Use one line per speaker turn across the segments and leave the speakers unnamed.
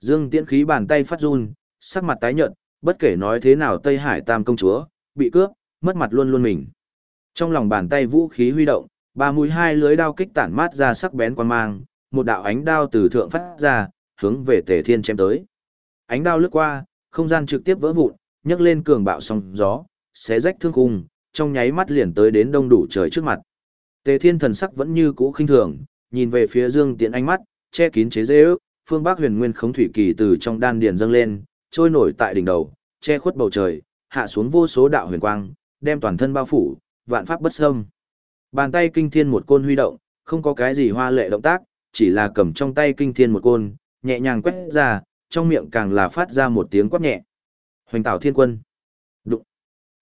Dương Tiễn khí bàn tay phát run, sắc mặt tái nhợt, bất kể nói thế nào Tây Hải Tam công chúa, bị cướp, mất mặt luôn luôn mình. Trong lòng bàn tay vũ khí huy động, ba mũi hai lưới đao kích tản mát ra sắc bén quan mang, một đạo ánh đao từ thượng phát ra, hướng về Tề Thiên chém tới. Ánh đao lướt qua, không gian trực tiếp vỡ vụn, nhấc lên cường bạo sóng gió, xé rách thương khung, trong nháy mắt liền tới đến đông đủ trời trước mặt. Tề Thiên thần sắc vẫn như cũ khinh thường, nhìn về phía Dương Tiễn ánh mắt, che kín chế dễ ước, phương Bắc huyền nguyên khống thủy kỳ từ trong đan điền dâng lên, trôi nổi tại đỉnh đầu, che khuất bầu trời, hạ xuống vô số đạo huyền quang, đem toàn thân bao phủ, vạn pháp bất xâm. Bàn tay kinh thiên một côn huy động, không có cái gì hoa lệ động tác, chỉ là cầm trong tay kinh thiên một côn, nhẹ nhàng quét ra, trong miệng càng là phát ra một tiếng quát nhẹ. Hoành tạo thiên quân. Đụng.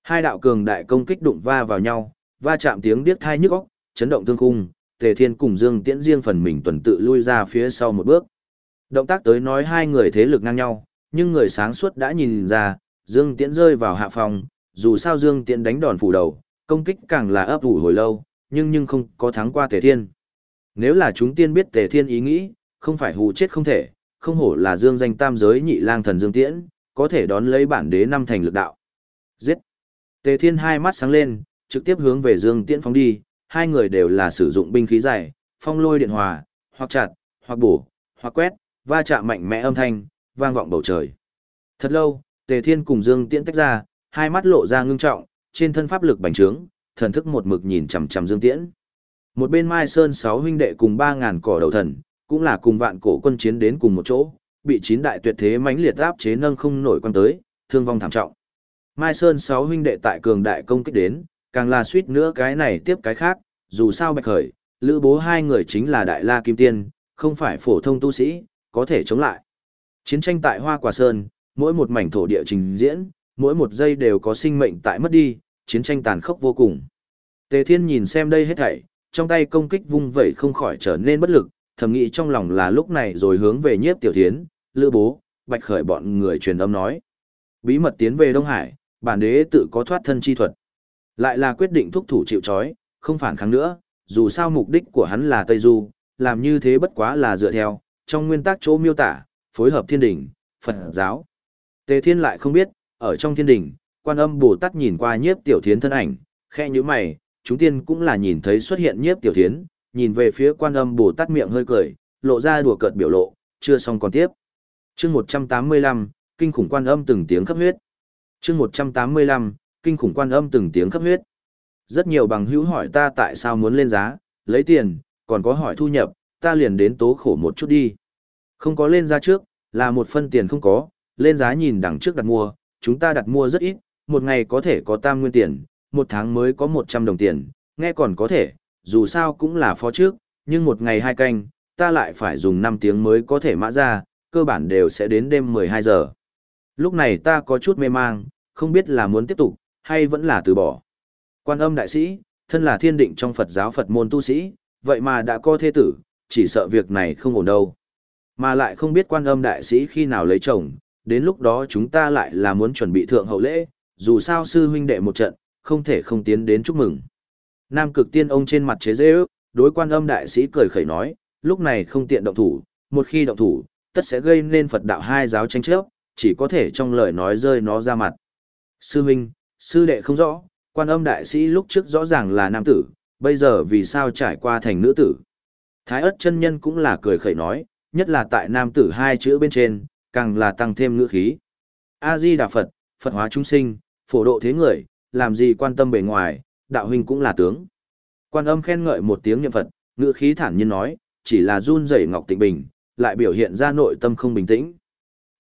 Hai đạo cường đại công kích đụng va vào nhau, va chạm tiếng điếc thai nhức óc, chấn động thương khung, Tề Thiên cùng Dương Tiễn riêng phần mình tuần tự lui ra phía sau một bước. Động tác tới nói hai người thế lực ngang nhau, nhưng người sáng suốt đã nhìn ra, Dương Tiễn rơi vào hạ phòng, dù sao Dương Tiễn đánh đòn phủ đầu, công kích càng là ấp ủ hồi lâu, nhưng nhưng không có thắng qua Tề Thiên. Nếu là chúng tiên biết Tề Thiên ý nghĩ, không phải hù chết không thể, không hổ là Dương danh tam giới nhị lang thần Dương Tiễn, có thể đón lấy bản đế năm thành lực đạo. Giết! Tề Thiên hai mắt sáng lên, trực tiếp hướng về Dương Tiễn phóng đi, hai người đều là sử dụng binh khí dài, phong lôi điện hòa, hoặc chặt, hoặc bổ, hoặc quét, va chạm mạnh mẽ âm thanh, vang vọng bầu trời. Thật lâu, Tề Thiên cùng Dương Tiễn tách ra, hai mắt lộ ra ngưng trọng, trên thân pháp lực bành trướng, thần thức một mực nhìn chằm chằm Dương Tiễn. Một bên Mai Sơn sáu huynh đệ cùng ba ngàn cỏ đầu thần, cũng là cùng vạn cổ quân chiến đến cùng một chỗ, bị chín đại tuyệt thế mãnh liệt áp chế nâng không nổi quan tới, thương vong thảm trọng. Mai Sơn sáu huynh đệ tại cường đại công kích đến, càng là suýt nữa cái này tiếp cái khác, dù sao bạch khởi, lữ bố hai người chính là đại la kim tiên, không phải phổ thông tu sĩ, có thể chống lại. Chiến tranh tại Hoa Quả Sơn, mỗi một mảnh thổ địa trình diễn, mỗi một giây đều có sinh mệnh tại mất đi, chiến tranh tàn khốc vô cùng. Tề Thiên nhìn xem đây hết thảy, trong tay công kích vung vẩy không khỏi trở nên bất lực, thầm nghĩ trong lòng là lúc này rồi hướng về nhiếp tiểu thiến, lữ bố, bạch khởi bọn người truyền âm nói. Bí mật tiến về Đông Hải, bản đế tự có thoát thân chi thuật. Lại là quyết định thúc thủ chịu chói, không phản kháng nữa, dù sao mục đích của hắn là Tây Du, làm như thế bất quá là dựa theo, trong nguyên tắc chỗ miêu tả, phối hợp thiên đình Phật giáo. Tề Thiên lại không biết, ở trong thiên đình quan âm Bồ Tát nhìn qua nhiếp tiểu thiến thân ảnh, khe như mày, chúng tiên cũng là nhìn thấy xuất hiện nhiếp tiểu thiến, nhìn về phía quan âm Bồ Tát miệng hơi cười, lộ ra đùa cợt biểu lộ, chưa xong còn tiếp. chương 185, kinh khủng quan âm từng tiếng khắp huyết. chương 185, kinh khủng quan âm từng tiếng khắp huyết. Rất nhiều bằng hữu hỏi ta tại sao muốn lên giá, lấy tiền, còn có hỏi thu nhập, ta liền đến tố khổ một chút đi. Không có lên giá trước, là một phân tiền không có, lên giá nhìn đằng trước đặt mua, chúng ta đặt mua rất ít, một ngày có thể có tam nguyên tiền, một tháng mới có 100 đồng tiền, nghe còn có thể, dù sao cũng là phó trước, nhưng một ngày hai canh, ta lại phải dùng 5 tiếng mới có thể mã ra, cơ bản đều sẽ đến đêm 12 giờ. Lúc này ta có chút mê mang, không biết là muốn tiếp tục, hay vẫn là từ bỏ. Quan âm đại sĩ, thân là thiên định trong Phật giáo Phật môn tu sĩ, vậy mà đã có thế tử, chỉ sợ việc này không ổn đâu. Mà lại không biết quan âm đại sĩ khi nào lấy chồng, đến lúc đó chúng ta lại là muốn chuẩn bị thượng hậu lễ, dù sao sư huynh đệ một trận, không thể không tiến đến chúc mừng. Nam cực tiên ông trên mặt chế dễ ước, đối quan âm đại sĩ cười khẩy nói, lúc này không tiện động thủ, một khi động thủ, tất sẽ gây nên Phật đạo hai giáo tranh chấp, chỉ có thể trong lời nói rơi nó ra mặt. Sư huynh, sư đệ không rõ, quan âm đại sĩ lúc trước rõ ràng là nam tử, bây giờ vì sao trải qua thành nữ tử. Thái ớt chân nhân cũng là cười khẩy nói, nhất là tại nam tử hai chữ bên trên, càng là tăng thêm ngữ khí. A-di Đà Phật, Phật hóa chúng sinh, phổ độ thế người, làm gì quan tâm bề ngoài, đạo huynh cũng là tướng. Quan âm khen ngợi một tiếng niệm Phật, ngữ khí thản nhiên nói, chỉ là run rẩy ngọc tịnh bình, lại biểu hiện ra nội tâm không bình tĩnh.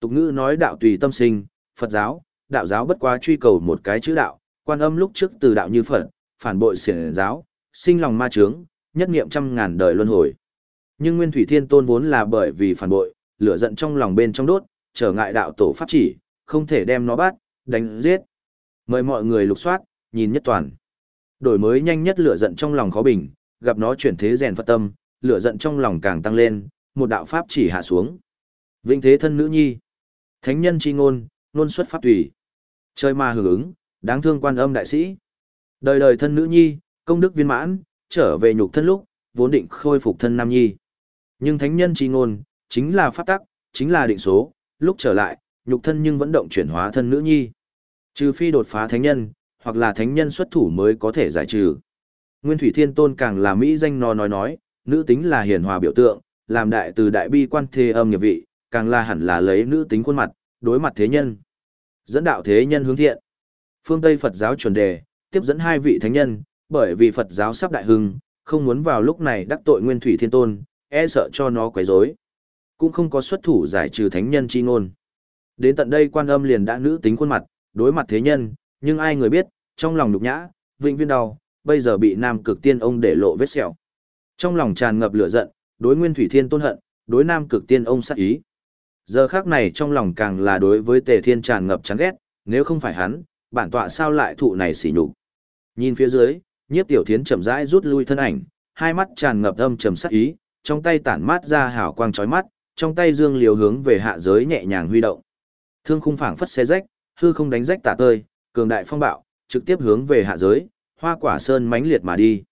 Tục ngữ nói đạo tùy tâm sinh, Phật giáo, đạo giáo bất quá truy cầu một cái chữ đạo, quan âm lúc trước từ đạo như Phật, phản bội xiển giáo, sinh lòng ma trướng, nhất niệm trăm ngàn đời luân hồi. Nhưng Nguyên Thủy Thiên Tôn vốn là bởi vì phản bội, lửa giận trong lòng bên trong đốt, trở ngại đạo tổ pháp chỉ, không thể đem nó bắt, đánh giết. Mời mọi người lục soát, nhìn nhất toàn. Đổi mới nhanh nhất lửa giận trong lòng khó bình, gặp nó chuyển thế rèn phật tâm, lửa giận trong lòng càng tăng lên, một đạo pháp chỉ hạ xuống. Vinh thế thân nữ nhi. Thánh nhân chi ngôn, luôn xuất pháp tùy. Chơi ma hưởng ứng, đáng thương quan âm đại sĩ. Đời đời thân nữ nhi, công đức viên mãn, trở về nhục thân lúc, vốn định khôi phục thân nam nhi. Nhưng thánh nhân chi ngôn, chính là pháp tắc, chính là định số, lúc trở lại, nhục thân nhưng vẫn động chuyển hóa thân nữ nhi. Trừ phi đột phá thánh nhân, hoặc là thánh nhân xuất thủ mới có thể giải trừ. Nguyên Thủy Thiên Tôn càng là mỹ danh nó nói nói, nữ tính là hiền hòa biểu tượng, làm đại từ đại bi quan thế âm nghiệp vị, càng là hẳn là lấy nữ tính khuôn mặt, đối mặt thế nhân. Dẫn đạo thế nhân hướng thiện. Phương Tây Phật giáo chuẩn đề, tiếp dẫn hai vị thánh nhân, bởi vì Phật giáo sắp đại hưng, không muốn vào lúc này đắc tội Nguyên Thủy Thiên Tôn, e sợ cho nó quấy rối. Cũng không có xuất thủ giải trừ thánh nhân chi ngôn. Đến tận đây quan âm liền đã nữ tính khuôn mặt, đối mặt thế nhân, nhưng ai người biết, trong lòng nhục nhã, vĩnh viên đau, bây giờ bị nam cực tiên ông để lộ vết sẹo. Trong lòng tràn ngập lửa giận, đối Nguyên Thủy Thiên tôn hận, đối nam cực tiên ông sát ý. Giờ khác này trong lòng càng là đối với Tề Thiên tràn ngập chán ghét, nếu không phải hắn, bản tọa sao lại thụ này sỉ nhục. Nhìn phía dưới, Nhiếp Tiểu Thiến chậm rãi rút lui thân ảnh, hai mắt tràn ngập âm trầm sát ý, trong tay tản mát ra hào quang chói mắt, trong tay dương liều hướng về hạ giới nhẹ nhàng huy động. Thương khung phảng phất xé rách, hư không đánh rách tả tơi, cường đại phong bạo, trực tiếp hướng về hạ giới, hoa quả sơn mãnh liệt mà đi.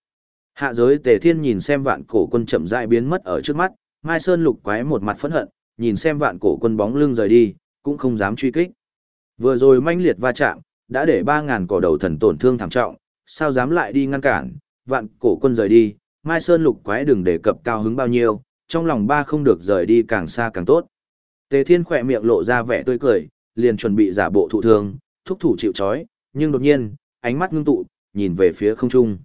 Hạ giới Tề Thiên nhìn xem vạn cổ quân chậm rãi biến mất ở trước mắt, Mai Sơn lục quái một mặt phẫn hận, nhìn xem vạn cổ quân bóng lưng rời đi, cũng không dám truy kích. Vừa rồi mãnh liệt va chạm, đã để 3000 cỏ đầu thần tổn thương thảm trọng, sao dám lại đi ngăn cản, vạn cổ quân rời đi, Mai Sơn lục quái đừng đề cập cao hứng bao nhiêu, trong lòng ba không được rời đi càng xa càng tốt. Tề Thiên khỏe miệng lộ ra vẻ tươi cười, liền chuẩn bị giả bộ thụ thương, thúc thủ chịu chói, nhưng đột nhiên, ánh mắt ngưng tụ, nhìn về phía không trung.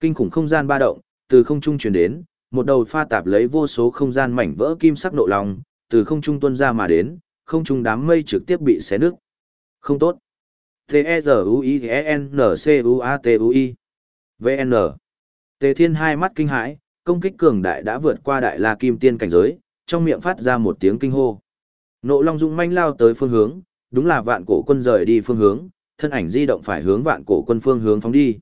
Kinh khủng không gian ba động, từ không trung truyền đến, một đầu pha tạp lấy vô số không gian mảnh vỡ kim sắc nộ lòng, từ không trung tuôn ra mà đến, không trung đám mây trực tiếp bị xé nứt. Không tốt. T-E-Z-U-I-N-C-U-A-T-U-I. V-N. Tề Thiên hai mắt kinh hãi, công kích cường đại đã vượt qua đại la kim tiên cảnh giới, trong miệng phát ra một tiếng kinh hô. Nộ Long Dung manh lao tới phương hướng, đúng là vạn cổ quân rời đi phương hướng, thân ảnh di động phải hướng vạn cổ quân phương hướng phóng đi.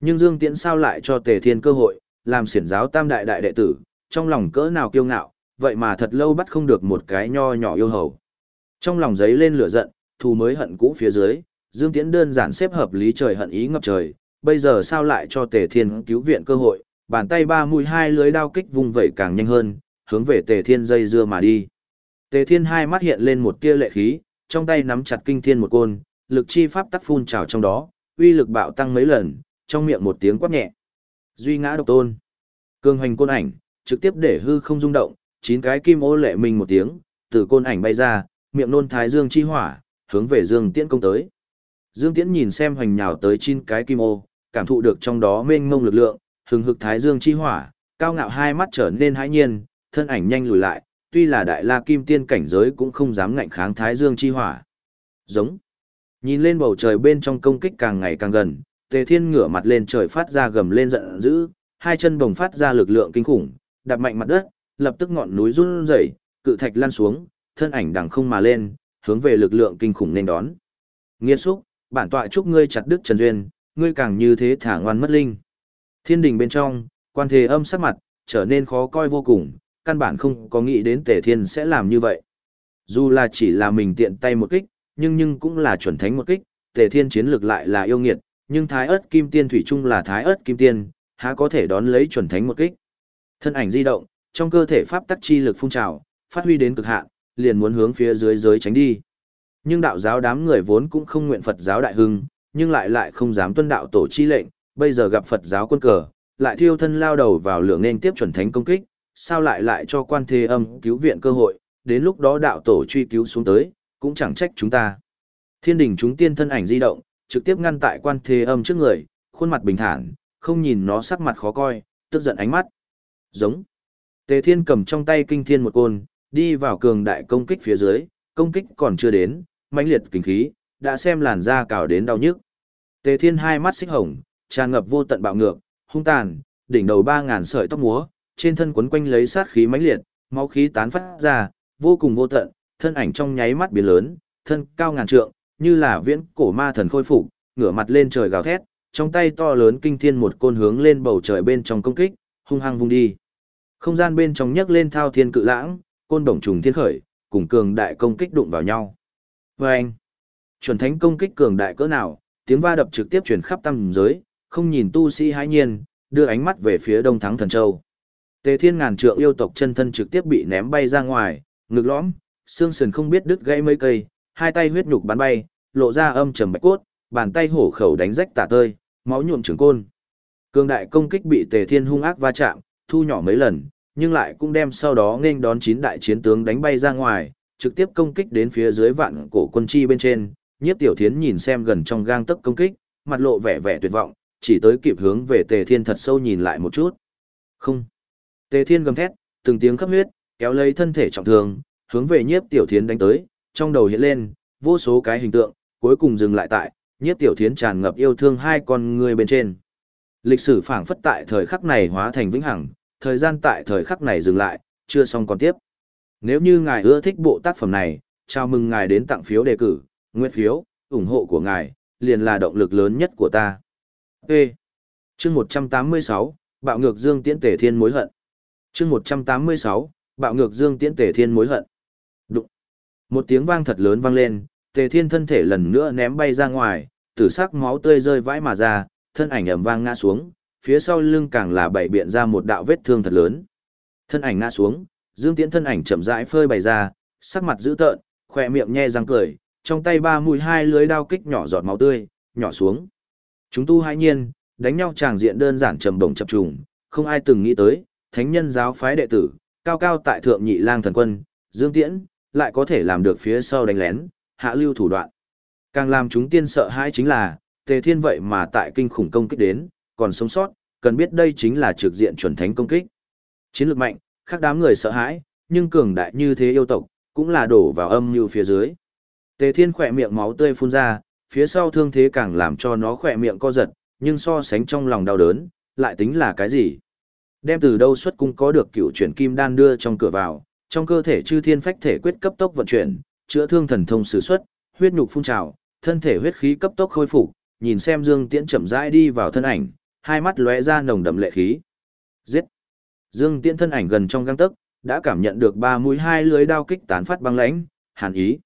Nhưng Dương Tiễn sao lại cho Tề Thiên cơ hội, làm xiển giáo tam đại đại đệ tử, trong lòng cỡ nào kiêu ngạo, vậy mà thật lâu bắt không được một cái nho nhỏ yêu hầu. Trong lòng giấy lên lửa giận, thù mới hận cũ phía dưới, Dương Tiễn đơn giản xếp hợp lý trời hận ý ngập trời, bây giờ sao lại cho Tề Thiên cứu viện cơ hội, bàn tay ba mũi hai lưới đao kích vung vẩy càng nhanh hơn, hướng về Tề Thiên dây dưa mà đi. Tề Thiên hai mắt hiện lên một tia lệ khí, trong tay nắm chặt kinh thiên một côn, lực chi pháp tắc phun trào trong đó, uy lực bạo tăng mấy lần, trong miệng một tiếng quát nhẹ. Duy ngã độc tôn. Cương hoành côn ảnh, trực tiếp để hư không rung động, chín cái kim ô lệ mình một tiếng, từ côn ảnh bay ra, miệng nôn thái dương chi hỏa, hướng về Dương Tiễn công tới. Dương Tiễn nhìn xem hoành nhào tới chín cái kim ô, cảm thụ được trong đó mênh mông lực lượng, hừng hực thái dương chi hỏa, cao ngạo hai mắt trở nên hãi nhiên, thân ảnh nhanh lùi lại, tuy là đại la kim tiên cảnh giới cũng không dám ngạnh kháng thái dương chi hỏa. Giống. Nhìn lên bầu trời bên trong công kích càng ngày càng gần, Tề Thiên ngửa mặt lên trời phát ra gầm lên giận dữ, hai chân bồng phát ra lực lượng kinh khủng, đạp mạnh mặt đất, lập tức ngọn núi run rẩy, cự thạch lăn xuống, thân ảnh đằng không mà lên, hướng về lực lượng kinh khủng nên đón. Nghiên xúc, bản tọa chúc ngươi chặt đức trần duyên, ngươi càng như thế thả ngoan mất linh. Thiên đình bên trong, quan thế âm sắc mặt, trở nên khó coi vô cùng, căn bản không có nghĩ đến tề thiên sẽ làm như vậy. Dù là chỉ là mình tiện tay một kích, nhưng nhưng cũng là chuẩn thánh một kích, tề thiên chiến lược lại là yêu nghiệt, nhưng thái ớt kim tiên thủy chung là thái ớt kim tiên, há có thể đón lấy chuẩn thánh một kích. Thân ảnh di động, trong cơ thể pháp tắc chi lực phun trào, phát huy đến cực hạn, liền muốn hướng phía dưới giới tránh đi. Nhưng đạo giáo đám người vốn cũng không nguyện Phật giáo đại hưng, nhưng lại lại không dám tuân đạo tổ chi lệnh, bây giờ gặp Phật giáo quân cờ, lại thiêu thân lao đầu vào lượng nên tiếp chuẩn thánh công kích, sao lại lại cho quan thế âm cứu viện cơ hội, đến lúc đó đạo tổ truy cứu xuống tới, cũng chẳng trách chúng ta. Thiên đình chúng tiên thân ảnh di động, trực tiếp ngăn tại quan thế âm trước người, khuôn mặt bình thản, không nhìn nó sắc mặt khó coi, tức giận ánh mắt. Giống. Tề thiên cầm trong tay kinh thiên một côn, đi vào cường đại công kích phía dưới, công kích còn chưa đến, mãnh liệt kinh khí, đã xem làn da cào đến đau nhức. Tề thiên hai mắt xích hồng, tràn ngập vô tận bạo ngược, hung tàn, đỉnh đầu ba ngàn sợi tóc múa, trên thân quấn quanh lấy sát khí mãnh liệt, máu khí tán phát ra, vô cùng vô tận, thân ảnh trong nháy mắt biến lớn, thân cao ngàn trượng, như là viễn cổ ma thần khôi phục, ngửa mặt lên trời gào thét, trong tay to lớn kinh thiên một côn hướng lên bầu trời bên trong công kích, hung hăng vung đi. Không gian bên trong nhấc lên thao thiên cự lãng, côn đồng trùng thiên khởi, cùng cường đại công kích đụng vào nhau. Và anh, chuẩn thánh công kích cường đại cỡ nào, tiếng va đập trực tiếp truyền khắp tam giới, không nhìn tu sĩ hãi nhiên, đưa ánh mắt về phía đông thắng thần châu. Tề thiên ngàn trượng yêu tộc chân thân trực tiếp bị ném bay ra ngoài, ngực lõm, xương sườn không biết đứt gãy mấy cây, hai tay huyết nhục bắn bay, lộ ra âm trầm bạch cốt, bàn tay hổ khẩu đánh rách tả tơi, máu nhuộm trường côn. Cường đại công kích bị Tề Thiên hung ác va chạm, thu nhỏ mấy lần, nhưng lại cũng đem sau đó nên đón chín đại chiến tướng đánh bay ra ngoài, trực tiếp công kích đến phía dưới vạn cổ quân chi bên trên. Nhiếp Tiểu Thiến nhìn xem gần trong gang tấc công kích, mặt lộ vẻ vẻ tuyệt vọng, chỉ tới kịp hướng về Tề Thiên thật sâu nhìn lại một chút. Không. Tề Thiên gầm thét, từng tiếng khắp huyết, kéo lấy thân thể trọng thương, hướng về Nhiếp Tiểu Thiến đánh tới, trong đầu hiện lên vô số cái hình tượng, cuối cùng dừng lại tại Nhiếp Tiểu Thiến tràn ngập yêu thương hai con người bên trên. Lịch sử phảng phất tại thời khắc này hóa thành vĩnh hằng, thời gian tại thời khắc này dừng lại, chưa xong còn tiếp. Nếu như ngài ưa thích bộ tác phẩm này, chào mừng ngài đến tặng phiếu đề cử, nguyện phiếu, ủng hộ của ngài, liền là động lực lớn nhất của ta. P. Chương 186, Bạo ngược Dương Tiễn Tể Thiên mối hận. Chương 186, Bạo ngược Dương Tiễn Tể Thiên mối hận. Đụng! Một tiếng vang thật lớn vang lên, Tề Thiên thân thể lần nữa ném bay ra ngoài, tử sắc máu tươi rơi vãi mà ra, thân ảnh ầm vang ngã xuống, phía sau lưng càng là bảy biện ra một đạo vết thương thật lớn. Thân ảnh ngã xuống, Dương Tiễn thân ảnh chậm rãi phơi bày ra, sắc mặt dữ tợn, khỏe miệng nhe răng cười, trong tay ba mũi hai lưới đao kích nhỏ giọt máu tươi, nhỏ xuống. Chúng tu hai nhiên, đánh nhau tràng diện đơn giản trầm bổng chập trùng, không ai từng nghĩ tới, thánh nhân giáo phái đệ tử, cao cao tại thượng nhị lang thần quân, Dương Tiễn, lại có thể làm được phía sau đánh lén, hạ lưu thủ đoạn. Càng làm chúng tiên sợ hãi chính là, Tề Thiên vậy mà tại kinh khủng công kích đến, còn sống sót, cần biết đây chính là trực diện chuẩn thánh công kích. Chiến lược mạnh, khác đám người sợ hãi, nhưng cường đại như thế yêu tộc, cũng là đổ vào âm như phía dưới. Tề Thiên khỏe miệng máu tươi phun ra, phía sau thương thế càng làm cho nó khỏe miệng co giật, nhưng so sánh trong lòng đau đớn, lại tính là cái gì? Đem từ đâu xuất cung có được cựu chuyển kim đan đưa trong cửa vào, trong cơ thể chư thiên phách thể quyết cấp tốc vận chuyển, chữa thương thần thông sử xuất, huyết nhục phun trào, thân thể huyết khí cấp tốc khôi phục, nhìn xem Dương Tiễn chậm rãi đi vào thân ảnh, hai mắt lóe ra nồng đậm lệ khí. Giết! Dương Tiễn thân ảnh gần trong gang tấc, đã cảm nhận được ba mũi hai lưới đao kích tán phát băng lãnh, hàn ý.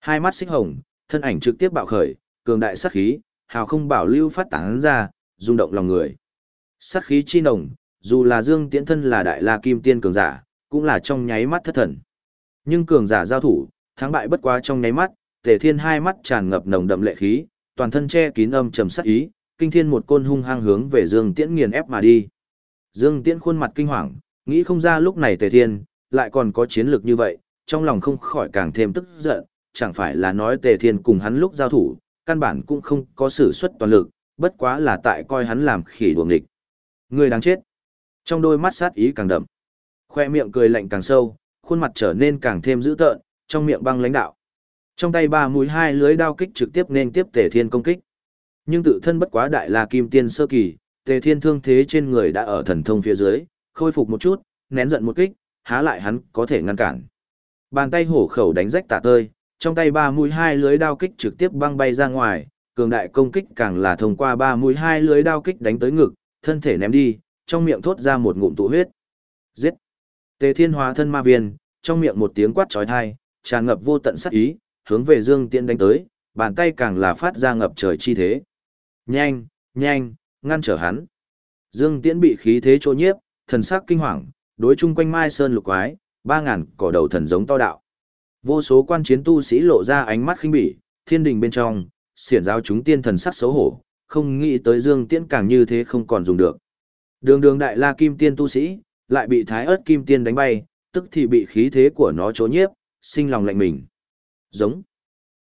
Hai mắt xích hồng, thân ảnh trực tiếp bạo khởi, cường đại sát khí, hào không bảo lưu phát tán ra, rung động lòng người. Sát khí chi nồng, dù là Dương Tiễn thân là đại la kim tiên cường giả, cũng là trong nháy mắt thất thần. Nhưng cường giả giao thủ, thắng bại bất quá trong nháy mắt, Tề Thiên hai mắt tràn ngập nồng đậm lệ khí, toàn thân che kín âm trầm sát ý, kinh thiên một côn hung hăng hướng về Dương Tiễn nghiền ép mà đi. Dương Tiễn khuôn mặt kinh hoàng, nghĩ không ra lúc này Tề Thiên lại còn có chiến lược như vậy, trong lòng không khỏi càng thêm tức giận, chẳng phải là nói Tề Thiên cùng hắn lúc giao thủ, căn bản cũng không có sử xuất toàn lực, bất quá là tại coi hắn làm khỉ đuồng địch. Người đáng chết. Trong đôi mắt sát ý càng đậm, khoe miệng cười lạnh càng sâu, khuôn mặt trở nên càng thêm dữ tợn, trong miệng băng lãnh đạo. Trong tay ba mũi hai lưới đao kích trực tiếp nên tiếp Tề Thiên công kích. Nhưng tự thân bất quá đại la kim tiên sơ kỳ, Tề Thiên thương thế trên người đã ở thần thông phía dưới, khôi phục một chút, nén giận một kích, há lại hắn có thể ngăn cản. Bàn tay hổ khẩu đánh rách tả tơi, trong tay ba mũi hai lưới đao kích trực tiếp băng bay ra ngoài, cường đại công kích càng là thông qua ba mũi hai lưới đao kích đánh tới ngực, thân thể ném đi, trong miệng thốt ra một ngụm tụ huyết. Giết! Tề Thiên hóa thân ma viên, trong miệng một tiếng quát chói tai, tràn ngập vô tận sát ý, hướng về Dương Tiễn đánh tới, bàn tay càng là phát ra ngập trời chi thế. Nhanh, nhanh, ngăn trở hắn. Dương Tiễn bị khí thế trô nhiếp, thần sắc kinh hoàng, đối chung quanh Mai Sơn lục quái, ba ngàn cỏ đầu thần giống to đạo. Vô số quan chiến tu sĩ lộ ra ánh mắt khinh bỉ, thiên đình bên trong, xiển giáo chúng tiên thần sắc xấu hổ, không nghĩ tới Dương Tiễn càng như thế không còn dùng được. Đường đường đại la kim tiên tu sĩ, lại bị thái ớt kim tiên đánh bay, tức thì bị khí thế của nó chố nhiếp, sinh lòng lạnh mình. Giống.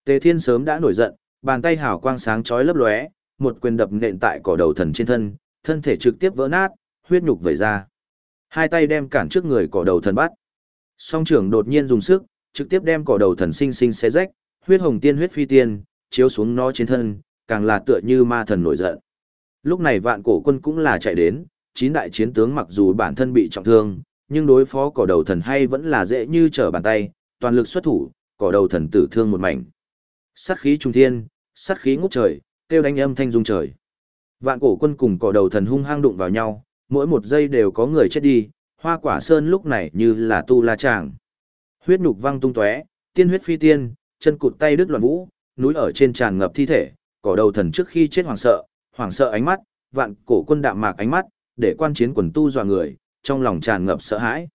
Tề Thiên sớm đã nổi giận, bàn tay hào quang sáng chói lấp lóe, một quyền đập nện tại cỏ đầu thần trên thân, thân thể trực tiếp vỡ nát, huyết nhục vẩy ra. Hai tay đem cản trước người cỏ đầu thần bắt. Song trưởng đột nhiên dùng sức, trực tiếp đem cỏ đầu thần sinh sinh xé rách, huyết hồng tiên huyết phi tiên, chiếu xuống nó trên thân, càng là tựa như ma thần nổi giận. Lúc này vạn cổ quân cũng là chạy đến, chín đại chiến tướng mặc dù bản thân bị trọng thương, nhưng đối phó cỏ đầu thần hay vẫn là dễ như trở bàn tay, toàn lực xuất thủ, cỏ đầu thần tử thương một mảnh. Sát khí trung thiên, sát khí ngút trời, kêu đánh âm thanh rung trời. Vạn cổ quân cùng cỏ đầu thần hung hăng đụng vào nhau, mỗi một giây đều có người chết đi, hoa quả sơn lúc này như là tu la tràng. Huyết nhục văng tung tóe, tiên huyết phi tiên, chân cụt tay đứt loạn vũ, núi ở trên tràn ngập thi thể, cỏ đầu thần trước khi chết hoảng sợ, hoảng sợ ánh mắt, vạn cổ quân đạm mạc ánh mắt, để quan chiến quần tu dọa người, trong lòng tràn ngập sợ hãi.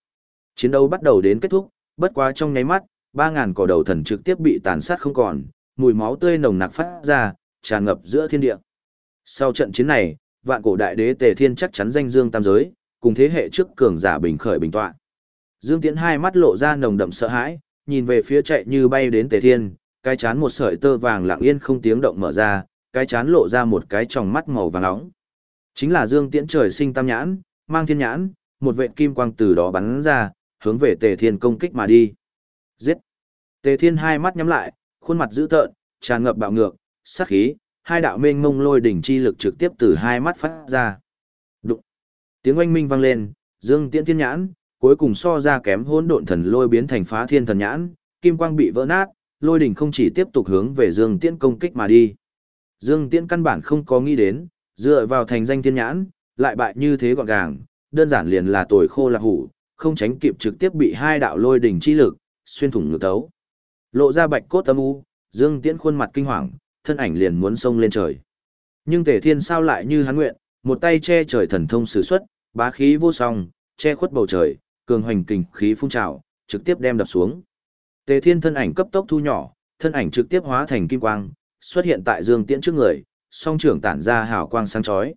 Chiến đấu bắt đầu đến kết thúc, bất quá trong nháy mắt, ba ngàn cỏ đầu thần trực tiếp bị tàn sát không còn, mùi máu tươi nồng nặc phát ra, tràn ngập giữa thiên địa. Sau trận chiến này, vạn cổ đại đế Tề Thiên chắc chắn danh dương tam giới, cùng thế hệ trước cường giả bình khởi bình tọa. Dương Tiễn hai mắt lộ ra nồng đậm sợ hãi, nhìn về phía chạy như bay đến Tề Thiên, cái chán một sợi tơ vàng lặng yên không tiếng động mở ra, cái chán lộ ra một cái tròng mắt màu vàng nóng. Chính là Dương Tiễn trời sinh tam nhãn, mang thiên nhãn, một vệt kim quang từ đó bắn ra, hướng về Tề Thiên công kích mà đi. Giết! Tề Thiên hai mắt nhắm lại, khuôn mặt dữ tợn, tràn ngập bạo ngược, sát khí, hai đạo mênh mông lôi đỉnh chi lực trực tiếp từ hai mắt phát ra. Đụng! Tiếng oanh minh vang lên, Dương Tiễn thiên nhãn, cuối cùng so ra kém hỗn độn thần lôi biến thành phá thiên thần nhãn, kim quang bị vỡ nát, lôi đỉnh không chỉ tiếp tục hướng về Dương Tiễn công kích mà đi. Dương Tiễn căn bản không có nghĩ đến, dựa vào thành danh thiên nhãn, lại bại như thế gọn gàng, đơn giản liền là tuổi khô là hủ, không tránh kịp trực tiếp bị hai đạo lôi đỉnh chi lực xuyên thủng ngực tấu. Lộ ra bạch cốt âm u, Dương Tiễn khuôn mặt kinh hoàng, thân ảnh liền muốn xông lên trời. Nhưng Tề Thiên sao lại như hắn nguyện, một tay che trời thần thông sử xuất, bá khí vô song, che khuất bầu trời, cường hoành kình khí phun trào, trực tiếp đem đập xuống. Tề Thiên thân ảnh cấp tốc thu nhỏ, thân ảnh trực tiếp hóa thành kim quang, xuất hiện tại Dương Tiễn trước người, song trưởng tản ra hào quang sáng chói.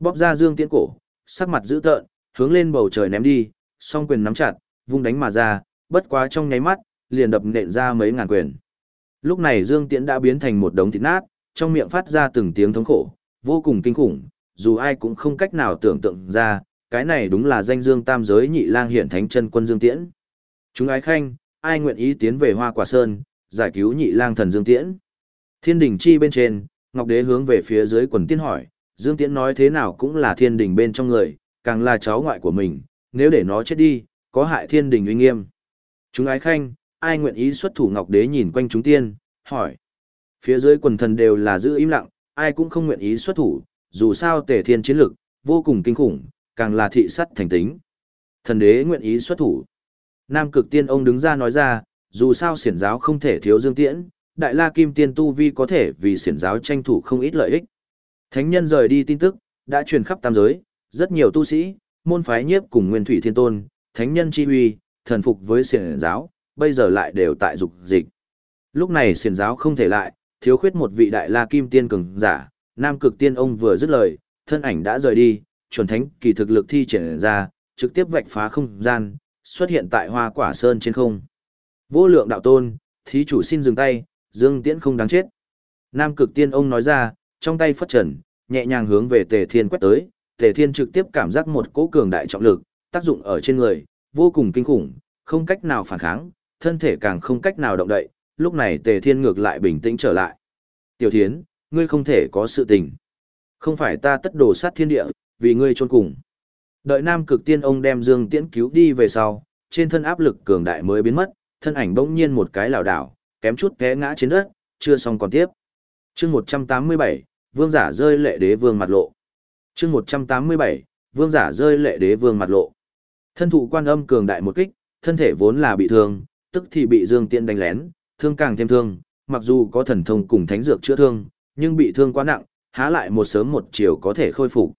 Bóp ra Dương Tiễn cổ, sắc mặt dữ tợn, hướng lên bầu trời ném đi, song quyền nắm chặt, vung đánh mà ra, bất quá trong nháy mắt, liền đập nện ra mấy ngàn quyền. Lúc này Dương Tiễn đã biến thành một đống thịt nát, trong miệng phát ra từng tiếng thống khổ, vô cùng kinh khủng, dù ai cũng không cách nào tưởng tượng ra, cái này đúng là danh Dương Tam giới nhị lang hiển thánh chân quân Dương Tiễn. Chúng ái khanh, ai nguyện ý tiến về Hoa Quả Sơn, giải cứu nhị lang thần Dương Tiễn. Thiên đỉnh chi bên trên, Ngọc Đế hướng về phía dưới quần tiên hỏi, Dương Tiễn nói thế nào cũng là thiên đỉnh bên trong người, càng là cháu ngoại của mình, nếu để nó chết đi, có hại thiên đỉnh uy nghiêm. Chúng ái khanh, ai nguyện ý xuất thủ Ngọc Đế nhìn quanh chúng tiên, hỏi. Phía dưới quần thần đều là giữ im lặng, ai cũng không nguyện ý xuất thủ, dù sao tề thiên chiến lực, vô cùng kinh khủng, càng là thị sắt thành tính. Thần đế nguyện ý xuất thủ. Nam cực tiên ông đứng ra nói ra, dù sao xiển giáo không thể thiếu dương tiễn, đại la kim tiên tu vi có thể vì xiển giáo tranh thủ không ít lợi ích. Thánh nhân rời đi tin tức, đã truyền khắp tam giới, rất nhiều tu sĩ, môn phái nhiếp cùng nguyên thủy thiên tôn, thánh nhân chi huy, thần phục với xiển giáo, bây giờ lại đều tại dục dịch. Lúc này xiển giáo không thể lại, thiếu khuyết một vị đại la kim tiên cường giả, nam cực tiên ông vừa dứt lời, thân ảnh đã rời đi, chuẩn thánh kỳ thực lực thi triển ra, trực tiếp vạch phá không gian, xuất hiện tại hoa quả sơn trên không. Vô lượng đạo tôn, thí chủ xin dừng tay, dương tiễn không đáng chết. Nam cực tiên ông nói ra, trong tay phất trần, nhẹ nhàng hướng về tề thiên quét tới, tề thiên trực tiếp cảm giác một cỗ cường đại trọng lực, tác dụng ở trên người, vô cùng kinh khủng, không cách nào phản kháng, thân thể càng không cách nào động đậy, lúc này tề thiên ngược lại bình tĩnh trở lại. Tiểu thiến, ngươi không thể có sự tình. Không phải ta tất đồ sát thiên địa, vì ngươi trôn cùng. Đợi nam cực tiên ông đem Dương Tiễn cứu đi về sau, trên thân áp lực cường đại mới biến mất, thân ảnh bỗng nhiên một cái lảo đảo, kém chút té ngã trên đất, chưa xong còn tiếp. Chương 187, vương giả rơi lệ đế vương mặt lộ. Chương 187, vương giả rơi lệ đế vương mặt lộ. Thân thụ quan âm cường đại một kích, thân thể vốn là bị thương, tức thì bị Dương Tiễn đánh lén, thương càng thêm thương, mặc dù có thần thông cùng thánh dược chữa thương, nhưng bị thương quá nặng, há lại một sớm một chiều có thể khôi phục.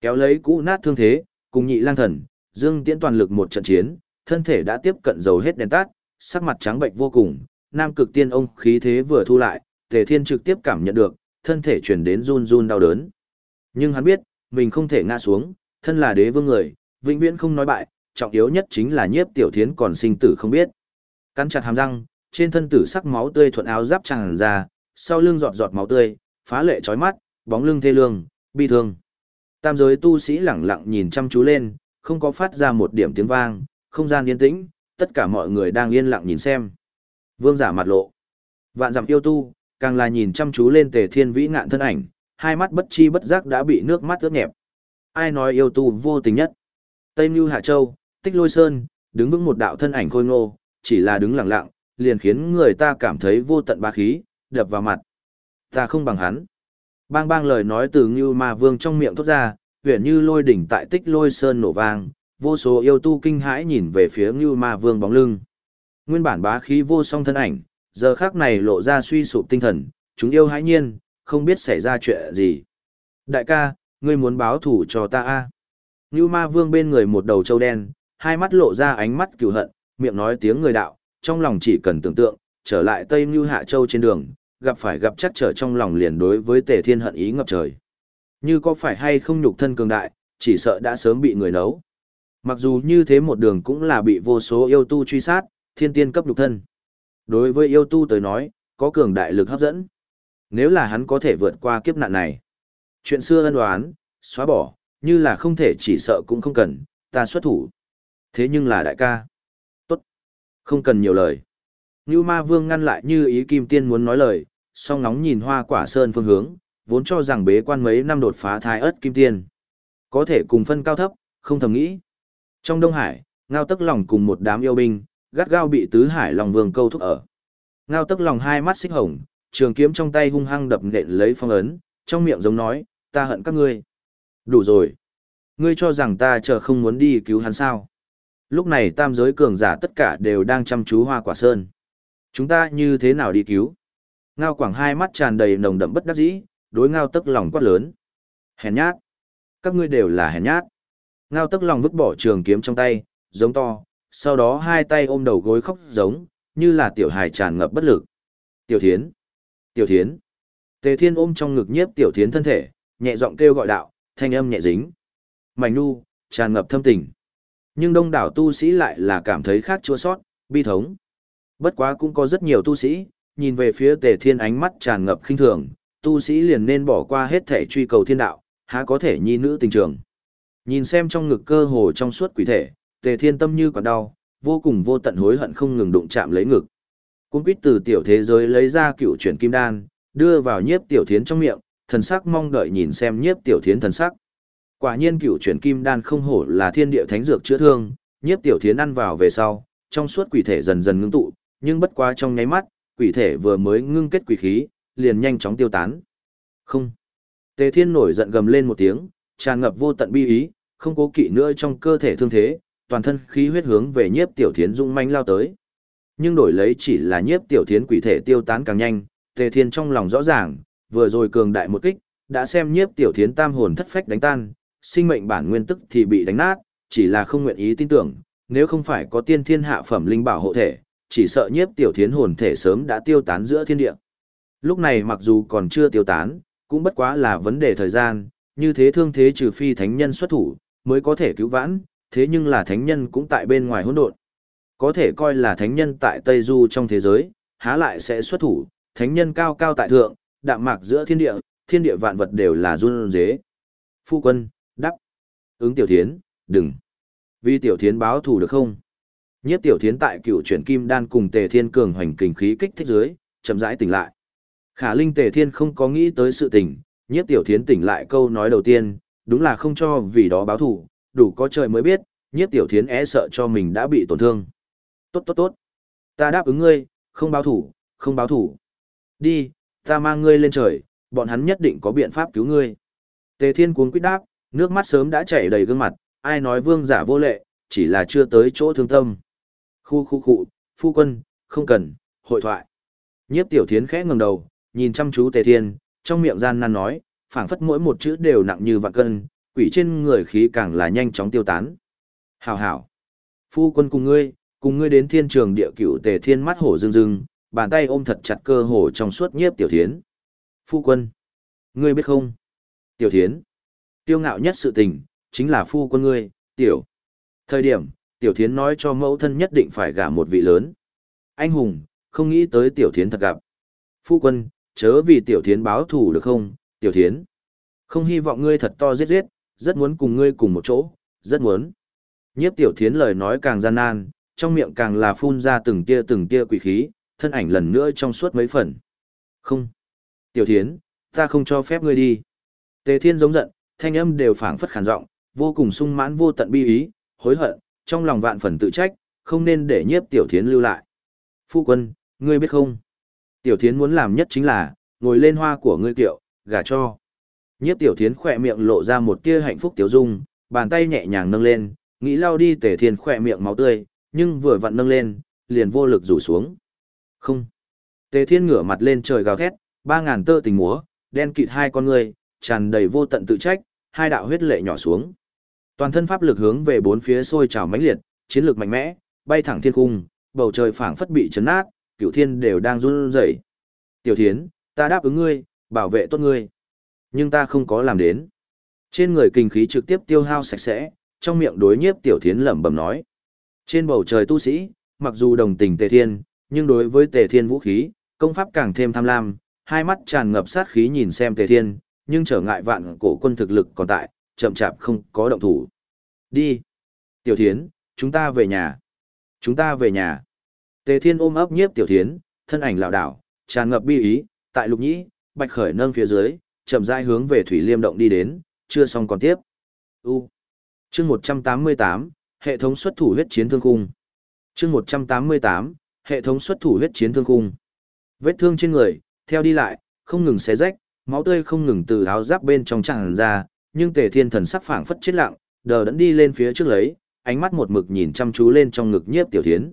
Kéo lấy cũ nát thương thế, cùng nhị lang thần, Dương Tiễn toàn lực một trận chiến, thân thể đã tiếp cận dầu hết đèn tắt, sắc mặt trắng bệnh vô cùng, nam cực tiên ông khí thế vừa thu lại, Tề Thiên trực tiếp cảm nhận được, thân thể chuyển đến run run đau đớn. Nhưng hắn biết, mình không thể ngã xuống, thân là đế vương người, vĩnh viễn không nói bại, trọng yếu nhất chính là nhiếp tiểu thiến còn sinh tử không biết. Cắn chặt hàm răng, trên thân tử sắc máu tươi thuận áo giáp tràn ra, sau lưng giọt giọt máu tươi, phá lệ chói mắt, bóng lưng thê lương, bi thương. Tam giới tu sĩ lẳng lặng nhìn chăm chú lên, không có phát ra một điểm tiếng vang, không gian yên tĩnh, tất cả mọi người đang yên lặng nhìn xem. Vương giả mặt lộ. Vạn dặm yêu tu, càng là nhìn chăm chú lên tề thiên vĩ ngạn thân ảnh, hai mắt bất chi bất giác đã bị nước mắt ướt nhẹp. Ai nói yêu tu vô tình nhất? Tây Như Hạ Châu, Tích Lôi Sơn, đứng vững một đạo thân ảnh khôi ngô, chỉ là đứng lặng lặng, liền khiến người ta cảm thấy vô tận ba khí, đập vào mặt. Ta không bằng hắn. Bang bang lời nói từ Ngưu Ma Vương trong miệng thốt ra, huyền như lôi đỉnh tại tích lôi sơn nổ vang, vô số yêu tu kinh hãi nhìn về phía Ngưu Ma Vương bóng lưng. Nguyên bản bá khí vô song thân ảnh, giờ khác này lộ ra suy sụp tinh thần, chúng yêu hãi nhiên, không biết xảy ra chuyện gì. Đại ca, ngươi muốn báo thủ cho ta a à? Ngưu Ma Vương bên người một đầu trâu đen, hai mắt lộ ra ánh mắt cừu hận, miệng nói tiếng người đạo, trong lòng chỉ cần tưởng tượng, trở lại Tây Như Hạ Châu trên đường, gặp phải gặp chắc trở trong lòng liền đối với Tề Thiên hận ý ngập trời. Như có phải hay không nhục thân cường đại, chỉ sợ đã sớm bị người nấu. Mặc dù như thế một đường cũng là bị vô số yêu tu truy sát, thiên tiên cấp nhục thân. Đối với yêu tu tới nói, có cường đại lực hấp dẫn. Nếu là hắn có thể vượt qua kiếp nạn này. Chuyện xưa ân đoán, xóa bỏ, như là không thể chỉ sợ cũng không cần, ta xuất thủ. Thế nhưng là đại ca. Không cần nhiều lời. Như ma vương ngăn lại như ý kim tiên muốn nói lời, song ngóng nhìn hoa quả sơn phương hướng, vốn cho rằng bế quan mấy năm đột phá thái ớt kim tiên. Có thể cùng phân cao thấp, không thầm nghĩ. Trong Đông Hải, ngao tức lòng cùng một đám yêu binh, gắt gao bị tứ hải lòng vương câu thúc ở. Ngao tức lòng hai mắt xích hồng, trường kiếm trong tay hung hăng đập nện lấy phong ấn, trong miệng giống nói, ta hận các ngươi. Đủ rồi. Ngươi cho rằng ta chờ không muốn đi cứu hắn sao. Lúc này tam giới cường giả tất cả đều đang chăm chú hoa quả sơn. Chúng ta như thế nào đi cứu? Ngao quảng hai mắt tràn đầy nồng đậm bất đắc dĩ, đối ngao tức lòng quát lớn. Hèn nhát. Các ngươi đều là hèn nhát. Ngao tức lòng vứt bỏ trường kiếm trong tay, giống to, sau đó hai tay ôm đầu gối khóc giống, như là tiểu hài tràn ngập bất lực. Tiểu thiến. Tiểu thiến. Tề thiên ôm trong ngực nhiếp tiểu thiến thân thể, nhẹ giọng kêu gọi đạo, thanh âm nhẹ dính. Mảnh nu, tràn ngập thâm tình. Nhưng đông đảo tu sĩ lại là cảm thấy khác chua sót, bi thống. Bất quá cũng có rất nhiều tu sĩ, nhìn về phía tề thiên ánh mắt tràn ngập khinh thường, tu sĩ liền nên bỏ qua hết thể truy cầu thiên đạo, há có thể nhi nữ tình trường. Nhìn xem trong ngực cơ hồ trong suốt quỷ thể, tề thiên tâm như còn đau, vô cùng vô tận hối hận không ngừng đụng chạm lấy ngực. Cung quýt từ tiểu thế giới lấy ra cựu chuyển kim đan, đưa vào nhiếp tiểu thiến trong miệng, thần sắc mong đợi nhìn xem nhiếp tiểu thiến thần sắc. Quả nhiên cựu chuyển kim đan không hổ là thiên địa thánh dược chữa thương, nhiếp tiểu thiến ăn vào về sau, trong suốt quỷ thể dần dần ngưng tụ, nhưng bất quá trong nháy mắt, quỷ thể vừa mới ngưng kết quỷ khí, liền nhanh chóng tiêu tán. Không. Tề Thiên nổi giận gầm lên một tiếng, tràn ngập vô tận bi ý, không cố kỵ nữa trong cơ thể thương thế, toàn thân khí huyết hướng về nhiếp tiểu thiến dũng manh lao tới. Nhưng đổi lấy chỉ là nhiếp tiểu thiến quỷ thể tiêu tán càng nhanh, Tề Thiên trong lòng rõ ràng, vừa rồi cường đại một kích, đã xem nhiếp tiểu thiến tam hồn thất phách đánh tan, sinh mệnh bản nguyên tức thì bị đánh nát, chỉ là không nguyện ý tin tưởng, nếu không phải có tiên thiên hạ phẩm linh bảo hộ thể, chỉ sợ nhiếp tiểu thiến hồn thể sớm đã tiêu tán giữa thiên địa. Lúc này mặc dù còn chưa tiêu tán, cũng bất quá là vấn đề thời gian, như thế thương thế trừ phi thánh nhân xuất thủ, mới có thể cứu vãn, thế nhưng là thánh nhân cũng tại bên ngoài hỗn độn. Có thể coi là thánh nhân tại Tây Du trong thế giới, há lại sẽ xuất thủ, thánh nhân cao cao tại thượng, đạm mạc giữa thiên địa, thiên địa vạn vật đều là run rế. Phu quân. Ứng tiểu thiến, đừng. Vì tiểu thiến báo thù được không? Nhiếp tiểu thiến tại cựu chuyển kim đan cùng tề thiên cường hoành kình khí kích thích dưới, chậm rãi tỉnh lại. Khả linh tề thiên không có nghĩ tới sự tỉnh, nhiếp tiểu thiến tỉnh lại câu nói đầu tiên, đúng là không cho vì đó báo thù, đủ có trời mới biết, nhiếp tiểu thiến é e sợ cho mình đã bị tổn thương. Tốt tốt tốt. Ta đáp ứng ngươi, không báo thủ, không báo thủ. Đi, ta mang ngươi lên trời, bọn hắn nhất định có biện pháp cứu ngươi. Tề thiên cuốn quyết đáp, nước mắt sớm đã chảy đầy gương mặt, ai nói vương giả vô lệ, chỉ là chưa tới chỗ thương tâm. Khu khu khu, phu quân, không cần, hội thoại. Nhiếp tiểu thiến khẽ ngẩng đầu, nhìn chăm chú tề thiên, trong miệng gian nan nói, phảng phất mỗi một chữ đều nặng như vạn cân, quỷ trên người khí càng là nhanh chóng tiêu tán. Hảo hảo. Phu quân cùng ngươi, cùng ngươi đến thiên trường địa cửu tề thiên mắt hổ rưng rưng, bàn tay ôm thật chặt cơ hồ trong suốt nhiếp tiểu thiến. Phu quân. Ngươi biết không? Tiểu thiến. Tiêu ngạo nhất sự tình, chính là phu quân ngươi, tiểu. Thời điểm, tiểu thiến nói cho mẫu thân nhất định phải gả một vị lớn. Anh hùng, không nghĩ tới tiểu thiến thật gặp. Phu quân, chớ vì tiểu thiến báo thù được không, tiểu thiến. Không hy vọng ngươi thật to giết giết, rất muốn cùng ngươi cùng một chỗ, rất muốn. Nhiếp tiểu thiến lời nói càng gian nan, trong miệng càng là phun ra từng tia từng tia quỷ khí, thân ảnh lần nữa trong suốt mấy phần. Không. Tiểu thiến, ta không cho phép ngươi đi. Tề thiên giống giận, thanh âm đều phảng phất khàn giọng, vô cùng sung mãn vô tận bi ý, hối hận, trong lòng vạn phần tự trách, không nên để nhiếp tiểu thiến lưu lại. Phu quân, ngươi biết không? Tiểu thiến muốn làm nhất chính là, ngồi lên hoa của ngươi kiệu, gả cho. Nhiếp tiểu thiến khỏe miệng lộ ra một tia hạnh phúc tiểu dung, bàn tay nhẹ nhàng nâng lên, nghĩ lao đi tề thiên khỏe miệng máu tươi, nhưng vừa vặn nâng lên, liền vô lực rủ xuống. Không. Tề thiên ngửa mặt lên trời gào thét, ba ngàn tơ tình múa, đen kịt hai con người, tràn đầy vô tận tự trách, hai đạo huyết lệ nhỏ xuống. Toàn thân pháp lực hướng về bốn phía sôi trào mãnh liệt, chiến lược mạnh mẽ, bay thẳng thiên cung, bầu trời phảng phất bị chấn nát, cửu thiên đều đang run rẩy. Tiểu thiến, ta đáp ứng ngươi, bảo vệ tốt ngươi. Nhưng ta không có làm đến. Trên người kinh khí trực tiếp tiêu hao sạch sẽ, trong miệng đối nhiếp tiểu thiến lẩm bẩm nói. Trên bầu trời tu sĩ, mặc dù đồng tình tề thiên, nhưng đối với tề thiên vũ khí, công pháp càng thêm tham lam, hai mắt tràn ngập sát khí nhìn xem tề thiên, nhưng trở ngại vạn cổ quân thực lực còn tại, chậm chạp không có động thủ. Đi. Tiểu thiến, chúng ta về nhà. Chúng ta về nhà. Tề thiên ôm ấp nhiếp tiểu thiến, thân ảnh lảo đảo, tràn ngập bi ý, tại lục nhĩ, bạch khởi nâng phía dưới, chậm rãi hướng về thủy liêm động đi đến, chưa xong còn tiếp. U. Chương 188, hệ thống xuất thủ huyết chiến thương khung. Chương 188, hệ thống xuất thủ huyết chiến thương khung. Vết thương trên người, theo đi lại, không ngừng xé rách, máu tươi không ngừng từ áo giáp bên trong tràn ra, nhưng Tề Thiên thần sắc phảng phất chết lặng, đờ đẫn đi lên phía trước lấy, ánh mắt một mực nhìn chăm chú lên trong ngực Nhiếp Tiểu Thiến.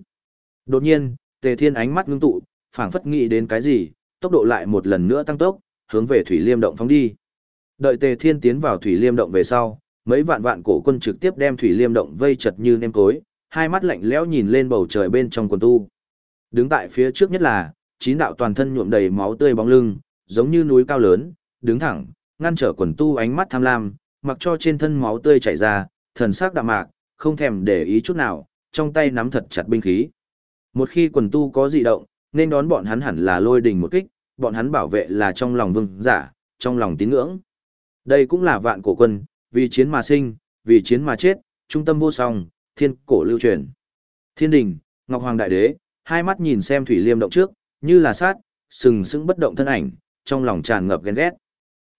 Đột nhiên, Tề Thiên ánh mắt ngưng tụ, phảng phất nghĩ đến cái gì, tốc độ lại một lần nữa tăng tốc, hướng về Thủy Liêm động phóng đi. Đợi Tề Thiên tiến vào Thủy Liêm động về sau, mấy vạn vạn cổ quân trực tiếp đem Thủy Liêm động vây chật như nêm cối, hai mắt lạnh lẽo nhìn lên bầu trời bên trong quần tu. Đứng tại phía trước nhất là, chín đạo toàn thân nhuộm đầy máu tươi bóng lưng, giống như núi cao lớn, đứng thẳng, ngăn trở quần tu ánh mắt tham lam, mặc cho trên thân máu tươi chảy ra, thần sắc đạm mạc, không thèm để ý chút nào, trong tay nắm thật chặt binh khí. Một khi quần tu có dị động, nên đón bọn hắn hẳn là lôi đình một kích, bọn hắn bảo vệ là trong lòng vương giả, trong lòng tín ngưỡng. Đây cũng là vạn cổ quân, vì chiến mà sinh, vì chiến mà chết, trung tâm vô song, thiên cổ lưu truyền. Thiên đình, Ngọc Hoàng Đại Đế, hai mắt nhìn xem Thủy Liêm động trước, như là sát, sừng sững bất động thân ảnh, trong lòng tràn ngập ghen ghét.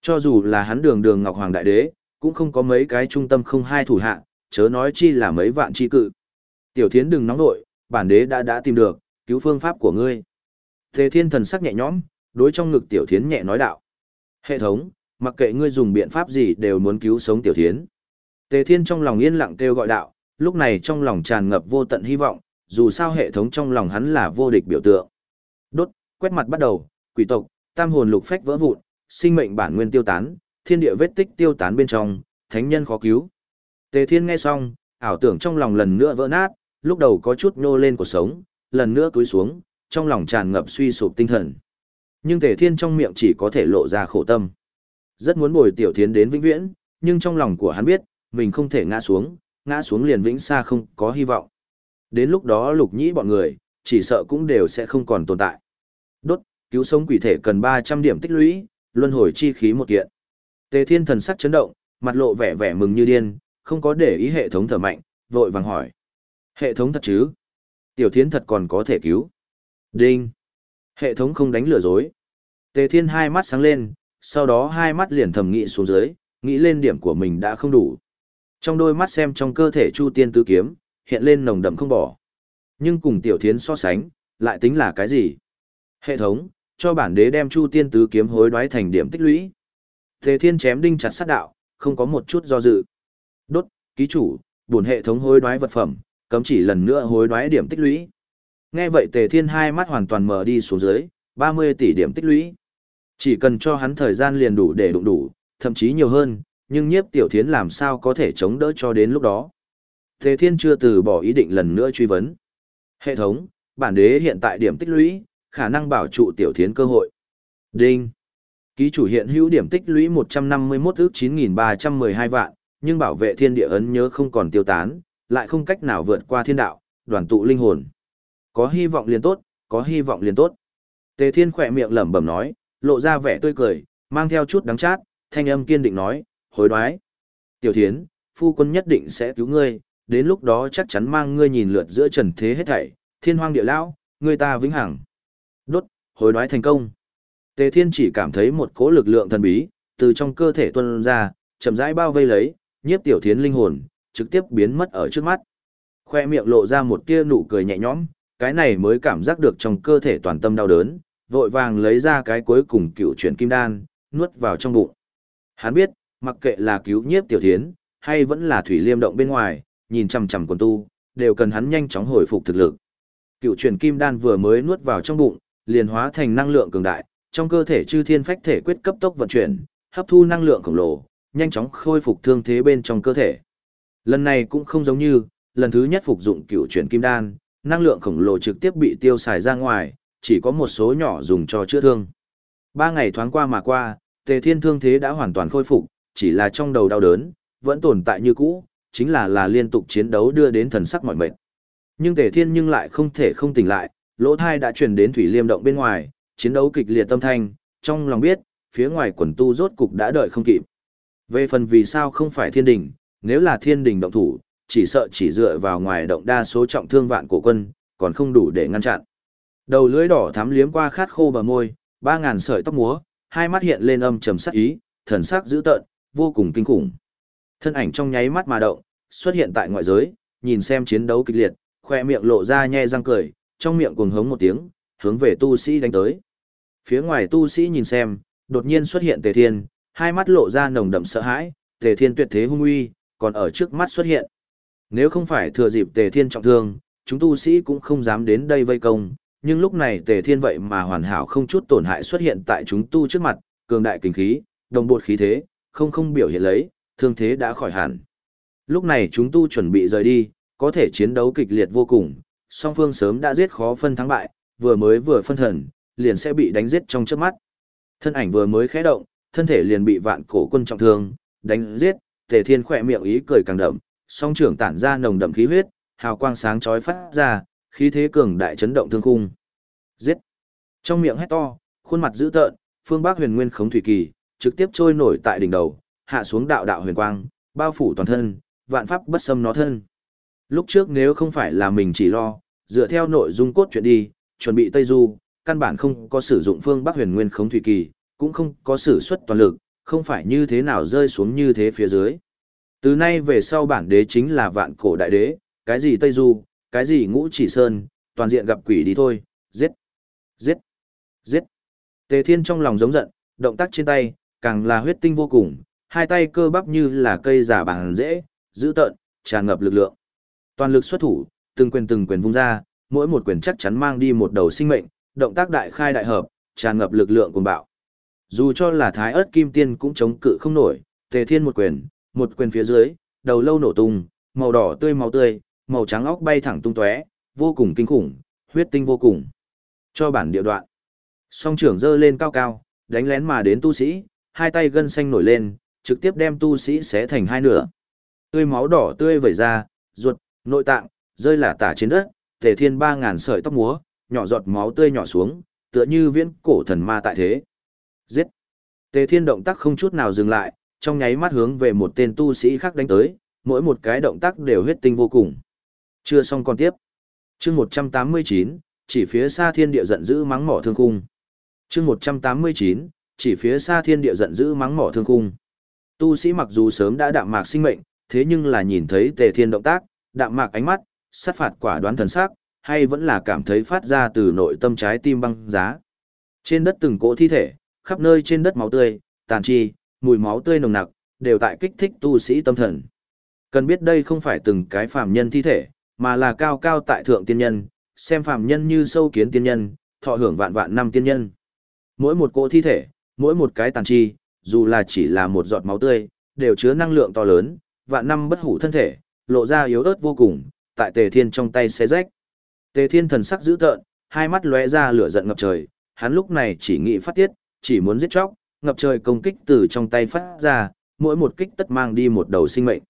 Cho dù là hắn đường đường Ngọc Hoàng Đại Đế, cũng không có mấy cái trung tâm không hai thủ hạ, chớ nói chi là mấy vạn chi cự. Tiểu thiến đừng nóng nội, bản đế đã đã tìm được, cứu phương pháp của ngươi. Thế thiên thần sắc nhẹ nhõm, đối trong ngực tiểu thiến nhẹ nói đạo. Hệ thống, mặc kệ ngươi dùng biện pháp gì đều muốn cứu sống tiểu thiến. Tề thiên trong lòng yên lặng kêu gọi đạo, lúc này trong lòng tràn ngập vô tận hy vọng, dù sao hệ thống trong lòng hắn là vô địch biểu tượng. Đốt, quét mặt bắt đầu, quỷ tộc, tam hồn lục phách vỡ vụn, sinh mệnh bản nguyên tiêu tán, thiên địa vết tích tiêu tán bên trong, thánh nhân khó cứu. Tề Thiên nghe xong, ảo tưởng trong lòng lần nữa vỡ nát, lúc đầu có chút nhô lên cuộc sống, lần nữa túi xuống, trong lòng tràn ngập suy sụp tinh thần. Nhưng Tề Thiên trong miệng chỉ có thể lộ ra khổ tâm. Rất muốn bồi Tiểu Thiến đến vĩnh viễn, nhưng trong lòng của hắn biết, mình không thể ngã xuống, ngã xuống liền vĩnh xa không có hy vọng. Đến lúc đó lục nhĩ bọn người, chỉ sợ cũng đều sẽ không còn tồn tại. Đốt, cứu sống quỷ thể cần 300 điểm tích lũy, luân hồi chi khí một kiện. Tề Thiên thần sắc chấn động, mặt lộ vẻ vẻ mừng như điên, không có để ý hệ thống thở mạnh, vội vàng hỏi. Hệ thống thật chứ? Tiểu Thiến thật còn có thể cứu. Đinh. Hệ thống không đánh lừa dối. Tề Thiên hai mắt sáng lên, sau đó hai mắt liền thầm nghĩ xuống dưới, nghĩ lên điểm của mình đã không đủ. Trong đôi mắt xem trong cơ thể Chu Tiên Tứ Kiếm, hiện lên nồng đậm không bỏ. Nhưng cùng Tiểu Thiến so sánh, lại tính là cái gì? Hệ thống, cho bản đế đem Chu Tiên Tứ Kiếm hối đoái thành điểm tích lũy. Tề Thiên chém đinh chặt sát đạo, không có một chút do dự. Đốt, ký chủ, buồn hệ thống hối đoái vật phẩm, cấm chỉ lần nữa hối đoái điểm tích lũy. Nghe vậy Tề Thiên hai mắt hoàn toàn mở đi xuống dưới, 30 tỷ điểm tích lũy. Chỉ cần cho hắn thời gian liền đủ để đụng đủ, thậm chí nhiều hơn, nhưng nhiếp tiểu thiến làm sao có thể chống đỡ cho đến lúc đó. Tề Thiên chưa từ bỏ ý định lần nữa truy vấn. Hệ thống, bản đế hiện tại điểm tích lũy, khả năng bảo trụ tiểu thiến cơ hội. Đinh. Ký chủ hiện hữu điểm tích lũy 151 ước 9.312 vạn, nhưng bảo vệ thiên địa ấn nhớ không còn tiêu tán, lại không cách nào vượt qua thiên đạo, đoàn tụ linh hồn. Có hy vọng liền tốt, có hy vọng liền tốt. Tề Thiên khỏe miệng lẩm bẩm nói, lộ ra vẻ tươi cười, mang theo chút đắng chát, thanh âm kiên định nói, hối đoái. Tiểu Thiến, phu quân nhất định sẽ cứu ngươi, đến lúc đó chắc chắn mang ngươi nhìn lượt giữa trần thế hết thảy, thiên hoang địa lão, ngươi ta vĩnh hằng. Đốt, hối đoái thành công. Tề Thiên chỉ cảm thấy một cỗ lực lượng thần bí, từ trong cơ thể tuôn ra, chậm rãi bao vây lấy, nhiếp tiểu thiến linh hồn, trực tiếp biến mất ở trước mắt. Khoe miệng lộ ra một tia nụ cười nhẹ nhõm, cái này mới cảm giác được trong cơ thể toàn tâm đau đớn, vội vàng lấy ra cái cuối cùng cựu chuyển kim đan, nuốt vào trong bụng. Hắn biết, mặc kệ là cứu nhiếp tiểu thiến, hay vẫn là thủy liêm động bên ngoài, nhìn chằm chằm quần tu, đều cần hắn nhanh chóng hồi phục thực lực. Cựu chuyển kim đan vừa mới nuốt vào trong bụng, liền hóa thành năng lượng cường đại, trong cơ thể chư thiên phách thể quyết cấp tốc vận chuyển, hấp thu năng lượng khổng lồ, nhanh chóng khôi phục thương thế bên trong cơ thể. Lần này cũng không giống như, lần thứ nhất phục dụng cựu chuyển kim đan, năng lượng khổng lồ trực tiếp bị tiêu xài ra ngoài, chỉ có một số nhỏ dùng cho chữa thương. Ba ngày thoáng qua mà qua, Tề Thiên thương thế đã hoàn toàn khôi phục, chỉ là trong đầu đau đớn, vẫn tồn tại như cũ, chính là là liên tục chiến đấu đưa đến thần sắc mỏi mệt. Nhưng Tề Thiên nhưng lại không thể không tỉnh lại, lỗ thai đã truyền đến thủy liêm động bên ngoài, chiến đấu kịch liệt tâm thanh, trong lòng biết, phía ngoài quần tu rốt cục đã đợi không kịp. Về phần vì sao không phải thiên đình, nếu là thiên đình động thủ, chỉ sợ chỉ dựa vào ngoài động đa số trọng thương vạn cổ quân, còn không đủ để ngăn chặn. Đầu lưỡi đỏ thắm liếm qua khát khô bờ môi, ba ngàn sợi tóc múa, hai mắt hiện lên âm trầm sắc ý, thần sắc dữ tợn, vô cùng kinh khủng. Thân ảnh trong nháy mắt mà động, xuất hiện tại ngoại giới, nhìn xem chiến đấu kịch liệt, khoe miệng lộ ra nhe răng cười, trong miệng cuồng hống một tiếng, hướng về tu sĩ đánh tới. Phía ngoài tu sĩ nhìn xem, đột nhiên xuất hiện Tề Thiên, hai mắt lộ ra nồng đậm sợ hãi, Tề Thiên tuyệt thế hung uy, còn ở trước mắt xuất hiện. Nếu không phải thừa dịp Tề Thiên trọng thương, chúng tu sĩ cũng không dám đến đây vây công, nhưng lúc này Tề Thiên vậy mà hoàn hảo không chút tổn hại xuất hiện tại chúng tu trước mặt, cường đại kinh khí, đồng bột khí thế, không không biểu hiện lấy, thương thế đã khỏi hẳn. Lúc này chúng tu chuẩn bị rời đi, có thể chiến đấu kịch liệt vô cùng, song phương sớm đã giết khó phân thắng bại, vừa mới vừa phân thần, liền sẽ bị đánh giết trong chớp mắt. Thân ảnh vừa mới khẽ động, thân thể liền bị vạn cổ quân trọng thương, đánh giết, Tề Thiên khỏe miệng ý cười càng đậm, song trưởng tản ra nồng đậm khí huyết, hào quang sáng chói phát ra, khí thế cường đại chấn động thương khung. Giết! Trong miệng hét to, khuôn mặt dữ tợn, phương Bắc huyền nguyên khống thủy kỳ, trực tiếp trôi nổi tại đỉnh đầu, hạ xuống đạo đạo huyền quang, bao phủ toàn thân, vạn pháp bất xâm nó thân. Lúc trước nếu không phải là mình chỉ lo, dựa theo nội dung cốt truyện đi, chuẩn bị Tây Du, căn bản không có sử dụng phương Bắc huyền nguyên khống thủy kỳ, cũng không có sử xuất toàn lực, không phải như thế nào rơi xuống như thế phía dưới. Từ nay về sau bản đế chính là vạn cổ đại đế, cái gì Tây Du, cái gì ngũ chỉ sơn, toàn diện gặp quỷ đi thôi, giết, giết, giết. Tề thiên trong lòng giống giận, động tác trên tay, càng là huyết tinh vô cùng, hai tay cơ bắp như là cây giả bằng dễ, giữ tợn, tràn ngập lực lượng. Toàn lực xuất thủ, từng quyền từng quyền vung ra, mỗi một quyền chắc chắn mang đi một đầu sinh mệnh, động tác đại khai đại hợp, tràn ngập lực lượng cuồng bạo. Dù cho là thái Ức kim tiên cũng chống cự không nổi, tề thiên một quyền, một quyền phía dưới, đầu lâu nổ tung, màu đỏ tươi máu tươi, màu trắng óc bay thẳng tung tóe, vô cùng kinh khủng, huyết tinh vô cùng. Cho bản địa đoạn. Song trưởng giơ lên cao cao, đánh lén mà đến tu sĩ, hai tay gân xanh nổi lên, trực tiếp đem tu sĩ xé thành hai nửa. Tươi máu đỏ tươi vẩy ra, ruột, nội tạng, rơi lả tả trên đất, tề thiên ba ngàn sợi tóc múa, nhỏ giọt máu tươi nhỏ xuống, tựa như viễn cổ thần ma tại thế. Giết! Tề thiên động tác không chút nào dừng lại, trong nháy mắt hướng về một tên tu sĩ khác đánh tới, mỗi một cái động tác đều huyết tinh vô cùng. Chưa xong còn tiếp. chương 189, chỉ phía xa thiên địa giận dữ mắng mỏ thương khung. chương 189, chỉ phía xa thiên địa giận dữ mắng mỏ thương khung. Tu sĩ mặc dù sớm đã đạm mạc sinh mệnh, thế nhưng là nhìn thấy tề thiên động tác, đạm mạc ánh mắt, sát phạt quả đoán thần sắc, hay vẫn là cảm thấy phát ra từ nội tâm trái tim băng giá. Trên đất từng cỗ thi thể, khắp nơi trên đất máu tươi, tàn chi, mùi máu tươi nồng nặc, đều tại kích thích tu sĩ tâm thần. Cần biết đây không phải từng cái phàm nhân thi thể, mà là cao cao tại thượng tiên nhân, xem phàm nhân như sâu kiến tiên nhân, thọ hưởng vạn vạn năm tiên nhân. Mỗi một cỗ thi thể, mỗi một cái tàn chi, dù là chỉ là một giọt máu tươi, đều chứa năng lượng to lớn, vạn năm bất hủ thân thể, lộ ra yếu ớt vô cùng, tại Tề Thiên trong tay xé rách. Tề Thiên thần sắc dữ tợn, hai mắt lóe ra lửa giận ngập trời, hắn lúc này chỉ nghĩ phát tiết, chỉ muốn giết chóc, ngập trời công kích từ trong tay phát ra, mỗi một kích tất mang đi một đầu sinh mệnh.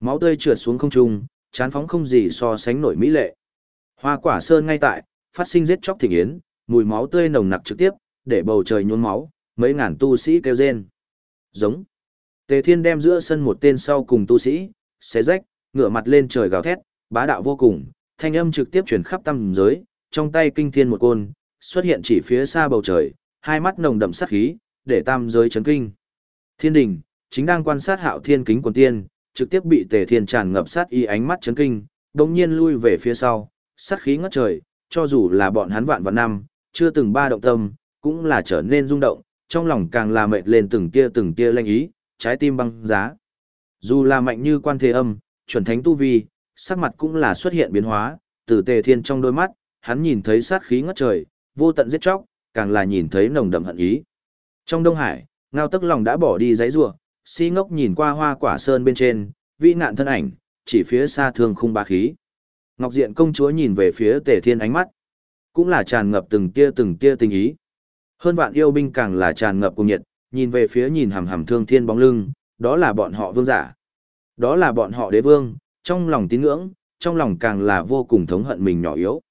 Máu tươi trượt xuống không trung, chán phóng không gì so sánh nổi mỹ lệ. Hoa quả sơn ngay tại, phát sinh giết chóc thịnh yến, mùi máu tươi nồng nặc trực tiếp, để bầu trời nhuốm máu, mấy ngàn tu sĩ kêu rên. Giống. Tề Thiên đem giữa sân một tên sau cùng tu sĩ, xé rách, ngửa mặt lên trời gào thét, bá đạo vô cùng, thanh âm trực tiếp truyền khắp tâm giới, trong tay kinh thiên một côn, xuất hiện chỉ phía xa bầu trời, hai mắt nồng đậm sát khí, để tam giới chấn kinh. Thiên đình, chính đang quan sát hạo thiên kính quần tiên, trực tiếp bị tề thiên tràn ngập sát y ánh mắt chấn kinh, đồng nhiên lui về phía sau, sát khí ngất trời, cho dù là bọn hắn vạn vạn năm, chưa từng ba động tâm, cũng là trở nên rung động, trong lòng càng là mệt lên từng tia từng tia lanh ý, trái tim băng giá. Dù là mạnh như quan thế âm, chuẩn thánh tu vi, sắc mặt cũng là xuất hiện biến hóa, từ tề thiên trong đôi mắt, hắn nhìn thấy sát khí ngất trời, vô tận giết chóc, càng là nhìn thấy nồng đậm hận ý. Trong Đông Hải, ngao tức lòng đã bỏ đi giấy rùa, si ngốc nhìn qua hoa quả sơn bên trên, vĩ nạn thân ảnh, chỉ phía xa thương khung ba khí. Ngọc Diện công chúa nhìn về phía Tề Thiên ánh mắt, cũng là tràn ngập từng tia từng tia tình ý. Hơn vạn yêu binh càng là tràn ngập cùng nhiệt, nhìn về phía nhìn hầm hầm thương thiên bóng lưng, đó là bọn họ vương giả. Đó là bọn họ đế vương, trong lòng tín ngưỡng, trong lòng càng là vô cùng thống hận mình nhỏ yếu.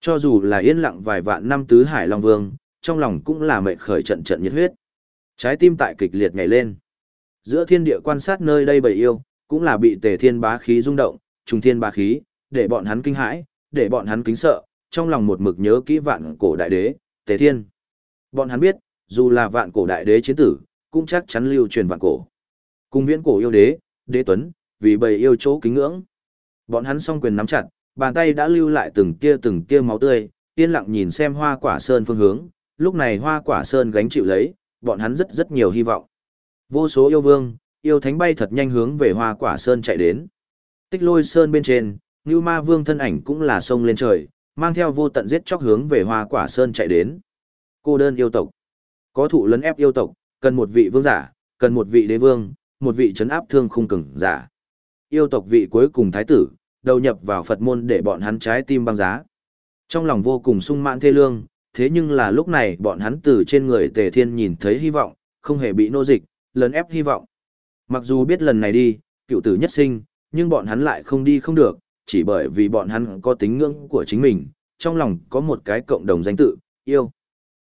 Cho dù là yên lặng vài vạn năm tứ hải long vương, trong lòng cũng là mệt khởi trận trận nhiệt huyết. Trái tim tại kịch liệt nhảy lên. Giữa thiên địa quan sát nơi đây bầy yêu, cũng là bị tề thiên bá khí rung động, trùng thiên bá khí, để bọn hắn kinh hãi, để bọn hắn kính sợ, trong lòng một mực nhớ kỹ vạn cổ đại đế, tề thiên. Bọn hắn biết, dù là vạn cổ đại đế chiến tử, cũng chắc chắn lưu truyền vạn cổ. Cùng viễn cổ yêu đế, đế tuấn, vì bầy yêu chỗ kính ngưỡng. Bọn hắn song quyền nắm chặt, bàn tay đã lưu lại từng tia từng tia máu tươi, yên lặng nhìn xem hoa quả sơn phương hướng, lúc này hoa quả sơn gánh chịu lấy, bọn hắn rất rất nhiều hy vọng. Vô số yêu vương, yêu thánh bay thật nhanh hướng về hoa quả sơn chạy đến. Tích lôi sơn bên trên, Ngưu Ma Vương thân ảnh cũng là sông lên trời, mang theo vô tận giết chóc hướng về Hoa Quả Sơn chạy đến. Cô đơn yêu tộc. Có thụ lấn ép yêu tộc, cần một vị vương giả, cần một vị đế vương, một vị trấn áp thương khung cường giả. Yêu tộc vị cuối cùng thái tử, đầu nhập vào Phật môn để bọn hắn trái tim băng giá. Trong lòng vô cùng sung mãn thê lương, thế nhưng là lúc này bọn hắn từ trên người Tề Thiên nhìn thấy hy vọng, không hề bị nô dịch, lấn ép hy vọng. Mặc dù biết lần này đi, cựu tử nhất sinh, nhưng bọn hắn lại không đi không được, chỉ bởi vì bọn hắn có tính ngưỡng của chính mình, trong lòng có một cái cộng đồng danh tự, yêu.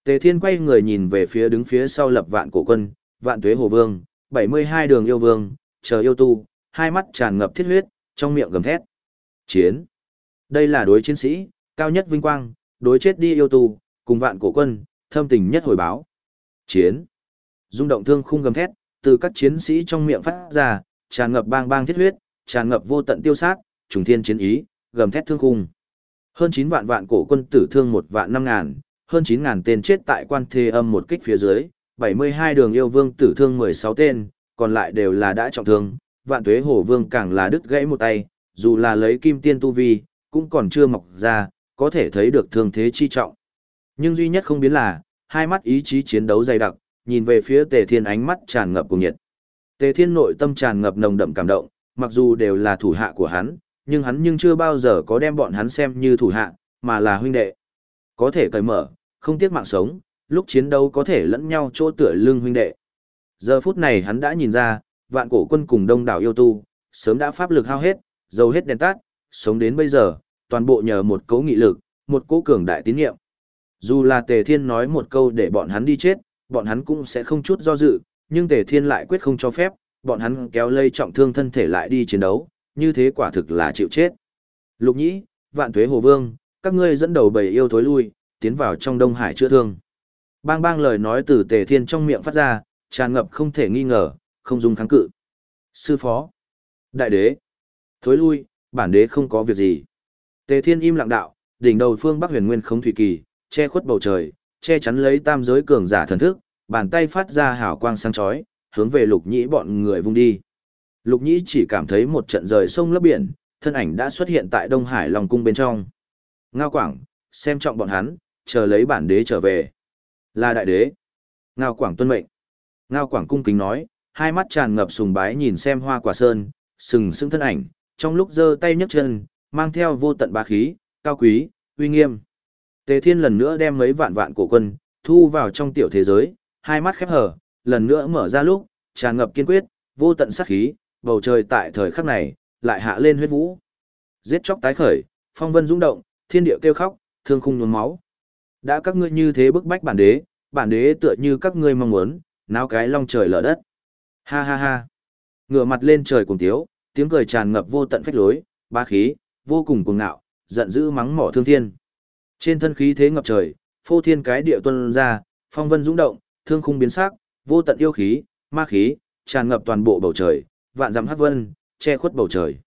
Tề Thiên quay người nhìn về phía đứng phía sau lập vạn cổ quân, vạn tuế hồ vương, 72 đường yêu vương, chờ yêu tu, hai mắt tràn ngập thiết huyết, trong miệng gầm thét. Chiến. Đây là đối chiến sĩ, cao nhất vinh quang, đối chết đi yêu tù, cùng vạn cổ quân, thâm tình nhất hồi báo. Chiến. Dung động thương khung gầm thét, từ các chiến sĩ trong miệng phát ra, tràn ngập bang bang thiết huyết, tràn ngập vô tận tiêu sát, trùng thiên chiến ý, gầm thét thương khung. Hơn 9 vạn vạn cổ quân tử thương một vạn năm ngàn, hơn 9 ngàn tên chết tại quan thê âm một kích phía dưới, 72 đường yêu vương tử thương 16 tên, còn lại đều là đã trọng thương, vạn tuế hổ vương càng là đứt gãy một tay, dù là lấy kim tiên tu vi, cũng còn chưa mọc ra, có thể thấy được thương thế chi trọng. Nhưng duy nhất không biến là, hai mắt ý chí chiến đấu dày đặc, nhìn về phía tề thiên ánh mắt tràn ngập cùng nhiệt. Tề thiên nội tâm tràn ngập nồng đậm cảm động, mặc dù đều là thủ hạ của hắn, nhưng hắn nhưng chưa bao giờ có đem bọn hắn xem như thủ hạ, mà là huynh đệ. Có thể cởi mở, không tiếc mạng sống, lúc chiến đấu có thể lẫn nhau chỗ tựa lưng huynh đệ. Giờ phút này hắn đã nhìn ra, vạn cổ quân cùng đông đảo yêu tu, sớm đã pháp lực hao hết, dầu hết đèn tắt, sống đến bây giờ, toàn bộ nhờ một cấu nghị lực, một cố cường đại tín nhiệm. Dù là Tề Thiên nói một câu để bọn hắn đi chết, bọn hắn cũng sẽ không chút do dự, nhưng Tề Thiên lại quyết không cho phép, bọn hắn kéo lây trọng thương thân thể lại đi chiến đấu, như thế quả thực là chịu chết. Lục nhĩ, vạn tuế hồ vương, các ngươi dẫn đầu bầy yêu thối lui, tiến vào trong Đông Hải chữa thương. Bang bang lời nói từ tề thiên trong miệng phát ra, tràn ngập không thể nghi ngờ, không dùng kháng cự. Sư phó, đại đế, thối lui, bản đế không có việc gì. Tề thiên im lặng đạo, đỉnh đầu phương Bắc huyền nguyên không thủy kỳ, che khuất bầu trời, che chắn lấy tam giới cường giả thần thức, bàn tay phát ra hào quang sáng chói, hướng về lục nhĩ bọn người vung đi. Lục Nhĩ chỉ cảm thấy một trận rời sông lấp biển, thân ảnh đã xuất hiện tại Đông Hải Long Cung bên trong. Ngao Quảng, xem trọng bọn hắn, chờ lấy bản đế trở về. Là đại đế. Ngao Quảng tuân mệnh. Ngao Quảng cung kính nói, hai mắt tràn ngập sùng bái nhìn xem hoa quả sơn, sừng sững thân ảnh, trong lúc giơ tay nhấc chân, mang theo vô tận bá khí, cao quý, uy nghiêm. Tề Thiên lần nữa đem mấy vạn vạn cổ quân, thu vào trong tiểu thế giới, hai mắt khép hờ, lần nữa mở ra lúc, tràn ngập kiên quyết, vô tận sát khí, bầu trời tại thời khắc này, lại hạ lên huyết vũ. Giết chóc tái khởi, phong vân rung động, thiên địa kêu khóc, thương khung nhuốm máu. Đã các ngươi như thế bức bách bản đế, bản đế tựa như các ngươi mong muốn, náo cái long trời lở đất. Ha ha ha. Ngửa mặt lên trời cùng tiếu, tiếng cười tràn ngập vô tận phách lối, ba khí, vô cùng cuồng ngạo, giận dữ mắng mỏ thương thiên. Trên thân khí thế ngập trời, phô thiên cái địa tuân ra, phong vân dũng động, thương khung biến sắc, vô tận yêu khí, ma khí, tràn ngập toàn bộ bầu trời, vạn dặm hắc vân, che khuất bầu trời.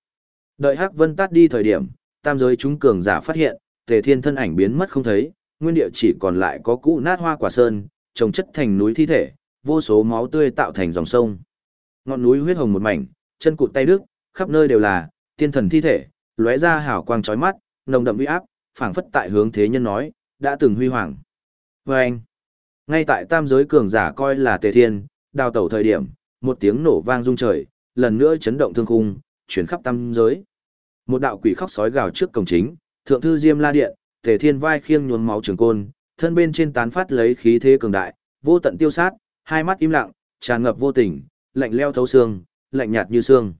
Đợi hắc vân tắt đi thời điểm, tam giới chúng cường giả phát hiện, tề thiên thân ảnh biến mất không thấy, nguyên địa chỉ còn lại có cũ nát hoa quả sơn, trồng chất thành núi thi thể, vô số máu tươi tạo thành dòng sông. Ngọn núi huyết hồng một mảnh, chân cụt tay đứt, khắp nơi đều là tiên thần thi thể, lóe ra hào quang chói mắt, nồng đậm uy áp, phảng phất tại hướng thế nhân nói, đã từng huy hoàng. Và anh, ngay tại tam giới cường giả coi là tề thiên, đào tẩu thời điểm, một tiếng nổ vang rung trời, lần nữa chấn động thương khung, chuyển khắp tam giới. Một đạo quỷ khóc sói gào trước cổng chính, thượng thư Diêm La Điện, Tề Thiên vai khiêng nhuốm máu trường côn, thân bên trên tán phát lấy khí thế cường đại, vô tận tiêu sát, hai mắt im lặng, tràn ngập vô tình, lạnh leo thấu xương, lạnh nhạt như xương.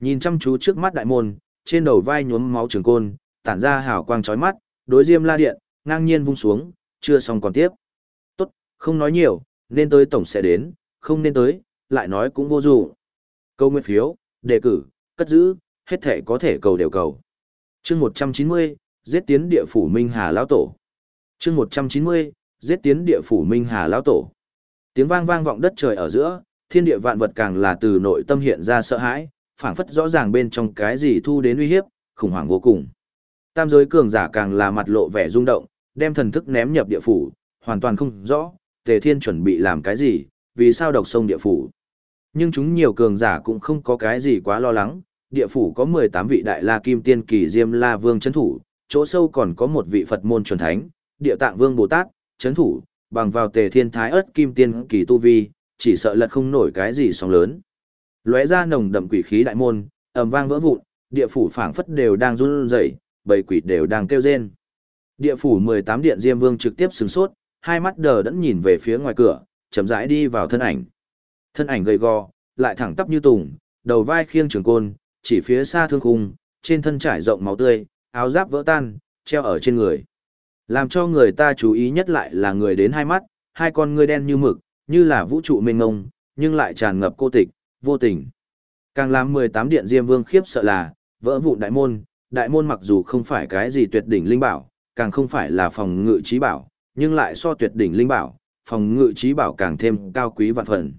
Nhìn chăm chú trước mắt đại môn, trên đầu vai nhuốm máu trường côn, tản ra hào quang chói mắt, đối Diêm La Điện, ngang nhiên vung xuống, chưa xong còn tiếp. Tốt, không nói nhiều, nên tới tổng sẽ đến, không nên tới, lại nói cũng vô dụng. Câu nguyện phiếu, đề cử, cất giữ, hết thể có thể cầu đều cầu. chương 190, giết tiến địa phủ Minh Hà Lão Tổ. chương 190, giết tiến địa phủ Minh Hà Lão Tổ. Tiếng vang vang vọng đất trời ở giữa, thiên địa vạn vật càng là từ nội tâm hiện ra sợ hãi, phảng phất rõ ràng bên trong cái gì thu đến uy hiếp, khủng hoảng vô cùng. Tam giới cường giả càng là mặt lộ vẻ rung động, đem thần thức ném nhập địa phủ, hoàn toàn không rõ, Tề Thiên chuẩn bị làm cái gì, vì sao độc sông địa phủ. Nhưng chúng nhiều cường giả cũng không có cái gì quá lo lắng, địa phủ có 18 vị đại la kim tiên kỳ diêm la vương chấn thủ, chỗ sâu còn có một vị Phật môn chuẩn thánh, địa tạng vương Bồ Tát, chấn thủ, bằng vào tề thiên thái ớt kim tiên kỳ tu vi, chỉ sợ lật không nổi cái gì sóng lớn. Lóe ra nồng đậm quỷ khí đại môn, ầm vang vỡ vụn, địa phủ phảng phất đều đang run rẩy, bầy quỷ đều đang kêu rên. Địa phủ 18 điện Diêm Vương trực tiếp sửng sốt, hai mắt đờ đẫn nhìn về phía ngoài cửa, chậm rãi đi vào thân ảnh. Thân ảnh gầy gò, lại thẳng tắp như tùng, đầu vai khiêng trường côn, chỉ phía xa thương khung, trên thân trải rộng máu tươi, áo giáp vỡ tan, treo ở trên người. Làm cho người ta chú ý nhất lại là người đến hai mắt, hai con ngươi đen như mực, như là vũ trụ mênh ngông, nhưng lại tràn ngập cô tịch, vô tình. Càng làm 18 điện Diêm Vương khiếp sợ là, vỡ vụn đại môn, đại môn mặc dù không phải cái gì tuyệt đỉnh linh bảo, càng không phải là phòng ngự trí bảo, nhưng lại so tuyệt đỉnh linh bảo, phòng ngự trí bảo càng thêm cao quý vạn phần.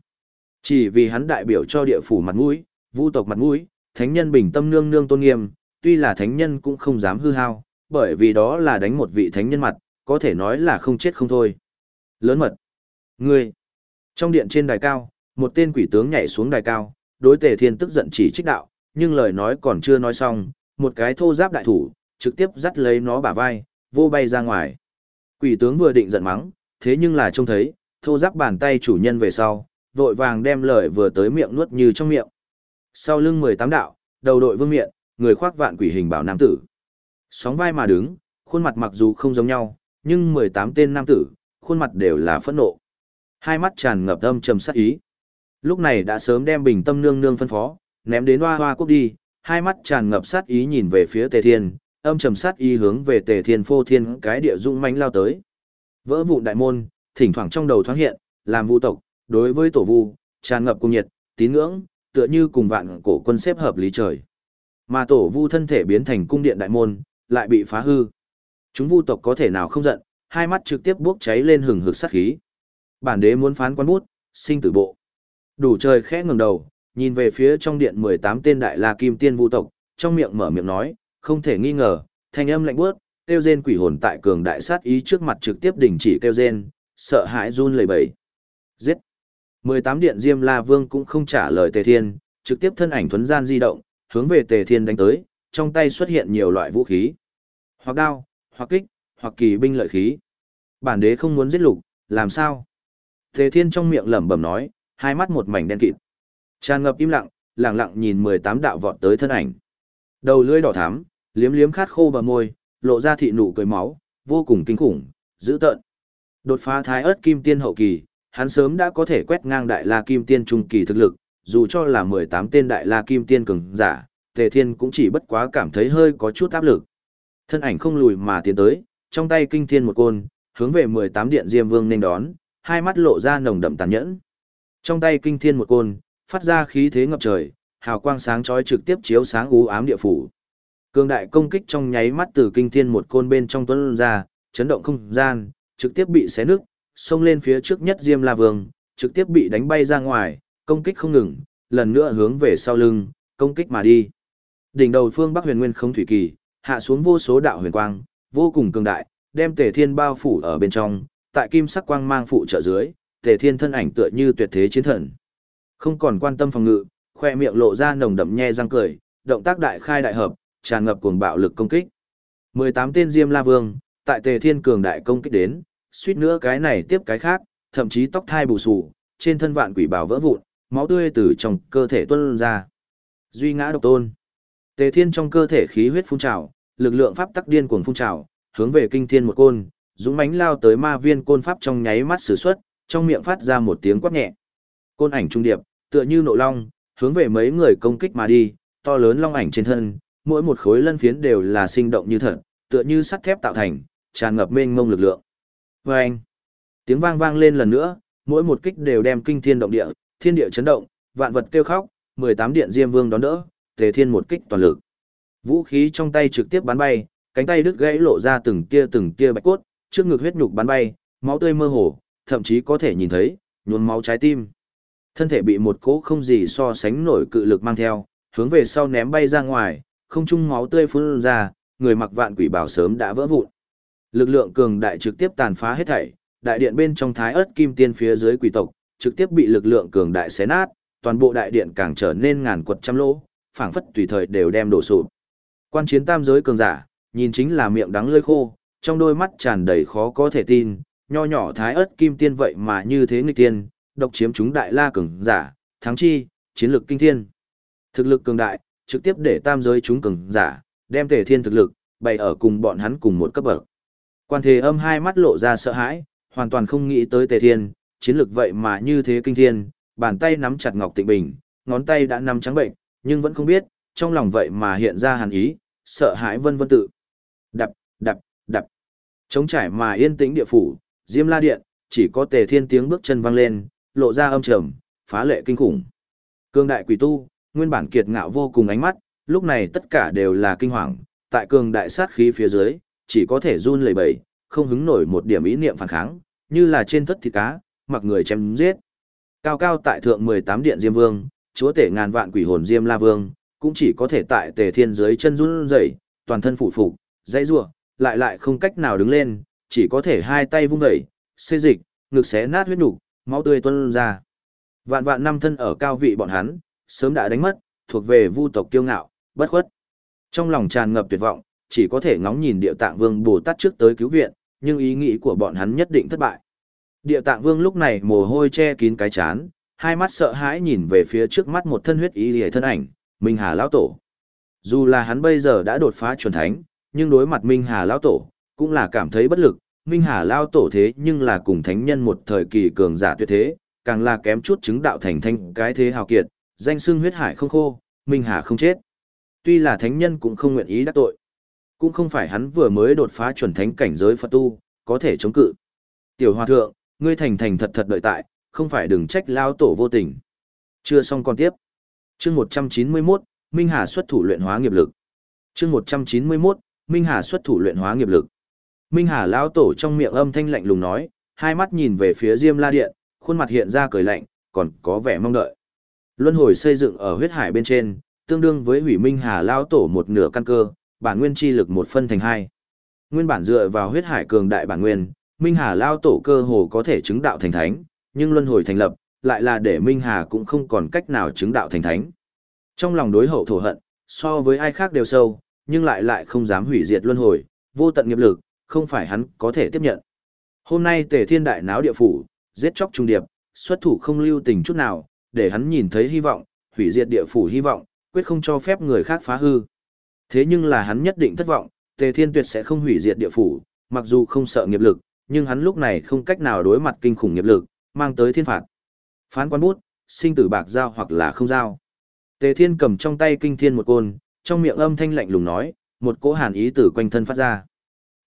Chỉ vì hắn đại biểu cho địa phủ mặt mũi, vu tộc mặt mũi, thánh nhân bình tâm nương nương tôn nghiêm, tuy là thánh nhân cũng không dám hư hao, bởi vì đó là đánh một vị thánh nhân mặt, có thể nói là không chết không thôi. Lớn mật. Ngươi. Trong điện trên đài cao, một tên quỷ tướng nhảy xuống đài cao, đối tề thiên tức giận chỉ trích đạo, nhưng lời nói còn chưa nói xong, một cái thô giáp đại thủ, trực tiếp dắt lấy nó bả vai, vô bay ra ngoài. Quỷ tướng vừa định giận mắng, thế nhưng là trông thấy, thô giáp bàn tay chủ nhân về sau, vội vàng đem lời vừa tới miệng nuốt như trong miệng. Sau lưng 18 đạo, đầu đội vương miện, người khoác vạn quỷ hình bảo nam tử. Sóng vai mà đứng, khuôn mặt mặc dù không giống nhau, nhưng 18 tên nam tử, khuôn mặt đều là phẫn nộ. Hai mắt tràn ngập âm trầm sát ý. Lúc này đã sớm đem bình tâm nương nương phân phó, ném đến hoa hoa cúc đi, hai mắt tràn ngập sát ý nhìn về phía tề thiên, âm trầm sát ý hướng về tề thiên phô thiên cái địa dũng mãnh lao tới. Vỡ vụn đại môn, thỉnh thoảng trong đầu thoáng hiện, làm vu tộc, đối với tổ vu, tràn ngập cung nhiệt, tín ngưỡng, tựa như cùng vạn cổ quân xếp hợp lý trời. Mà tổ vu thân thể biến thành cung điện đại môn, lại bị phá hư. Chúng vu tộc có thể nào không giận, hai mắt trực tiếp bốc cháy lên hừng hực sát khí. Bản đế muốn phán quan bút, sinh tử bộ. Đủ trời khẽ ngẩng đầu, nhìn về phía trong điện 18 tên đại la kim tiên vũ tộc, trong miệng mở miệng nói, không thể nghi ngờ, thanh âm lạnh bước, kêu rên quỷ hồn tại cường đại sát ý trước mặt trực tiếp đình chỉ kêu rên, sợ hãi run lẩy bẩy. Giết. 18 điện Diêm La Vương cũng không trả lời Tề Thiên, trực tiếp thân ảnh thuấn gian di động, hướng về Tề Thiên đánh tới, trong tay xuất hiện nhiều loại vũ khí. Hoặc đao, hoặc kích, hoặc kỳ binh lợi khí. Bản đế không muốn giết lục, làm sao? Tề Thiên trong miệng lẩm bẩm nói, hai mắt một mảnh đen kịt. Tràn ngập im lặng, lặng lặng nhìn 18 đạo vọt tới thân ảnh. Đầu lưỡi đỏ thắm, liếm liếm khát khô bờ môi, lộ ra thị nụ cười máu, vô cùng kinh khủng, dữ tợn. Đột phá thái ớt kim tiên hậu kỳ, hắn sớm đã có thể quét ngang đại la kim tiên trung kỳ thực lực, dù cho là 18 tên đại la kim tiên cường giả, Tề Thiên cũng chỉ bất quá cảm thấy hơi có chút áp lực. Thân ảnh không lùi mà tiến tới, trong tay kinh thiên một côn, hướng về 18 điện Diêm Vương nên đón, hai mắt lộ ra nồng đậm tàn nhẫn. Trong tay kinh thiên một côn, phát ra khí thế ngập trời, hào quang sáng chói trực tiếp chiếu sáng u ám địa phủ. Cường đại công kích trong nháy mắt từ kinh thiên một côn bên trong tuấn ra, chấn động không gian, trực tiếp bị xé nứt, xông lên phía trước nhất Diêm La Vương, trực tiếp bị đánh bay ra ngoài, công kích không ngừng, lần nữa hướng về sau lưng, công kích mà đi. Đỉnh đầu phương Bắc Huyền Nguyên không thủy kỳ, hạ xuống vô số đạo huyền quang, vô cùng cường đại, đem Tề Thiên bao phủ ở bên trong, tại kim sắc quang mang phụ trợ dưới, Tề Thiên thân ảnh tựa như tuyệt thế chiến thần. Không còn quan tâm phòng ngự, khoe miệng lộ ra nồng đậm nhe răng cười, động tác đại khai đại hợp, tràn ngập cuồng bạo lực công kích. 18 tên Diêm La Vương, tại Tề Thiên cường đại công kích đến, suýt nữa cái này tiếp cái khác, thậm chí tóc thai bù xù, trên thân vạn quỷ bảo vỡ vụn, máu tươi từ trong cơ thể tuôn ra. Duy ngã độc tôn. Tề Thiên trong cơ thể khí huyết phun trào, lực lượng pháp tắc điên cuồng phun trào, hướng về kinh thiên một côn, dũng mãnh lao tới ma viên côn pháp trong nháy mắt sử xuất, trong miệng phát ra một tiếng quát nhẹ. Côn ảnh trung điệp, tựa như nộ long, hướng về mấy người công kích mà đi, to lớn long ảnh trên thân, mỗi một khối lân phiến đều là sinh động như thật, tựa như sắt thép tạo thành, tràn ngập mênh mông lực lượng. Và anh, tiếng vang vang lên lần nữa, mỗi một kích đều đem kinh thiên động địa, thiên địa chấn động, vạn vật kêu khóc, 18 điện diêm vương đón đỡ, tề thiên một kích toàn lực. Vũ khí trong tay trực tiếp bắn bay, cánh tay đứt gãy lộ ra từng tia từng tia bạch cốt, trước ngực huyết nhục bắn bay, máu tươi mơ hồ, thậm chí có thể nhìn thấy, nhuốm máu trái tim. Thân thể bị một cỗ không gì so sánh nổi cự lực mang theo, hướng về sau ném bay ra ngoài, không trung máu tươi phun ra, người mặc vạn quỷ bảo sớm đã vỡ vụn. Lực lượng cường đại trực tiếp tàn phá hết thảy, đại điện bên trong thái ớt kim tiên phía dưới quỷ tộc, trực tiếp bị lực lượng cường đại xé nát, toàn bộ đại điện càng trở nên ngàn quật trăm lỗ, phảng phất tùy thời đều đem đổ sụp. Quan chiến tam giới cường giả, nhìn chính là miệng đắng lưỡi khô, trong đôi mắt tràn đầy khó có thể tin, nho nhỏ thái ớt kim tiên vậy mà như thế nghịch tiên, độc chiếm chúng đại la cường giả, thắng chi, chiến lược kinh thiên. Thực lực cường đại, trực tiếp để tam giới chúng cường giả, đem tề thiên thực lực, bày ở cùng bọn hắn cùng một cấp bậc. Quan thế âm hai mắt lộ ra sợ hãi, hoàn toàn không nghĩ tới tề thiên, chiến lược vậy mà như thế kinh thiên, bàn tay nắm chặt ngọc tịnh bình, ngón tay đã nắm trắng bệnh, nhưng vẫn không biết, trong lòng vậy mà hiện ra hàn ý, sợ hãi vân vân tự. Đập, đập. Trống trải mà yên tĩnh địa phủ, Diêm La Điện, chỉ có tề thiên tiếng bước chân vang lên, lộ ra âm trầm, phá lệ kinh khủng. Cương đại quỷ tu, nguyên bản kiệt ngạo vô cùng ánh mắt, lúc này tất cả đều là kinh hoàng, tại cường đại sát khí phía dưới, chỉ có thể run lẩy bẩy, không hứng nổi một điểm ý niệm phản kháng, như là trên thất thịt cá, mặc người chém giết. Cao cao tại thượng 18 điện Diêm Vương, chúa tể ngàn vạn quỷ hồn Diêm La Vương, cũng chỉ có thể tại tề thiên dưới chân run rẩy, toàn thân phủ phục, dãy rủa, lại lại không cách nào đứng lên, chỉ có thể hai tay vung dậy, xê dịch, ngực xé nát huyết nục, máu tươi tuôn ra. Vạn vạn năm thân ở cao vị bọn hắn, sớm đã đánh mất, thuộc về vu tộc kiêu ngạo, bất khuất. Trong lòng tràn ngập tuyệt vọng, chỉ có thể ngóng nhìn địa tạng vương Bồ Tát trước tới cứu viện, nhưng ý nghĩ của bọn hắn nhất định thất bại. Địa tạng vương lúc này mồ hôi che kín cái chán, hai mắt sợ hãi nhìn về phía trước mắt một thân huyết ý hề thân ảnh, Minh Hà Lão Tổ. Dù là hắn bây giờ đã đột phá chuẩn thánh, nhưng đối mặt Minh Hà Lão Tổ, cũng là cảm thấy bất lực. Minh Hà Lão Tổ thế nhưng là cùng thánh nhân một thời kỳ cường giả tuyệt thế, càng là kém chút chứng đạo thành thanh cái thế hào kiệt, danh xưng huyết hải không khô, Minh Hà không chết. Tuy là thánh nhân cũng không nguyện ý đắc tội. Cũng không phải hắn vừa mới đột phá chuẩn thánh cảnh giới Phật tu, có thể chống cự. Tiểu hòa thượng, ngươi thành thành thật thật đợi tại, không phải đừng trách lao tổ vô tình. Chưa xong còn tiếp. Chương 191, Minh Hà xuất thủ luyện hóa nghiệp lực. Chương 191, Minh Hà xuất thủ luyện hóa nghiệp lực. Minh Hà lão tổ trong miệng âm thanh lạnh lùng nói, hai mắt nhìn về phía Diêm La Điện, khuôn mặt hiện ra cười lạnh, còn có vẻ mong đợi. Luân hồi xây dựng ở huyết hải bên trên, tương đương với hủy Minh Hà lão tổ một nửa căn cơ, bản nguyên chi lực một phân thành hai. Nguyên bản dựa vào huyết hải cường đại bản nguyên, Minh Hà lão tổ cơ hồ có thể chứng đạo thành thánh, nhưng luân hồi thành lập, lại là để Minh Hà cũng không còn cách nào chứng đạo thành thánh. Trong lòng đối hậu thổ hận, so với ai khác đều sâu, nhưng lại lại không dám hủy diệt luân hồi, vô tận nghiệp lực, không phải hắn có thể tiếp nhận. Hôm nay Tề Thiên đại náo địa phủ, giết chóc trung điệp, xuất thủ không lưu tình chút nào, để hắn nhìn thấy hy vọng, hủy diệt địa phủ hy vọng, quyết không cho phép người khác phá hư. Thế nhưng là hắn nhất định thất vọng, Tề Thiên tuyệt sẽ không hủy diệt địa phủ, mặc dù không sợ nghiệp lực, nhưng hắn lúc này không cách nào đối mặt kinh khủng nghiệp lực, mang tới thiên phạt. Phán quan bút, sinh tử bạc giao hoặc là không giao. Tề Thiên cầm trong tay kinh thiên một côn, trong miệng âm thanh lạnh lùng nói, một cỗ hàn ý tử quanh thân phát ra.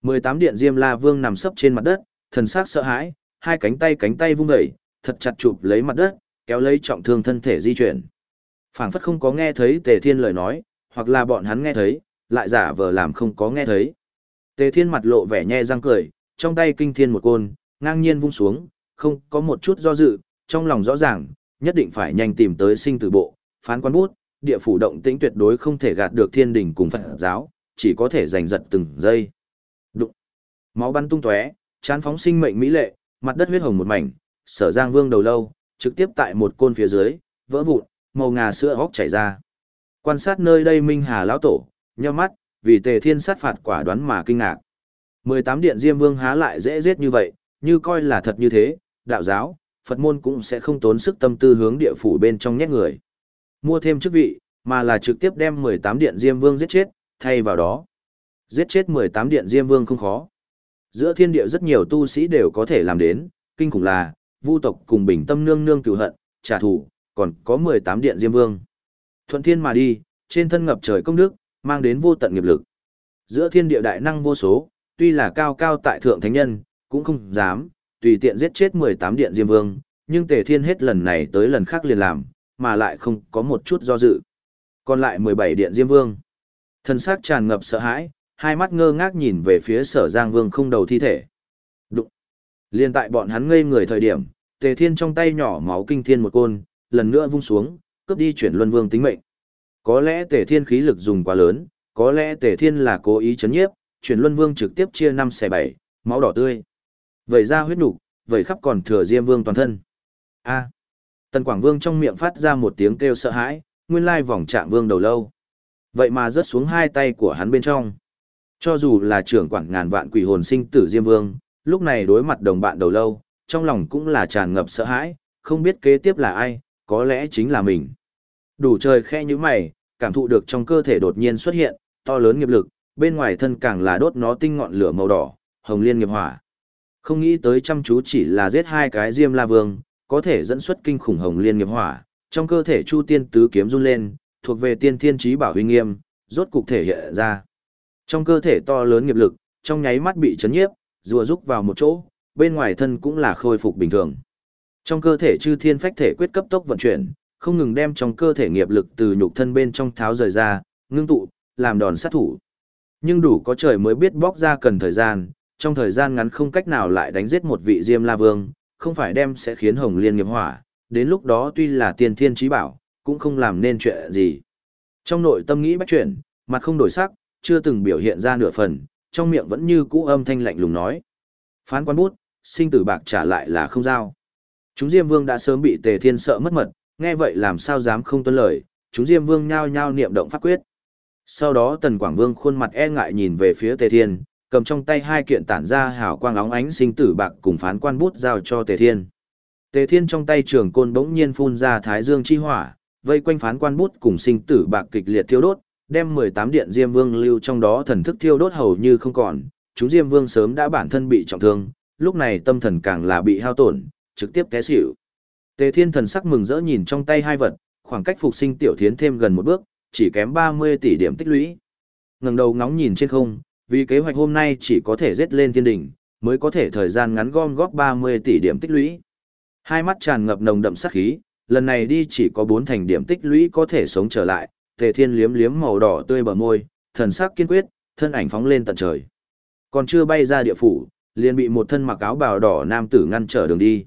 18 điện Diêm La Vương nằm sấp trên mặt đất, thần sắc sợ hãi, hai cánh tay cánh tay vung dậy, thật chặt chụp lấy mặt đất, kéo lấy trọng thương thân thể di chuyển. Phảng phất không có nghe thấy Tề Thiên lời nói, hoặc là bọn hắn nghe thấy, lại giả vờ làm không có nghe thấy. Tề Thiên mặt lộ vẻ nhe răng cười, trong tay kinh thiên một côn, ngang nhiên vung xuống, không có một chút do dự, trong lòng rõ ràng, nhất định phải nhanh tìm tới sinh tử bộ, phán quan bút, địa phủ động tĩnh tuyệt đối không thể gạt được thiên đình cùng Phật giáo, chỉ có thể giành giật từng giây. Đụng. Máu bắn tung tóe, chán phóng sinh mệnh mỹ lệ, mặt đất huyết hồng một mảnh, Sở Giang Vương đầu lâu, trực tiếp tại một côn phía dưới, vỡ vụn, màu ngà sữa hốc chảy ra. Quan sát nơi đây Minh Hà lão tổ, nhíu mắt, vì Tề Thiên sát phạt quả đoán mà kinh ngạc. 18 điện Diêm Vương há lại dễ giết như vậy, như coi là thật như thế, đạo giáo, Phật môn cũng sẽ không tốn sức tâm tư hướng địa phủ bên trong nhét người. Mua thêm chức vị, mà là trực tiếp đem 18 điện Diêm Vương giết chết, thay vào đó. Giết chết 18 điện Diêm Vương không khó. Giữa thiên địa rất nhiều tu sĩ đều có thể làm đến, kinh khủng là, vu tộc cùng bình tâm nương nương cửu hận, trả thù, còn có 18 điện Diêm Vương. Thuận thiên mà đi, trên thân ngập trời công đức, mang đến vô tận nghiệp lực. Giữa thiên địa đại năng vô số, tuy là cao cao tại thượng thánh nhân, cũng không dám, tùy tiện giết chết 18 điện Diêm Vương, nhưng Tề Thiên hết lần này tới lần khác liền làm, mà lại không có một chút do dự. Còn lại 17 điện Diêm Vương. Thân xác tràn ngập sợ hãi, hai mắt ngơ ngác nhìn về phía sở Giang Vương không đầu thi thể. Đụng. Liên tại bọn hắn ngây người thời điểm, Tề Thiên trong tay nhỏ máu kinh thiên một côn, lần nữa vung xuống, cướp đi chuyển Luân Vương tính mệnh. Có lẽ Tề Thiên khí lực dùng quá lớn, có lẽ Tề Thiên là cố ý chấn nhiếp, chuyển Luân Vương trực tiếp chia năm xẻ bảy, máu đỏ tươi. Vẩy ra huyết nục, vẩy khắp còn thừa Diêm Vương toàn thân. A. Tần Quảng Vương trong miệng phát ra một tiếng kêu sợ hãi, nguyên lai vòng trạng vương đầu lâu. Vậy mà rớt xuống hai tay của hắn bên trong. Cho dù là trưởng quản ngàn vạn quỷ hồn sinh tử Diêm Vương, lúc này đối mặt đồng bạn đầu lâu, trong lòng cũng là tràn ngập sợ hãi, không biết kế tiếp là ai, có lẽ chính là mình. Đủ trời khe như mày, cảm thụ được trong cơ thể đột nhiên xuất hiện, to lớn nghiệp lực, bên ngoài thân càng là đốt nó tinh ngọn lửa màu đỏ, hồng liên nghiệp hỏa. Không nghĩ tới chăm chú chỉ là giết hai cái Diêm La Vương, có thể dẫn xuất kinh khủng hồng liên nghiệp hỏa, trong cơ thể Chu Tiên tứ kiếm run lên, thuộc về tiên thiên trí bảo huy nghiêm, rốt cục thể hiện ra. Trong cơ thể to lớn nghiệp lực, trong nháy mắt bị chấn nhiếp, rùa rúc vào một chỗ, bên ngoài thân cũng là khôi phục bình thường. Trong cơ thể chư thiên phách thể quyết cấp tốc vận chuyển, không ngừng đem trong cơ thể nghiệp lực từ nhục thân bên trong tháo rời ra, ngưng tụ, làm đòn sát thủ. Nhưng đủ có trời mới biết bóc ra cần thời gian, trong thời gian ngắn không cách nào lại đánh giết một vị Diêm La Vương, không phải đem sẽ khiến Hồng Liên nghiệp hỏa, đến lúc đó tuy là tiền thiên trí bảo, cũng không làm nên chuyện gì. Trong nội tâm nghĩ bách chuyển, mặt không đổi sắc, chưa từng biểu hiện ra nửa phần, trong miệng vẫn như cũ âm thanh lạnh lùng nói. Phán quan bút, sinh tử bạc trả lại là không giao. Chúng Diêm Vương đã sớm bị Tề Thiên sợ mất mật, nghe vậy làm sao dám không tuân lời, chúng Diêm Vương nhao nhao niệm động pháp quyết. Sau đó Tần Quảng Vương khuôn mặt e ngại nhìn về phía Tề Thiên, cầm trong tay hai kiện tản ra hào quang óng ánh sinh tử bạc cùng phán quan bút giao cho Tề Thiên. Tề Thiên trong tay trường côn bỗng nhiên phun ra thái dương chi hỏa, vây quanh phán quan bút cùng sinh tử bạc kịch liệt thiêu đốt, đem 18 điện Diêm Vương lưu trong đó thần thức thiêu đốt hầu như không còn, chúng Diêm Vương sớm đã bản thân bị trọng thương, lúc này tâm thần càng là bị hao tổn, trực tiếp té xỉu. Tề Thiên thần sắc mừng rỡ nhìn trong tay hai vật, khoảng cách phục sinh tiểu thiến thêm gần một bước, chỉ kém 30 tỷ điểm tích lũy. Ngẩng đầu ngóng nhìn trên không, vì kế hoạch hôm nay chỉ có thể giết lên thiên đỉnh, mới có thể thời gian ngắn gom góp 30 tỷ điểm tích lũy. Hai mắt tràn ngập nồng đậm sát khí, lần này đi chỉ có 4 thành điểm tích lũy có thể sống trở lại, Tề Thiên liếm liếm màu đỏ tươi bờ môi, thần sắc kiên quyết, thân ảnh phóng lên tận trời. Còn chưa bay ra địa phủ, liền bị một thân mặc áo bào đỏ nam tử ngăn trở đường đi.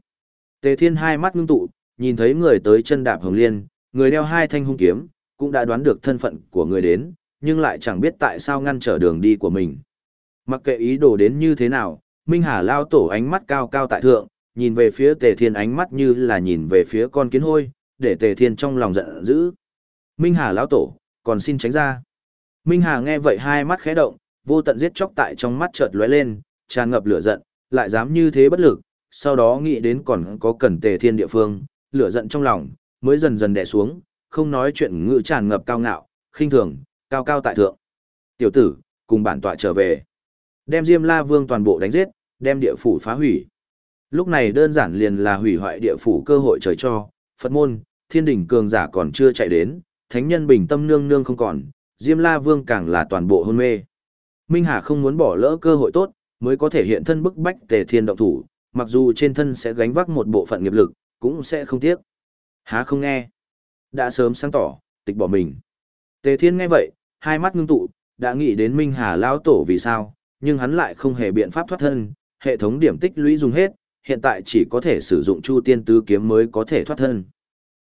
Tề Thiên hai mắt ngưng tụ, nhìn thấy người tới chân đạp hồng liên, người đeo hai thanh hung kiếm, cũng đã đoán được thân phận của người đến, nhưng lại chẳng biết tại sao ngăn trở đường đi của mình. Mặc kệ ý đồ đến như thế nào, Minh Hà lao tổ ánh mắt cao cao tại thượng, nhìn về phía Tề Thiên ánh mắt như là nhìn về phía con kiến hôi, để Tề Thiên trong lòng giận dữ. Minh Hà lão tổ, còn xin tránh ra. Minh Hà nghe vậy hai mắt khẽ động, vô tận giết chóc tại trong mắt chợt lóe lên, tràn ngập lửa giận, lại dám như thế bất lực, sau đó nghĩ đến còn có cần Tề Thiên địa phương, lửa giận trong lòng, mới dần dần đè xuống, không nói chuyện ngữ tràn ngập cao ngạo, khinh thường, cao cao tại thượng. Tiểu tử, cùng bản tọa trở về. Đem Diêm La Vương toàn bộ đánh giết, đem địa phủ phá hủy. Lúc này đơn giản liền là hủy hoại địa phủ cơ hội trời cho, Phật môn, thiên đỉnh cường giả còn chưa chạy đến, thánh nhân bình tâm nương nương không còn, Diêm La Vương càng là toàn bộ hôn mê. Minh Hà không muốn bỏ lỡ cơ hội tốt, mới có thể hiện thân bức bách tề thiên động thủ, mặc dù trên thân sẽ gánh vác một bộ phận nghiệp lực, cũng sẽ không tiếc. Há không nghe. Đã sớm sáng tỏ, tịch bỏ mình. Tề thiên nghe vậy, hai mắt ngưng tụ, đã nghĩ đến Minh Hà lão tổ vì sao, nhưng hắn lại không hề biện pháp thoát thân, hệ thống điểm tích lũy dùng hết, hiện tại chỉ có thể sử dụng Chu Tiên Tứ kiếm mới có thể thoát thân.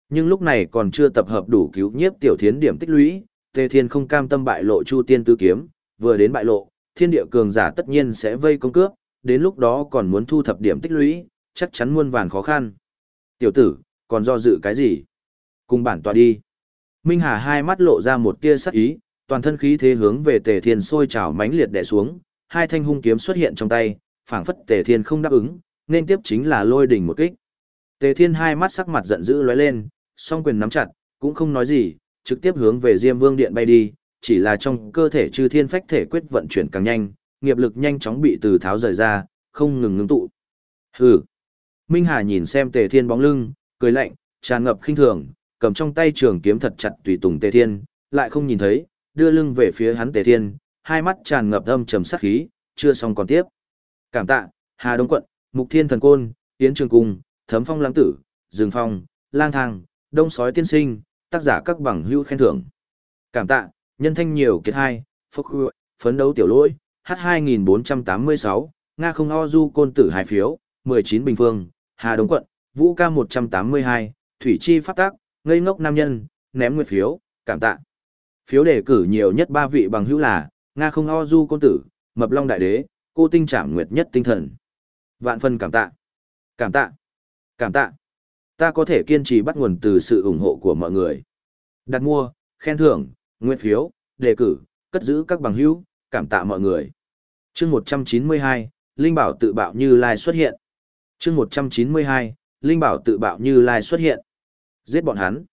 Nhưng lúc này còn chưa tập hợp đủ cứu nhiếp tiểu thiến điểm tích lũy, Tề Thiên không cam tâm bại lộ Chu Tiên Tứ kiếm, vừa đến bại lộ, thiên địa cường giả tất nhiên sẽ vây công cướp, đến lúc đó còn muốn thu thập điểm tích lũy, chắc chắn muôn vàn khó khăn. Tiểu tử, còn do dự cái gì? Cùng bản tọa đi. Minh Hà hai mắt lộ ra một tia sắc ý, toàn thân khí thế hướng về Tề Thiên sôi trào mãnh liệt đè xuống, hai thanh hung kiếm xuất hiện trong tay, phảng phất Tề Thiên không đáp ứng, nên tiếp chính là lôi đỉnh một kích. Tề Thiên hai mắt sắc mặt giận dữ lóe lên, song quyền nắm chặt, cũng không nói gì, trực tiếp hướng về Diêm Vương Điện bay đi, chỉ là trong cơ thể chư thiên phách thể quyết vận chuyển càng nhanh, nghiệp lực nhanh chóng bị từ tháo rời ra, không ngừng ngưng tụ. Hừ. Minh Hà nhìn xem Tề Thiên bóng lưng, cười lạnh, tràn ngập khinh thường, cầm trong tay trường kiếm thật chặt tùy tùng Tề Thiên, lại không nhìn thấy, đưa lưng về phía hắn Tề Thiên, hai mắt tràn ngập âm trầm sát khí, chưa xong còn tiếp. Cảm tạ, Hà Đông quận, Mục Thiên thần côn, Tiến Trường Cung, Thấm Phong lãng tử, Dương Phong, Lang Thang, Đông Sói tiên sinh, tác giả các bằng hữu khen thưởng. Cảm tạ, nhân thanh nhiều kiệt hai, phúc phấn đấu tiểu lỗi, H2486, Nga không o du côn tử hai phiếu, 19 bình phương, Hà Đông quận, Vũ ca 182, Thủy Chi phát tác, ngây ngốc nam nhân, ném nguyệt phiếu, cảm tạ. Phiếu đề cử nhiều nhất ba vị bằng hữu là, Nga không o du côn tử, Mập Long Đại Đế, cô tinh trảm nguyệt nhất tinh thần. Vạn phân cảm tạ. Cảm tạ. Cảm tạ. Ta có thể kiên trì bắt nguồn từ sự ủng hộ của mọi người. Đặt mua, khen thưởng, nguyện phiếu, đề cử, cất giữ các bằng hữu, cảm tạ mọi người. chương 192, Linh Bảo tự bạo như lai xuất hiện. chương 192, Linh Bảo tự bạo như lai xuất hiện. Giết bọn hắn.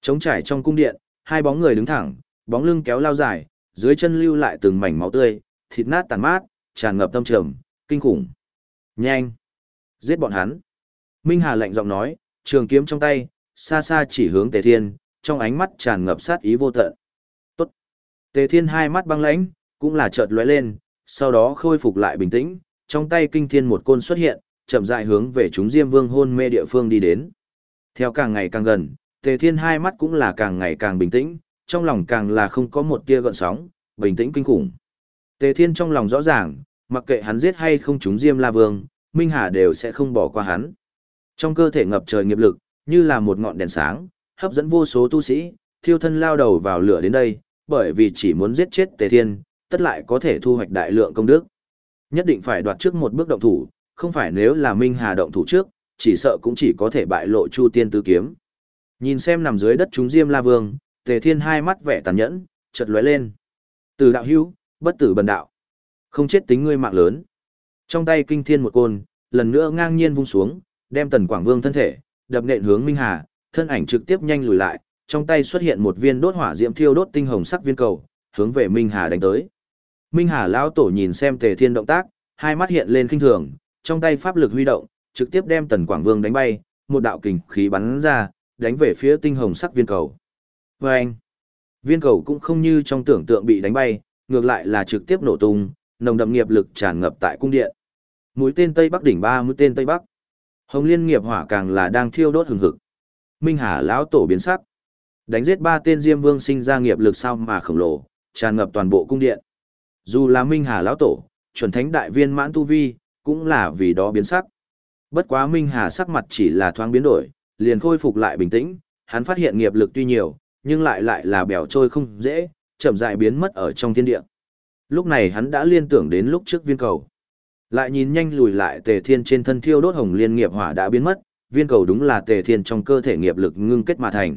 Trống trải trong cung điện, hai bóng người đứng thẳng, bóng lưng kéo lao dài, dưới chân lưu lại từng mảnh máu tươi, thịt nát tàn mát, tràn ngập tâm trầm, kinh khủng. Nhanh! Giết bọn hắn! Minh Hà lạnh giọng nói, trường kiếm trong tay, xa xa chỉ hướng Tề Thiên, trong ánh mắt tràn ngập sát ý vô tận. Tốt! Tề Thiên hai mắt băng lãnh, cũng là chợt lóe lên, sau đó khôi phục lại bình tĩnh, trong tay kinh thiên một côn xuất hiện, chậm rãi hướng về chúng Diêm Vương hôn mê địa phương đi đến. Theo càng ngày càng gần, Tề Thiên hai mắt cũng là càng ngày càng bình tĩnh, trong lòng càng là không có một tia gợn sóng, bình tĩnh kinh khủng. Tề Thiên trong lòng rõ ràng, mặc kệ hắn giết hay không chúng Diêm La Vương, Minh Hà đều sẽ không bỏ qua hắn. Trong cơ thể ngập trời nghiệp lực, như là một ngọn đèn sáng, hấp dẫn vô số tu sĩ, thiêu thân lao đầu vào lửa đến đây, bởi vì chỉ muốn giết chết Tề Thiên, tất lại có thể thu hoạch đại lượng công đức. Nhất định phải đoạt trước một bước động thủ, không phải nếu là Minh Hà động thủ trước, chỉ sợ cũng chỉ có thể bại lộ Chu Tiên Tứ Kiếm. Nhìn xem nằm dưới đất chúng Diêm La Vương, Tề Thiên hai mắt vẻ tàn nhẫn, chợt lóe lên. Từ đạo hữu, bất tử bần đạo. Không chết tính ngươi mạng lớn. Trong tay kinh thiên một côn, lần nữa ngang nhiên vung xuống, đem Tần Quảng Vương thân thể, đập nện hướng Minh Hà, thân ảnh trực tiếp nhanh lùi lại, trong tay xuất hiện một viên đốt hỏa diễm thiêu đốt tinh hồng sắc viên cầu, hướng về Minh Hà đánh tới. Minh Hà lão tổ nhìn xem Tề Thiên động tác, hai mắt hiện lên kinh thường, trong tay pháp lực huy động, trực tiếp đem Tần Quảng Vương đánh bay, một đạo kình khí bắn ra, đánh về phía tinh hồng sắc viên cầu. vê anh, viên cầu cũng không như trong tưởng tượng bị đánh bay, ngược lại là trực tiếp nổ tung, nồng đậm nghiệp lực tràn ngập tại cung điện. Mũi tên Tây Bắc đỉnh ba mũi tên Tây Bắc. Hồng Liên nghiệp hỏa càng là đang thiêu đốt hừng hực. Minh Hà lão tổ biến sắc. Đánh giết ba tên Diêm Vương sinh ra nghiệp lực sao mà khổng lồ, tràn ngập toàn bộ cung điện. Dù là Minh Hà lão tổ, chuẩn thánh đại viên mãn tu vi, cũng là vì đó biến sắc. Bất quá Minh Hà sắc mặt chỉ là thoáng biến đổi, liền khôi phục lại bình tĩnh, hắn phát hiện nghiệp lực tuy nhiều, nhưng lại lại là bèo trôi không dễ, chậm rãi biến mất ở trong thiên địa. Lúc này hắn đã liên tưởng đến lúc trước viên cầu. Lại nhìn nhanh lùi lại tề thiên trên thân thiêu đốt hồng liên nghiệp hỏa đã biến mất, viên cầu đúng là tề thiên trong cơ thể nghiệp lực ngưng kết mà thành.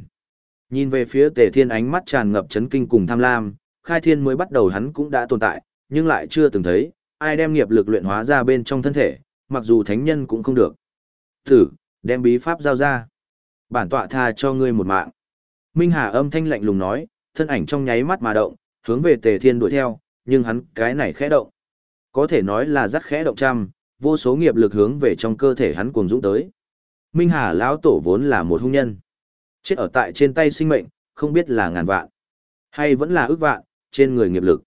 Nhìn về phía tề thiên ánh mắt tràn ngập chấn kinh cùng tham lam, khai thiên mới bắt đầu hắn cũng đã tồn tại, nhưng lại chưa từng thấy, ai đem nghiệp lực luyện hóa ra bên trong thân thể, mặc dù thánh nhân cũng không được. Thử, đem bí pháp giao ra. Bản tọa tha cho ngươi một mạng. Minh Hà âm thanh lạnh lùng nói, thân ảnh trong nháy mắt mà động, hướng về Tề Thiên đuổi theo, nhưng hắn cái này khẽ động. Có thể nói là rất khẽ động trăm, vô số nghiệp lực hướng về trong cơ thể hắn cuồng dũng tới. Minh Hà lão tổ vốn là một hung nhân. Chết ở tại trên tay sinh mệnh, không biết là ngàn vạn, hay vẫn là ước vạn, trên người nghiệp lực.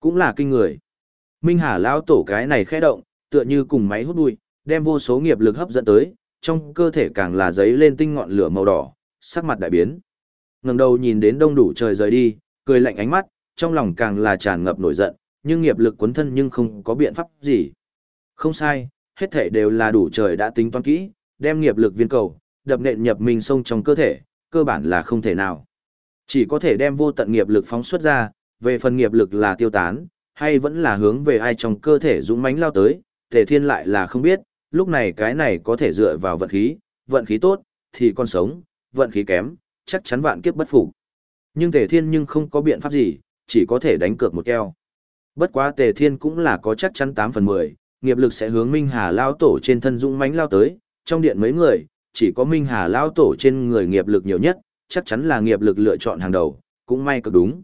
Cũng là kinh người. Minh Hà lão tổ cái này khẽ động, tựa như cùng máy hút bụi, đem vô số nghiệp lực hấp dẫn tới, trong cơ thể càng là giấy lên tinh ngọn lửa màu đỏ, sắc mặt đại biến. Ngẩng đầu nhìn đến đông đủ trời rời đi, cười lạnh ánh mắt, trong lòng càng là tràn ngập nổi giận, nhưng nghiệp lực cuốn thân nhưng không có biện pháp gì. Không sai, hết thể đều là đủ trời đã tính toán kỹ, đem nghiệp lực viên cầu, đập nện nhập mình sông trong cơ thể, cơ bản là không thể nào. Chỉ có thể đem vô tận nghiệp lực phóng xuất ra, về phần nghiệp lực là tiêu tán, hay vẫn là hướng về ai trong cơ thể dũng mãnh lao tới, Tề Thiên lại là không biết, lúc này cái này có thể dựa vào vận khí, vận khí tốt, thì con sống, vận khí kém, chắc chắn vạn kiếp bất phục. Nhưng Tề Thiên nhưng không có biện pháp gì, chỉ có thể đánh cược một keo. Bất quá Tề Thiên cũng là có chắc chắn 8 phần 10, nghiệp lực sẽ hướng Minh Hà lao tổ trên thân dũng mãnh lao tới, trong điện mấy người, chỉ có Minh Hà lao tổ trên người nghiệp lực nhiều nhất, chắc chắn là nghiệp lực lựa chọn hàng đầu, cũng may cực đúng.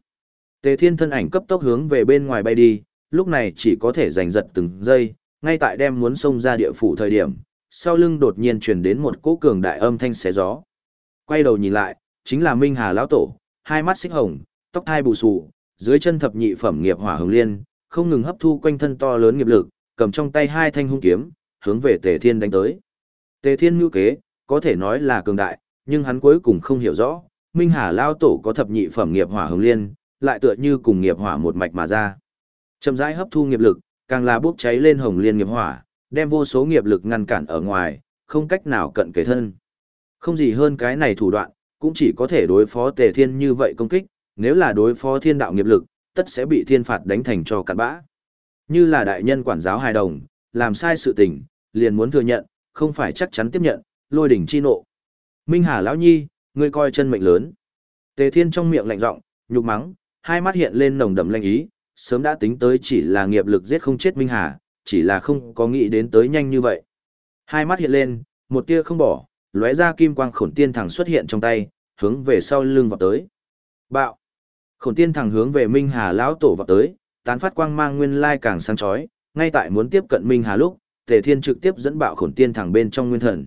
Tề Thiên thân ảnh cấp tốc hướng về bên ngoài bay đi, lúc này chỉ có thể giành giật từng giây, ngay tại đem muốn xông ra địa phủ thời điểm, sau lưng đột nhiên truyền đến một cỗ cường đại âm thanh xé gió. Quay đầu nhìn lại, chính là Minh Hà lão tổ, hai mắt xích hồng, tóc hai bù xù, dưới chân thập nhị phẩm nghiệp hỏa hồng liên, không ngừng hấp thu quanh thân to lớn nghiệp lực, cầm trong tay hai thanh hung kiếm, hướng về Tề Thiên đánh tới. Tề Thiên nhu kế, có thể nói là cường đại, nhưng hắn cuối cùng không hiểu rõ, Minh Hà lão tổ có thập nhị phẩm nghiệp hỏa hồng liên, lại tựa như cùng nghiệp hỏa một mạch mà ra. Chậm rãi hấp thu nghiệp lực, càng là bốc cháy lên hồng liên nghiệp hỏa, đem vô số nghiệp lực ngăn cản ở ngoài, không cách nào cận kề thân. Không gì hơn cái này thủ đoạn, cũng chỉ có thể đối phó tề thiên như vậy công kích, nếu là đối phó thiên đạo nghiệp lực, tất sẽ bị thiên phạt đánh thành cho cặn bã. Như là đại nhân quản giáo hài đồng, làm sai sự tình, liền muốn thừa nhận, không phải chắc chắn tiếp nhận, lôi đỉnh chi nộ. Minh Hà lão nhi, ngươi coi chân mệnh lớn. Tề Thiên trong miệng lạnh giọng, nhục mắng, hai mắt hiện lên nồng đậm lanh ý, sớm đã tính tới chỉ là nghiệp lực giết không chết Minh Hà, chỉ là không có nghĩ đến tới nhanh như vậy. Hai mắt hiện lên, một tia không bỏ, lóe ra kim quang khổn tiên thẳng xuất hiện trong tay, hướng về sau lưng vào tới. Bạo! Khổn tiên thẳng hướng về Minh Hà lão tổ vào tới, tán phát quang mang nguyên lai càng sáng chói, ngay tại muốn tiếp cận Minh Hà lúc, Tề Thiên trực tiếp dẫn bạo khổn tiên thẳng bên trong nguyên thần.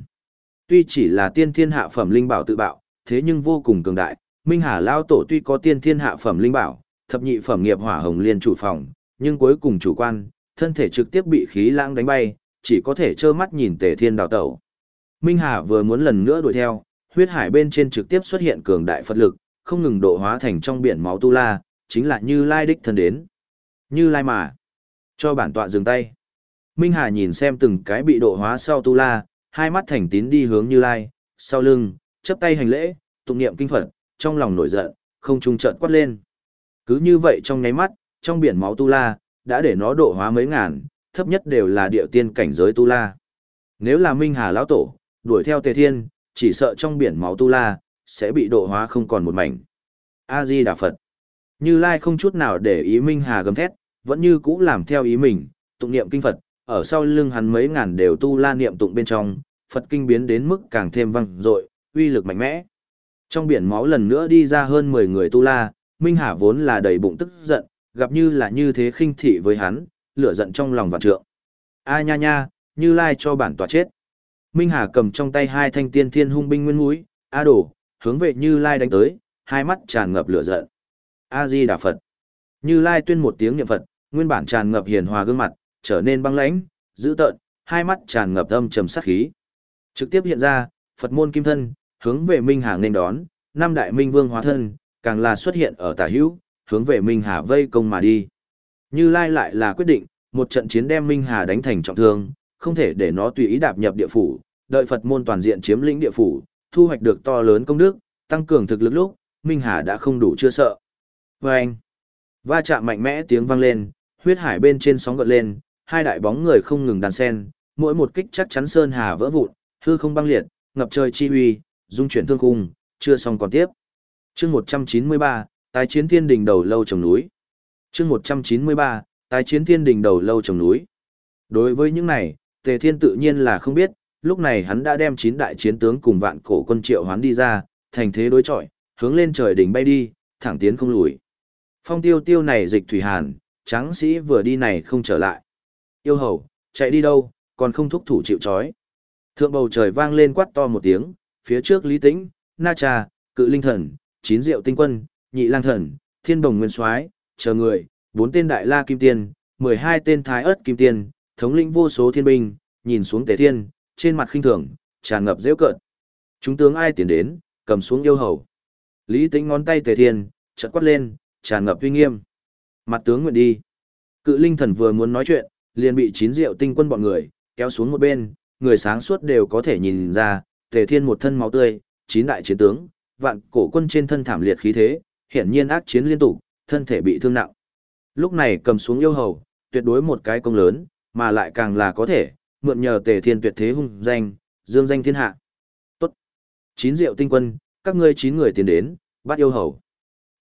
Tuy chỉ là tiên thiên hạ phẩm linh bảo tự bạo, thế nhưng vô cùng cường đại, Minh Hà lão tổ tuy có tiên thiên hạ phẩm linh bảo, thập nhị phẩm nghiệp hỏa hồng liên chủ phòng, nhưng cuối cùng chủ quan, thân thể trực tiếp bị khí lãng đánh bay, chỉ có thể trơ mắt nhìn Tề Thiên đào tẩu. Minh Hà vừa muốn lần nữa đuổi theo, huyết hải bên trên trực tiếp xuất hiện cường đại Phật lực, không ngừng độ hóa thành trong biển máu tu la, chính là Như Lai đích thân đến. Như Lai mà. Cho bản tọa dừng tay. Minh Hà nhìn xem từng cái bị độ hóa sau tu la, hai mắt thành tín đi hướng Như Lai, sau lưng, chấp tay hành lễ, tụng niệm kinh Phật, trong lòng nổi giận, không trung trợn quát lên. Cứ như vậy trong nháy mắt, trong biển máu tu la, đã để nó độ hóa mấy ngàn, thấp nhất đều là địa tiên cảnh giới tu la. Nếu là Minh Hà lão tổ, đuổi theo Tề Thiên, chỉ sợ trong biển máu tu la, sẽ bị độ hóa không còn một mảnh. A-di Đà Phật. Như Lai không chút nào để ý Minh Hà gầm thét, vẫn như cũ làm theo ý mình, tụng niệm kinh Phật, ở sau lưng hắn mấy ngàn đều tu la niệm tụng bên trong, Phật kinh biến đến mức càng thêm vang dội, uy lực mạnh mẽ. Trong biển máu lần nữa đi ra hơn 10 người tu la, Minh Hà vốn là đầy bụng tức giận, gặp như là như thế khinh thị với hắn, lửa giận trong lòng vạn trượng. A nha nha, như lai cho bản tòa chết. Minh Hà cầm trong tay hai thanh tiên thiên hung binh nguyên mũi, A đổ, hướng về như lai đánh tới, hai mắt tràn ngập lửa giận. A di đà Phật. Như lai tuyên một tiếng niệm Phật, nguyên bản tràn ngập hiền hòa gương mặt, trở nên băng lãnh, dữ tợn, hai mắt tràn ngập âm trầm sát khí. Trực tiếp hiện ra, Phật môn kim thân, hướng về Minh Hà nên đón, năm đại minh vương hóa thân, càng là xuất hiện ở tả hữu, hướng về Minh Hà vây công mà đi. Như Lai lại là quyết định, một trận chiến đem Minh Hà đánh thành trọng thương, không thể để nó tùy ý đạp nhập địa phủ, đợi Phật môn toàn diện chiếm lĩnh địa phủ, thu hoạch được to lớn công đức, tăng cường thực lực lúc, Minh Hà đã không đủ chưa sợ. Vâng! Va chạm mạnh mẽ tiếng vang lên, huyết hải bên trên sóng gợn lên, hai đại bóng người không ngừng đàn sen, mỗi một kích chắc chắn sơn hà vỡ vụn, hư không băng liệt, ngập trời chi uy, dung chuyển thương khung, chưa xong còn tiếp. Chương 193, tái chiến thiên đình đầu lâu trồng núi. Chương 193, tái chiến thiên đình đầu lâu trồng núi. Đối với những này, Tề Thiên tự nhiên là không biết, lúc này hắn đã đem chín đại chiến tướng cùng vạn cổ quân triệu hoán đi ra, thành thế đối chọi, hướng lên trời đỉnh bay đi, thẳng tiến không lùi. Phong tiêu tiêu này dịch thủy hàn, tráng sĩ vừa đi này không trở lại. Yêu hầu, chạy đi đâu, còn không thúc thủ chịu chói. Thượng bầu trời vang lên quát to một tiếng, phía trước Lý Tĩnh, Na Cha, Cự Linh Thần, Chín Diệu Tinh Quân, Nhị Lang Thần, Thiên Đồng Nguyên Soái, chờ người, bốn tên Đại La Kim Tiên, mười hai tên Thái ớt Kim Tiên, thống lĩnh vô số thiên binh, nhìn xuống Tề Thiên, trên mặt khinh thường, tràn ngập giễu cợt. Chúng tướng ai tiến đến, cầm xuống yêu hầu. Lý Tĩnh ngón tay Tề Thiên, chợt quát lên, tràn ngập uy nghiêm. Mặt tướng nguyện đi. Cự Linh Thần vừa muốn nói chuyện, liền bị chín Diệu Tinh Quân bọn người kéo xuống một bên, người sáng suốt đều có thể nhìn ra, Tề Thiên một thân máu tươi, chín đại chiến tướng, vạn cổ quân trên thân thảm liệt khí thế, hiển nhiên ác chiến liên tục, thân thể bị thương nặng. Lúc này cầm xuống yêu hầu, tuyệt đối một cái công lớn, mà lại càng là có thể, mượn nhờ tề thiên tuyệt thế hung danh, dương danh thiên hạ. Tốt. Chín diệu tinh quân, các ngươi chín người tiến đến, bắt yêu hầu.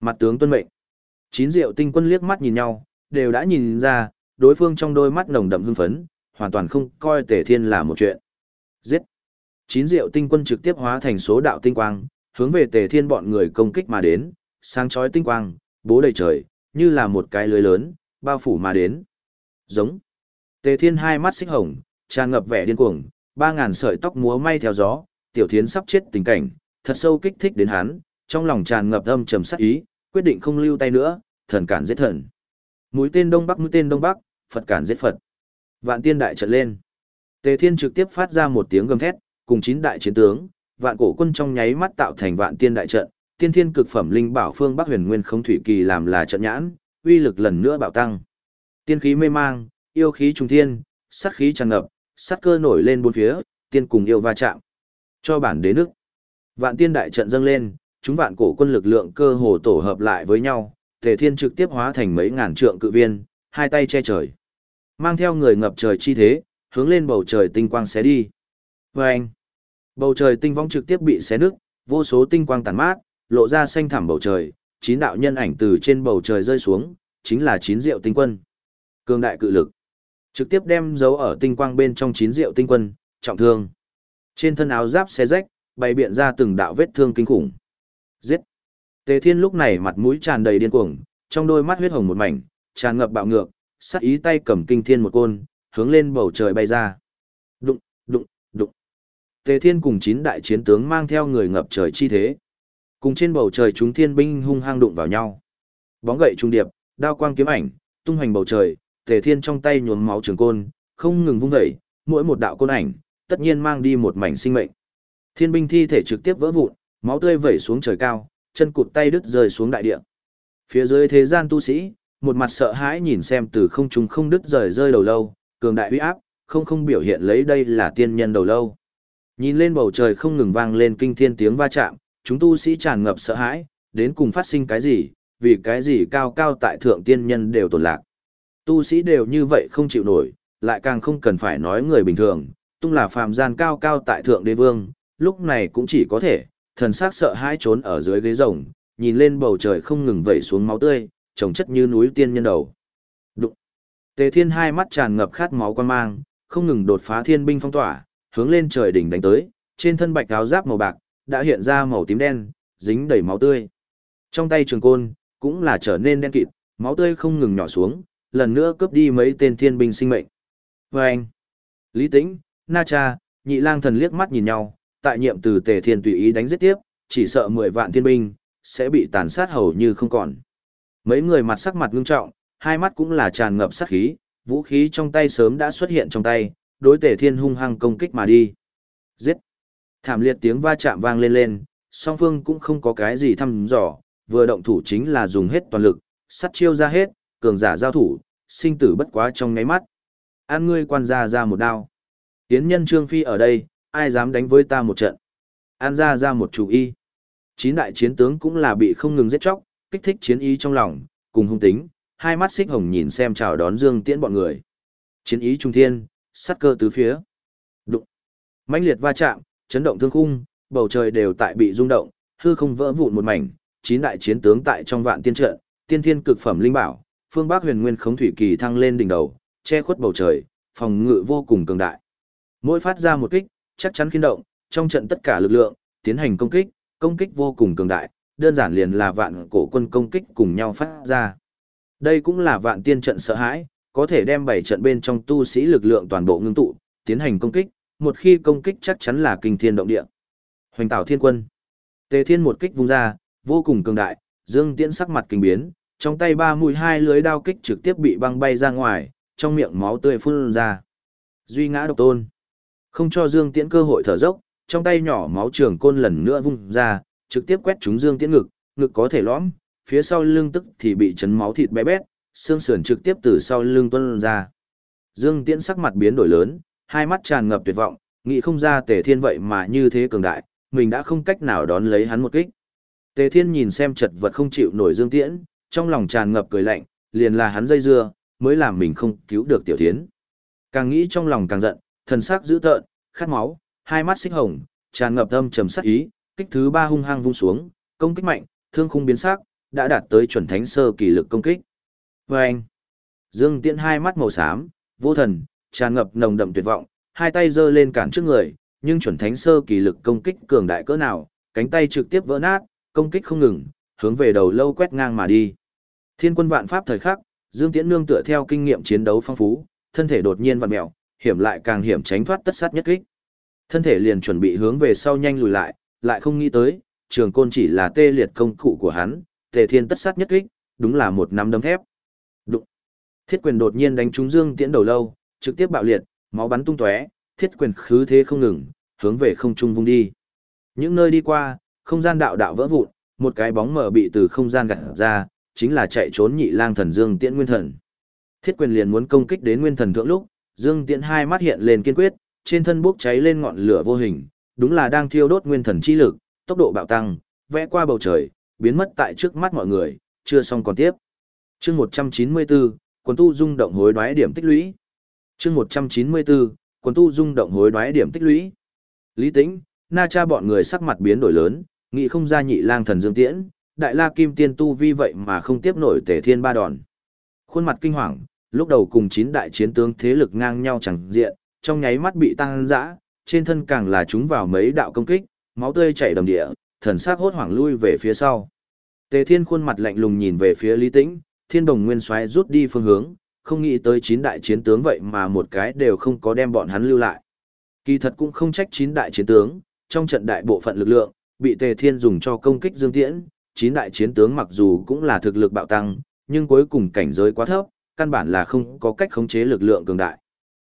Mặt tướng tuân mệnh. Chín diệu tinh quân liếc mắt nhìn nhau, đều đã nhìn ra, đối phương trong đôi mắt nồng đậm hưng phấn, hoàn toàn không coi tề thiên là một chuyện. Giết. Chín diệu tinh quân trực tiếp hóa thành số đạo tinh quang, hướng về Tề Thiên bọn người công kích mà đến, sáng chói tinh quang, bố đầy trời, như là một cái lưới lớn, bao phủ mà đến. Giống. Tề Thiên hai mắt xích hồng, tràn ngập vẻ điên cuồng, ba ngàn sợi tóc múa may theo gió, Tiểu Thiến sắp chết tình cảnh, thật sâu kích thích đến hắn, trong lòng tràn ngập âm trầm sát ý, quyết định không lưu tay nữa, thần cản giết thần. Mũi tên đông bắc mũi tên đông bắc, Phật cản giết Phật. Vạn tiên đại trận lên. Tề Thiên trực tiếp phát ra một tiếng gầm thét, cùng chín đại chiến tướng, vạn cổ quân trong nháy mắt tạo thành vạn tiên đại trận, tiên thiên cực phẩm linh bảo phương Bắc Huyền Nguyên không thủy kỳ làm là trận nhãn, uy lực lần nữa bạo tăng. Tiên khí mê mang, yêu khí trùng thiên, sát khí tràn ngập, sát cơ nổi lên bốn phía, tiên cùng yêu va chạm. Cho bản đế nước. Vạn tiên đại trận dâng lên, chúng vạn cổ quân lực lượng cơ hồ tổ hợp lại với nhau, Tề Thiên trực tiếp hóa thành mấy ngàn trượng cự viên, hai tay che trời. Mang theo người ngập trời chi thế, hướng lên bầu trời tinh quang xé đi. Vâng! anh, bầu trời tinh vong trực tiếp bị xé nứt, vô số tinh quang tàn mát, lộ ra xanh thẳm bầu trời, chín đạo nhân ảnh từ trên bầu trời rơi xuống, chính là chín diệu tinh quân. Cường đại cự lực, trực tiếp đem dấu ở tinh quang bên trong chín diệu tinh quân, trọng thương. Trên thân áo giáp xé rách, bày biện ra từng đạo vết thương kinh khủng. Giết! Tề Thiên lúc này mặt mũi tràn đầy điên cuồng, trong đôi mắt huyết hồng một mảnh, tràn ngập bạo ngược, sát ý tay cầm kinh thiên một côn, hướng lên bầu trời bay ra. Đụng, đụng, đụng. Tề Thiên cùng chín đại chiến tướng mang theo người ngập trời chi thế. Cùng trên bầu trời chúng thiên binh hung hăng đụng vào nhau. Bóng gậy trung điệp, đao quang kiếm ảnh, tung hoành bầu trời, Tề Thiên trong tay nhuốm máu trường côn, không ngừng vung dậy, mỗi một đạo côn ảnh, tất nhiên mang đi một mảnh sinh mệnh. Thiên binh thi thể trực tiếp vỡ vụn, máu tươi vẩy xuống trời cao, chân cụt tay đứt rơi xuống đại địa. Phía dưới thế gian tu sĩ, một mặt sợ hãi nhìn xem từ không trung không đứt rời rơi đầu lâu, cường đại uy áp, không không biểu hiện lấy đây là tiên nhân đầu lâu. Nhìn lên bầu trời không ngừng vang lên kinh thiên tiếng va chạm, chúng tu sĩ tràn ngập sợ hãi, đến cùng phát sinh cái gì, vì cái gì cao cao tại thượng tiên nhân đều tổn lạc. Tu sĩ đều như vậy không chịu nổi, lại càng không cần phải nói người bình thường, tung là phàm gian cao cao tại thượng đế vương, lúc này cũng chỉ có thể, thần sắc sợ hãi trốn ở dưới ghế rồng, nhìn lên bầu trời không ngừng vẩy xuống máu tươi, trồng chất như núi tiên nhân đầu. Đụng. Tề Thiên hai mắt tràn ngập khát máu quan mang, không ngừng đột phá thiên binh phong tỏa, hướng lên trời đỉnh đánh tới, trên thân bạch áo giáp màu bạc đã hiện ra màu tím đen, dính đầy máu tươi. Trong tay trường côn cũng là trở nên đen kịt, máu tươi không ngừng nhỏ xuống, lần nữa cướp đi mấy tên thiên binh sinh mệnh. Vâng! anh, Lý Tĩnh, Na Cha, Nhị Lang thần liếc mắt nhìn nhau, tại nhiệm từ Tề Thiên tùy ý đánh giết tiếp, chỉ sợ 10 vạn thiên binh sẽ bị tàn sát hầu như không còn. Mấy người mặt sắc mặt ngưng trọng, hai mắt cũng là tràn ngập sát khí, vũ khí trong tay sớm đã xuất hiện trong tay, đối Tề Thiên hung hăng công kích mà đi. Giết! Thảm liệt tiếng va chạm vang lên lên, song phương cũng không có cái gì thăm dò, vừa động thủ chính là dùng hết toàn lực, sắt chiêu ra hết, cường giả giao thủ, sinh tử bất quá trong ngáy mắt. An ngươi quan ra ra một đao. Tiến nhân Trương Phi ở đây, ai dám đánh với ta một trận. An ra ra một chủ y. Chín đại chiến tướng cũng là bị không ngừng giết chóc, kích thích chiến ý trong lòng, cùng hung tính, hai mắt xích hồng nhìn xem chào đón Dương Tiễn bọn người. Chiến ý trung thiên, sát cơ tứ phía. Đụng. mãnh liệt va chạm, chấn động thương khung, bầu trời đều tại bị rung động, hư không vỡ vụn một mảnh, chín đại chiến tướng tại trong vạn tiên trận, tiên thiên cực phẩm linh bảo, phương Bắc Huyền Nguyên Khống Thủy Kỳ thăng lên đỉnh đầu, che khuất bầu trời, phòng ngự vô cùng cường đại. Mỗi phát ra một kích, chắc chắn khiến động, trong trận tất cả lực lượng, tiến hành công kích, công kích vô cùng cường đại, đơn giản liền là vạn cổ quân công kích cùng nhau phát ra. Đây cũng là vạn tiên trận sợ hãi, có thể đem bảy trận bên trong tu sĩ lực lượng toàn bộ ngưng tụ, tiến hành công kích, một khi công kích chắc chắn là kinh thiên động địa. Hoành Tảo Thiên Quân. Tề Thiên một kích vung ra, vô cùng cường đại, Dương Tiễn sắc mặt kinh biến, trong tay ba mũi hai lưới đao kích trực tiếp bị băng bay ra ngoài, trong miệng máu tươi phun ra. Duy ngã độc tôn. Không cho Dương Tiễn cơ hội thở dốc, trong tay nhỏ máu trường côn lần nữa vung ra, trực tiếp quét trúng Dương Tiễn ngực, ngực có thể lõm, phía sau lưng tức thì bị chấn máu thịt bé bét, xương sườn trực tiếp từ sau lưng tuân ra. Dương Tiễn sắc mặt biến đổi lớn, hai mắt tràn ngập tuyệt vọng, nghĩ không ra Tề Thiên vậy mà như thế cường đại, mình đã không cách nào đón lấy hắn một kích. Tề Thiên nhìn xem chật vật không chịu nổi Dương Tiễn, trong lòng tràn ngập cười lạnh, liền là hắn dây dưa, mới làm mình không cứu được Tiểu Thiến. Càng nghĩ trong lòng càng giận, thần sắc dữ tợn, khát máu, hai mắt xích hồng, tràn ngập âm trầm sát ý, kích thứ ba hung hăng vung xuống, công kích mạnh, thương khung biến sắc, đã đạt tới chuẩn thánh sơ kỳ lực công kích. Và anh, Dương Tiễn hai mắt màu xám, vô thần, tràn ngập nồng đậm tuyệt vọng, hai tay giơ lên cản trước người, nhưng chuẩn thánh sơ kỳ lực công kích cường đại cỡ nào, cánh tay trực tiếp vỡ nát, công kích không ngừng, hướng về đầu lâu quét ngang mà đi. Thiên quân vạn pháp thời khắc, Dương Tiễn nương tựa theo kinh nghiệm chiến đấu phong phú, thân thể đột nhiên vặn mèo, hiểm lại càng hiểm tránh thoát tất sát nhất kích. Thân thể liền chuẩn bị hướng về sau nhanh lùi lại, lại không nghĩ tới, trường côn chỉ là tê liệt công cụ của hắn, tề thiên tất sát nhất kích, đúng là một nắm đấm thép. Thiết quyền đột nhiên đánh trúng Dương Tiễn đầu lâu, trực tiếp bạo liệt, máu bắn tung tóe, thiết quyền khứ thế không ngừng, hướng về không trung vung đi. Những nơi đi qua, không gian đạo đạo vỡ vụn, một cái bóng mờ bị từ không gian gạt ra, chính là chạy trốn nhị lang thần Dương Tiễn Nguyên Thần. Thiết quyền liền muốn công kích đến Nguyên Thần thượng lúc, Dương Tiễn hai mắt hiện lên kiên quyết, trên thân bốc cháy lên ngọn lửa vô hình, đúng là đang thiêu đốt Nguyên Thần chi lực, tốc độ bạo tăng, vẽ qua bầu trời, biến mất tại trước mắt mọi người, chưa xong còn tiếp. Chương 194, quần tu dung động hối đoái điểm tích lũy. Chương 194, quần tu dung động hối đoái điểm tích lũy. Lý Tĩnh, Na Cha bọn người sắc mặt biến đổi lớn, nghĩ không ra nhị lang thần Dương Tiễn, đại la kim tiên tu vi vậy mà không tiếp nổi tề thiên ba đòn. Khuôn mặt kinh hoàng, lúc đầu cùng chín đại chiến tướng thế lực ngang nhau chẳng diện, trong nháy mắt bị tăng dã, trên thân càng là chúng vào mấy đạo công kích, máu tươi chảy đầm địa, thần sắc hốt hoảng lui về phía sau. Tề Thiên khuôn mặt lạnh lùng nhìn về phía Lý Tĩnh, Thiên Đồng Nguyên Soái rút đi phương hướng, không nghĩ tới chín đại chiến tướng vậy mà một cái đều không có đem bọn hắn lưu lại. Kỳ thật cũng không trách chín đại chiến tướng, trong trận đại bộ phận lực lượng, bị Tề Thiên dùng cho công kích Dương Tiễn, chín đại chiến tướng mặc dù cũng là thực lực bạo tăng, nhưng cuối cùng cảnh giới quá thấp, căn bản là không có cách khống chế lực lượng cường đại.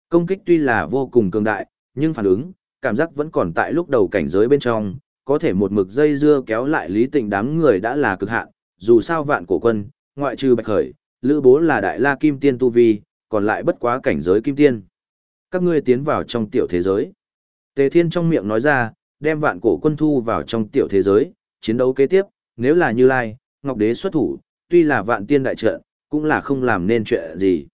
Công kích tuy là vô cùng cường đại, nhưng phản ứng, cảm giác vẫn còn tại lúc đầu cảnh giới bên trong, có thể một mực dây dưa kéo lại lý tình đám người đã là cực hạn, dù sao vạn cổ quân, ngoại trừ bạch khởi, lữ bố là đại la kim tiên tu vi, còn lại bất quá cảnh giới kim tiên. Các ngươi tiến vào trong tiểu thế giới. Tề Thiên trong miệng nói ra, đem vạn cổ quân thu vào trong tiểu thế giới, chiến đấu kế tiếp, nếu là Như Lai, Ngọc Đế xuất thủ, tuy là vạn tiên đại trận, cũng là không làm nên chuyện gì.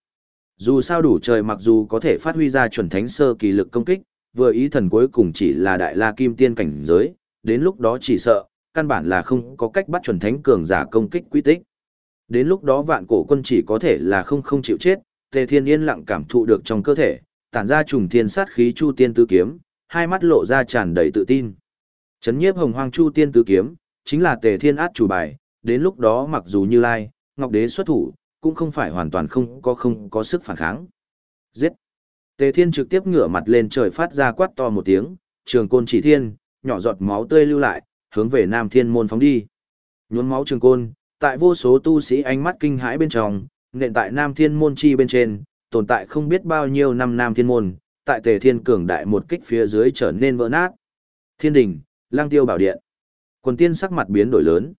Dù sao đủ trời mặc dù có thể phát huy ra chuẩn thánh sơ kỳ lực công kích, vừa ý thần cuối cùng chỉ là đại la kim tiên cảnh giới, đến lúc đó chỉ sợ, căn bản là không có cách bắt chuẩn thánh cường giả công kích quy tích. Đến lúc đó vạn cổ quân chỉ có thể là không không chịu chết, tề thiên yên lặng cảm thụ được trong cơ thể, tản ra trùng thiên sát khí chu tiên tứ kiếm, hai mắt lộ ra tràn đầy tự tin. Chấn nhiếp hồng hoang chu tiên tứ kiếm, chính là tề thiên át chủ bài, đến lúc đó mặc dù như lai, ngọc đế xuất thủ, cũng không phải hoàn toàn không có không có sức phản kháng. Giết! Tề thiên trực tiếp ngửa mặt lên trời phát ra quát to một tiếng, trường côn chỉ thiên, nhỏ giọt máu tươi lưu lại, hướng về nam thiên môn phóng đi. Nhuốn máu trường côn, tại vô số tu sĩ ánh mắt kinh hãi bên trong, nện tại nam thiên môn chi bên trên, tồn tại không biết bao nhiêu năm nam thiên môn, tại tề thiên cường đại một kích phía dưới trở nên vỡ nát. Thiên đình, lang tiêu bảo điện. Quần tiên sắc mặt biến đổi lớn.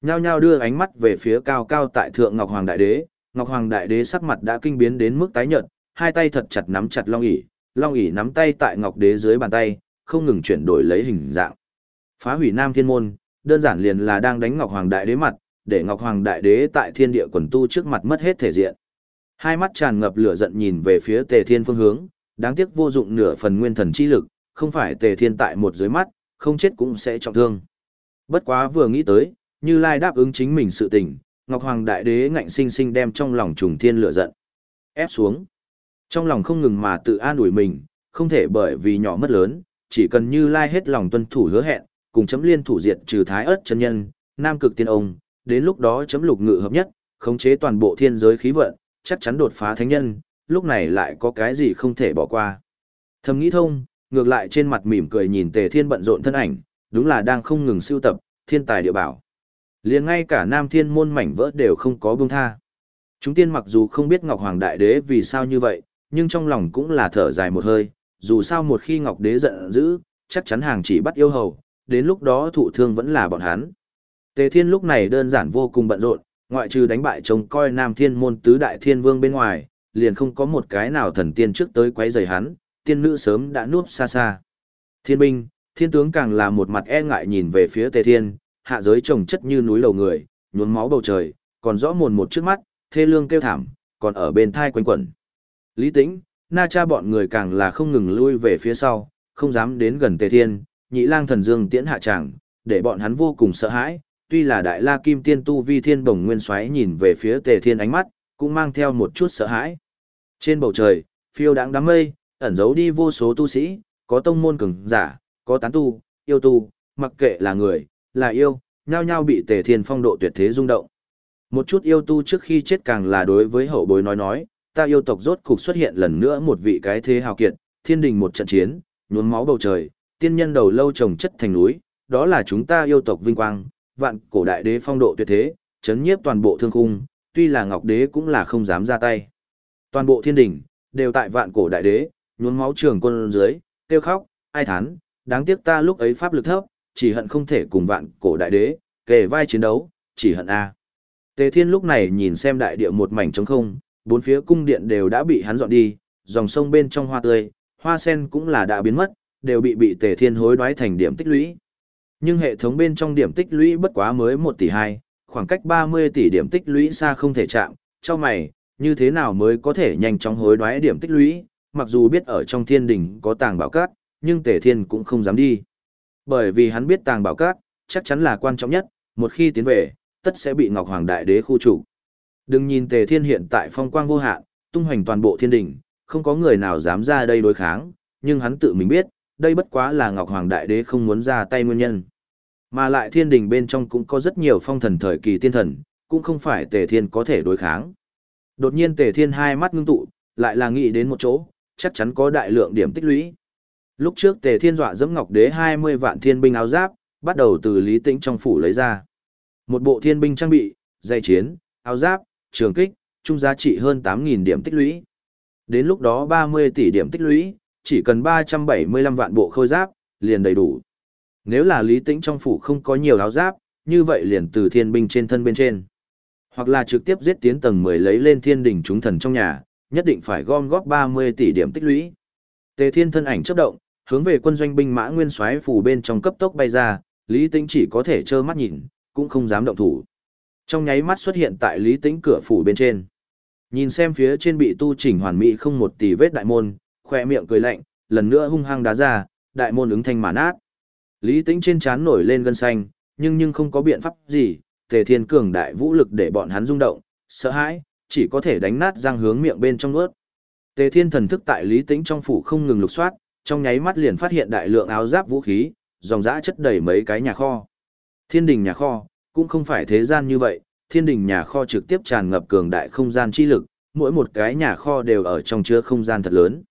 Nhao nhao đưa ánh mắt về phía cao cao tại thượng Ngọc Hoàng Đại Đế. Ngọc Hoàng Đại Đế sắc mặt đã kinh biến đến mức tái nhợt, hai tay thật chặt nắm chặt Long ỷ, Long ỷ nắm tay tại Ngọc Đế dưới bàn tay, không ngừng chuyển đổi lấy hình dạng. Phá hủy Nam Thiên môn, đơn giản liền là đang đánh Ngọc Hoàng Đại Đế mặt, để Ngọc Hoàng Đại Đế tại thiên địa quần tu trước mặt mất hết thể diện. Hai mắt tràn ngập lửa giận nhìn về phía Tề Thiên phương hướng, đáng tiếc vô dụng nửa phần nguyên thần chi lực, không phải Tề Thiên tại một dưới mắt, không chết cũng sẽ trọng thương. Bất quá vừa nghĩ tới, Như Lai đáp ứng chính mình sự tình, Ngọc Hoàng Đại Đế ngạnh sinh sinh đem trong lòng trùng thiên lửa giận ép xuống. Trong lòng không ngừng mà tự an ủi mình, không thể bởi vì nhỏ mất lớn, chỉ cần Như Lai hết lòng tuân thủ hứa hẹn, cùng chấm liên thủ diệt trừ thái ớt chân nhân, nam cực tiên ông, đến lúc đó chấm lục ngự hợp nhất, khống chế toàn bộ thiên giới khí vận, chắc chắn đột phá thánh nhân, lúc này lại có cái gì không thể bỏ qua. Thầm nghĩ thông, ngược lại trên mặt mỉm cười nhìn Tề Thiên bận rộn thân ảnh, đúng là đang không ngừng sưu tập, thiên tài địa bảo. liền ngay cả nam thiên môn mảnh vỡ đều không có buông tha. Chúng tiên mặc dù không biết Ngọc Hoàng Đại Đế vì sao như vậy, nhưng trong lòng cũng là thở dài một hơi, dù sao một khi Ngọc Đế giận dữ, chắc chắn hàng chỉ bắt yêu hầu, đến lúc đó thụ thương vẫn là bọn hắn. Tề Thiên lúc này đơn giản vô cùng bận rộn, ngoại trừ đánh bại trông coi Nam Thiên môn tứ đại thiên vương bên ngoài, liền không có một cái nào thần tiên trước tới quấy rầy hắn, tiên nữ sớm đã núp xa xa. Thiên binh, thiên tướng càng là một mặt e ngại nhìn về phía Tề Thiên, hạ giới trồng chất như núi lầu người, nhuốm máu bầu trời, còn rõ mồn một trước mắt, thê lương kêu thảm, còn ở bên thai quanh quẩn. Lý Tĩnh, Na Cha bọn người càng là không ngừng lui về phía sau, không dám đến gần Tề Thiên, nhị lang thần dương tiễn hạ chẳng, để bọn hắn vô cùng sợ hãi, tuy là đại la kim tiên tu vi thiên bồng nguyên xoáy nhìn về phía Tề Thiên ánh mắt, cũng mang theo một chút sợ hãi. Trên bầu trời, phiêu đáng đám mây, ẩn giấu đi vô số tu sĩ, có tông môn cường giả, có tán tu, yêu tu, mặc kệ là người, là yêu, nhao nhao bị tề thiên phong độ tuyệt thế rung động. Một chút yêu tu trước khi chết càng là đối với hậu bối nói nói, ta yêu tộc rốt cục xuất hiện lần nữa một vị cái thế hào kiệt, thiên đình một trận chiến, nhuốm máu bầu trời, tiên nhân đầu lâu trồng chất thành núi, đó là chúng ta yêu tộc vinh quang, vạn cổ đại đế phong độ tuyệt thế, chấn nhiếp toàn bộ thương khung, tuy là ngọc đế cũng là không dám ra tay. Toàn bộ thiên đình, đều tại vạn cổ đại đế, nhuốm máu trường quân dưới, kêu khóc, ai thán, đáng tiếc ta lúc ấy pháp lực thấp, chỉ hận không thể cùng vạn cổ đại đế, kề vai chiến đấu, chỉ hận A. Tề Thiên lúc này nhìn xem đại địa một mảnh trống không, bốn phía cung điện đều đã bị hắn dọn đi, dòng sông bên trong hoa tươi, hoa sen cũng là đã biến mất, đều bị bị Tề Thiên hối đoái thành điểm tích lũy. Nhưng hệ thống bên trong điểm tích lũy bất quá mới 1 tỷ 2, khoảng cách 30 tỷ điểm tích lũy xa không thể chạm, cho mày, như thế nào mới có thể nhanh chóng hối đoái điểm tích lũy, mặc dù biết ở trong thiên đỉnh có tàng bảo cát, nhưng Tề Thiên cũng không dám đi. Bởi vì hắn biết tàng bảo cát, chắc chắn là quan trọng nhất, một khi tiến về, tất sẽ bị Ngọc Hoàng Đại Đế khu chủ. Đừng nhìn Tề Thiên hiện tại phong quang vô hạn, tung hoành toàn bộ thiên đình, không có người nào dám ra đây đối kháng, nhưng hắn tự mình biết, đây bất quá là Ngọc Hoàng Đại Đế không muốn ra tay nguyên nhân. Mà lại thiên đình bên trong cũng có rất nhiều phong thần thời kỳ tiên thần, cũng không phải Tề Thiên có thể đối kháng. Đột nhiên Tề Thiên hai mắt ngưng tụ, lại là nghĩ đến một chỗ, chắc chắn có đại lượng điểm tích lũy. Lúc trước Tề Thiên dọa dẫm Ngọc Đế 20 vạn thiên binh áo giáp, bắt đầu từ Lý Tĩnh trong phủ lấy ra. Một bộ thiên binh trang bị, dây chiến, áo giáp, trường kích, chung giá trị hơn 8.000 điểm tích lũy. Đến lúc đó 30 tỷ điểm tích lũy, chỉ cần 375 vạn bộ khôi giáp, liền đầy đủ. Nếu là lý tĩnh trong phủ không có nhiều áo giáp, như vậy liền từ thiên binh trên thân bên trên. Hoặc là trực tiếp giết tiến tầng 10 lấy lên thiên đỉnh chúng thần trong nhà, nhất định phải gom góp 30 tỷ điểm tích lũy. Tề thiên thân ảnh chấp động, hướng về quân doanh binh mã nguyên soái phủ bên trong cấp tốc bay ra, lý tĩnh chỉ có thể trơ mắt nhìn, cũng không dám động thủ. Trong nháy mắt xuất hiện tại lý tĩnh cửa phủ bên trên. Nhìn xem phía trên bị tu chỉnh hoàn mỹ không một tỷ vết đại môn, khoe miệng cười lạnh, lần nữa hung hăng đá ra, đại môn ứng thanh mà nát. Lý Tĩnh trên trán nổi lên gân xanh, nhưng nhưng không có biện pháp gì, Tề Thiên cường đại vũ lực để bọn hắn rung động, sợ hãi, chỉ có thể đánh nát răng hướng miệng bên trong nuốt. Tề Thiên thần thức tại Lý Tĩnh trong phủ không ngừng lục soát, trong nháy mắt liền phát hiện đại lượng áo giáp vũ khí, dòng dã chất đầy mấy cái nhà kho. Thiên đình nhà kho, cũng không phải thế gian như vậy, thiên đình nhà kho trực tiếp tràn ngập cường đại không gian chi lực, mỗi một cái nhà kho đều ở trong chứa không gian thật lớn.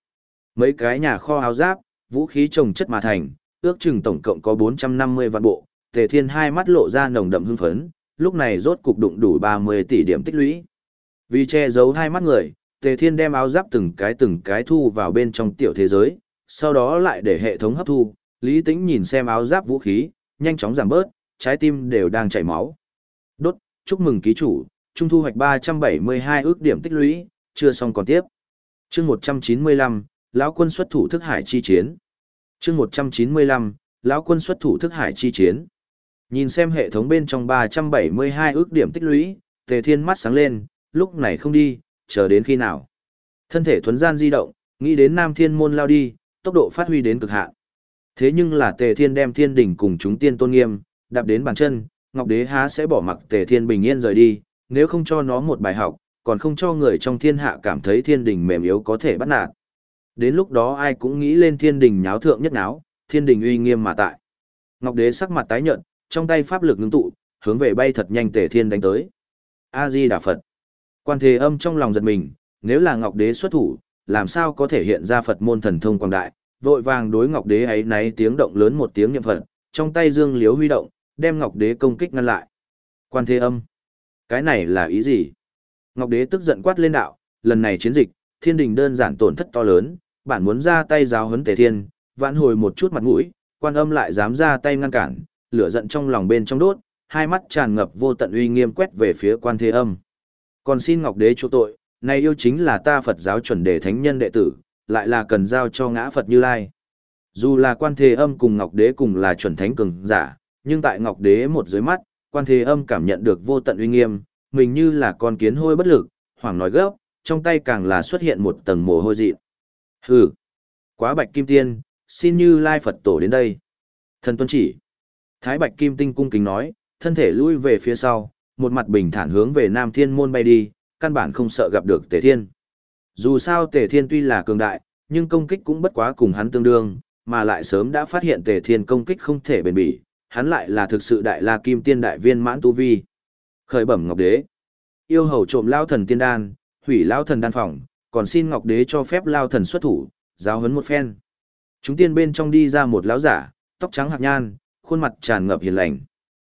Mấy cái nhà kho áo giáp, vũ khí trồng chất mà thành, ước chừng tổng cộng có 450 vạn bộ, Tề Thiên hai mắt lộ ra nồng đậm hưng phấn, lúc này rốt cục đụng đủ 30 tỷ điểm tích lũy. Vì che giấu hai mắt người, Tề Thiên đem áo giáp từng cái từng cái thu vào bên trong tiểu thế giới, sau đó lại để hệ thống hấp thu, Lý Tĩnh nhìn xem áo giáp vũ khí, nhanh chóng giảm bớt, trái tim đều đang chảy máu. Đốt, chúc mừng ký chủ, trung thu hoạch 372 ước điểm tích lũy, chưa xong còn tiếp. Chương 195, lão quân xuất thủ thức hải chi chiến. Chương 195, lão quân xuất thủ thức hải chi chiến. Nhìn xem hệ thống bên trong 372 ước điểm tích lũy, Tề Thiên mắt sáng lên, lúc này không đi, chờ đến khi nào. Thân thể thuấn gian di động, nghĩ đến Nam Thiên môn lao đi, tốc độ phát huy đến cực hạn. Thế nhưng là Tề Thiên đem Thiên đỉnh cùng chúng tiên tôn nghiêm, đạp đến bàn chân, Ngọc Đế há sẽ bỏ mặc Tề Thiên bình yên rời đi, nếu không cho nó một bài học, còn không cho người trong thiên hạ cảm thấy thiên đình mềm yếu có thể bắt nạt. Đến lúc đó ai cũng nghĩ lên thiên đình nháo thượng nhất náo, thiên đình uy nghiêm mà tại. Ngọc Đế sắc mặt tái nhợt, trong tay pháp lực ngưng tụ, hướng về bay thật nhanh Tề Thiên đánh tới. A Di Đà Phật. Quan Thế Âm trong lòng giật mình, nếu là Ngọc Đế xuất thủ, làm sao có thể hiện ra Phật môn thần thông quảng đại, vội vàng đối Ngọc Đế ấy náy tiếng động lớn một tiếng niệm Phật, trong tay dương liếu huy động, đem Ngọc Đế công kích ngăn lại. Quan Thế Âm, cái này là ý gì? Ngọc Đế tức giận quát lên đạo, lần này chiến dịch, thiên đình đơn giản tổn thất to lớn, bản muốn ra tay giáo huấn Tề Thiên, vãn hồi một chút mặt mũi, quan âm lại dám ra tay ngăn cản, lửa giận trong lòng bên trong đốt, hai mắt tràn ngập vô tận uy nghiêm quét về phía quan thế âm. Còn xin Ngọc Đế chỗ tội, này yêu chính là ta Phật giáo chuẩn đề thánh nhân đệ tử, lại là cần giao cho ngã Phật Như Lai. Dù là quan thế âm cùng Ngọc Đế cùng là chuẩn thánh cường giả, nhưng tại Ngọc Đế một dưới mắt, quan thế âm cảm nhận được vô tận uy nghiêm, mình như là con kiến hôi bất lực, hoảng nói gấp, trong tay càng là xuất hiện một tầng mồ hôi dị. Hừ, quá bạch kim tiên, xin như lai Phật tổ đến đây. Thần tuân chỉ. Thái bạch kim tinh cung kính nói, thân thể lui về phía sau, một mặt bình thản hướng về Nam Thiên môn bay đi, căn bản không sợ gặp được Tề Thiên. Dù sao Tề Thiên tuy là cường đại, nhưng công kích cũng bất quá cùng hắn tương đương, mà lại sớm đã phát hiện Tề Thiên công kích không thể bền bỉ, hắn lại là thực sự đại la kim tiên đại viên mãn tu vi. Khởi bẩm Ngọc Đế. Yêu hầu trộm lao thần tiên đan, hủy lao thần đan phòng, còn xin Ngọc Đế cho phép lao thần xuất thủ, giáo huấn một phen. Chúng tiên bên trong đi ra một lão giả, tóc trắng hạc nhan, khuôn mặt tràn ngập hiền lành.